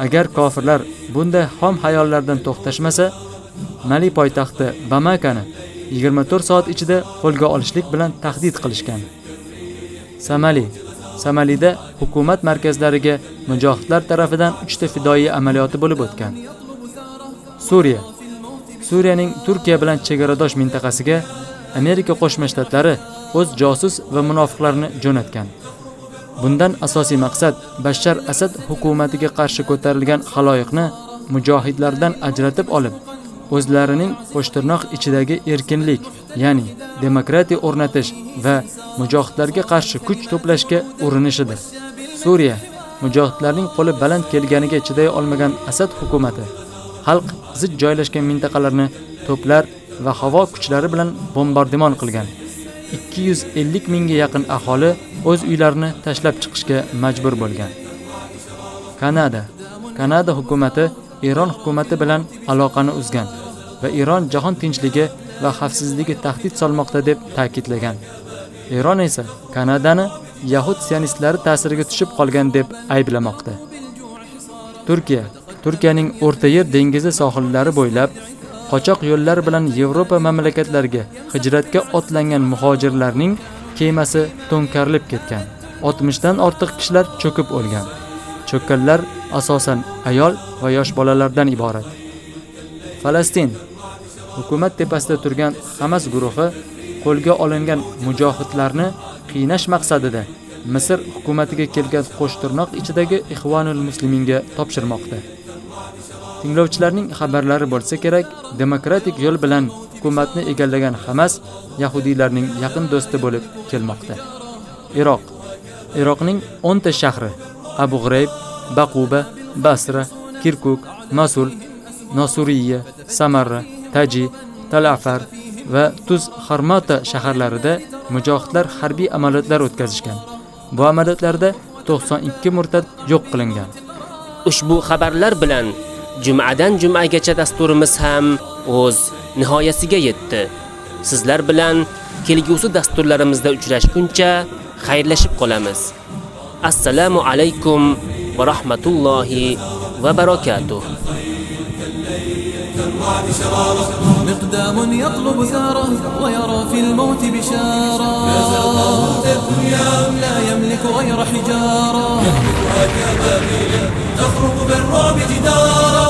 agar kofirlar bunday xom hayollardan to'xtashmasa, Mali poytaxti Bamakani 24 soat ichida qo'lga olishlik bilan tahdid qilishgan. Samali Samalida hukumat markazlariga mujohidlar tarafidan 3 ta fidoyi amaliyoti bo'lib o'tgan. Suriya Suriyaning Turkiya bilan chegaradosh mintaqasiga Amerika Qo'shma Shtatlari o'z josus va munofiqlarini jo'natgan. Bundan asosiy maqsad Bashar Asad hukumatiga qarshi ko'tarilgan xaloyiqni mujohidlardan ajratib olib, o'zlarining qo'shtirnoq ichidagi erkinlik, ya'ni demokratiya o'rnatish va mujohidlarga qarshi kuch to'plashga urinishidir. Suriya mujohidlarning qo'li baland kelganiga chiday olmagan Asad hukumati xalq zid joylashgan mintaqalarni to'plar va havo kuchlari bilan bombardimon qilgan. 250 mingga yaqin aholi o'z uylarini tashlab chiqishga majbur bo'lgan. Kanada Kanada hukumatı Eron hukumati bilan aloqani uzgan va Eron jahon tinchligi va xavfsizligi tahdid solmoqda deb ta'kidlagan. Eron esa Kanadani Yahud sionistlari ta'siriga tushib qolgan deb ayblamoqda. Turkiya Turkiyaning O'rta Yer dengizi sohillari bo'ylab qochoq yo'llar bilan Yevropa mamlakatlariga hijratga otlangan muhojirlarning kemasi to'nkarilib ketgan. 60 dan ortiq kishilar cho'kib o'lgan. Cho'kkanlar asosan ayol va yosh bolalardan iborat. Falastin hukumat tepasida turgan Hamas guruhi qo'lga olingan mujohidlarni qiynash maqsadida Misr hukumatiga kelgan qo'shtirnoq ichidagi Ikhwanul Musliminga topshirmoqda. Tinglovchilarning xabarlari bo'lsa kerak, demokratik yo'l bilan hukumatni egallagan Hamas yahudiylarning yaqin do'sti bo'lib kelmoqda. Iroq Iroqning 10 ta shahri Abu G'rayb, Baquba, Basra, Kirkuk, Mosul, Nosuriya, Samarra, Taji, Talafar va Tuz Harmata shaharlarida mujohidlar harbiy amaliyotlar o'tkazishgan. Bu amaliyotlarda 92 murtad yo'q qilingan. Ushbu xabarlar bilan Jumadan jumagacha dasturimiz ham o'z nihoyasiga yetdi. Sizlar bilan kelgusi dasturlarimizda uchrashguncha xayrlashib qolamiz. Assalomu alaykum va rahmatullohi va barakatuh. كالرعد شرارة مقدام يطلب ثاره ويرى في الموت بشارة لا يملك غير حجارة يهلكها كبابيل تخرق بالرعب جدارا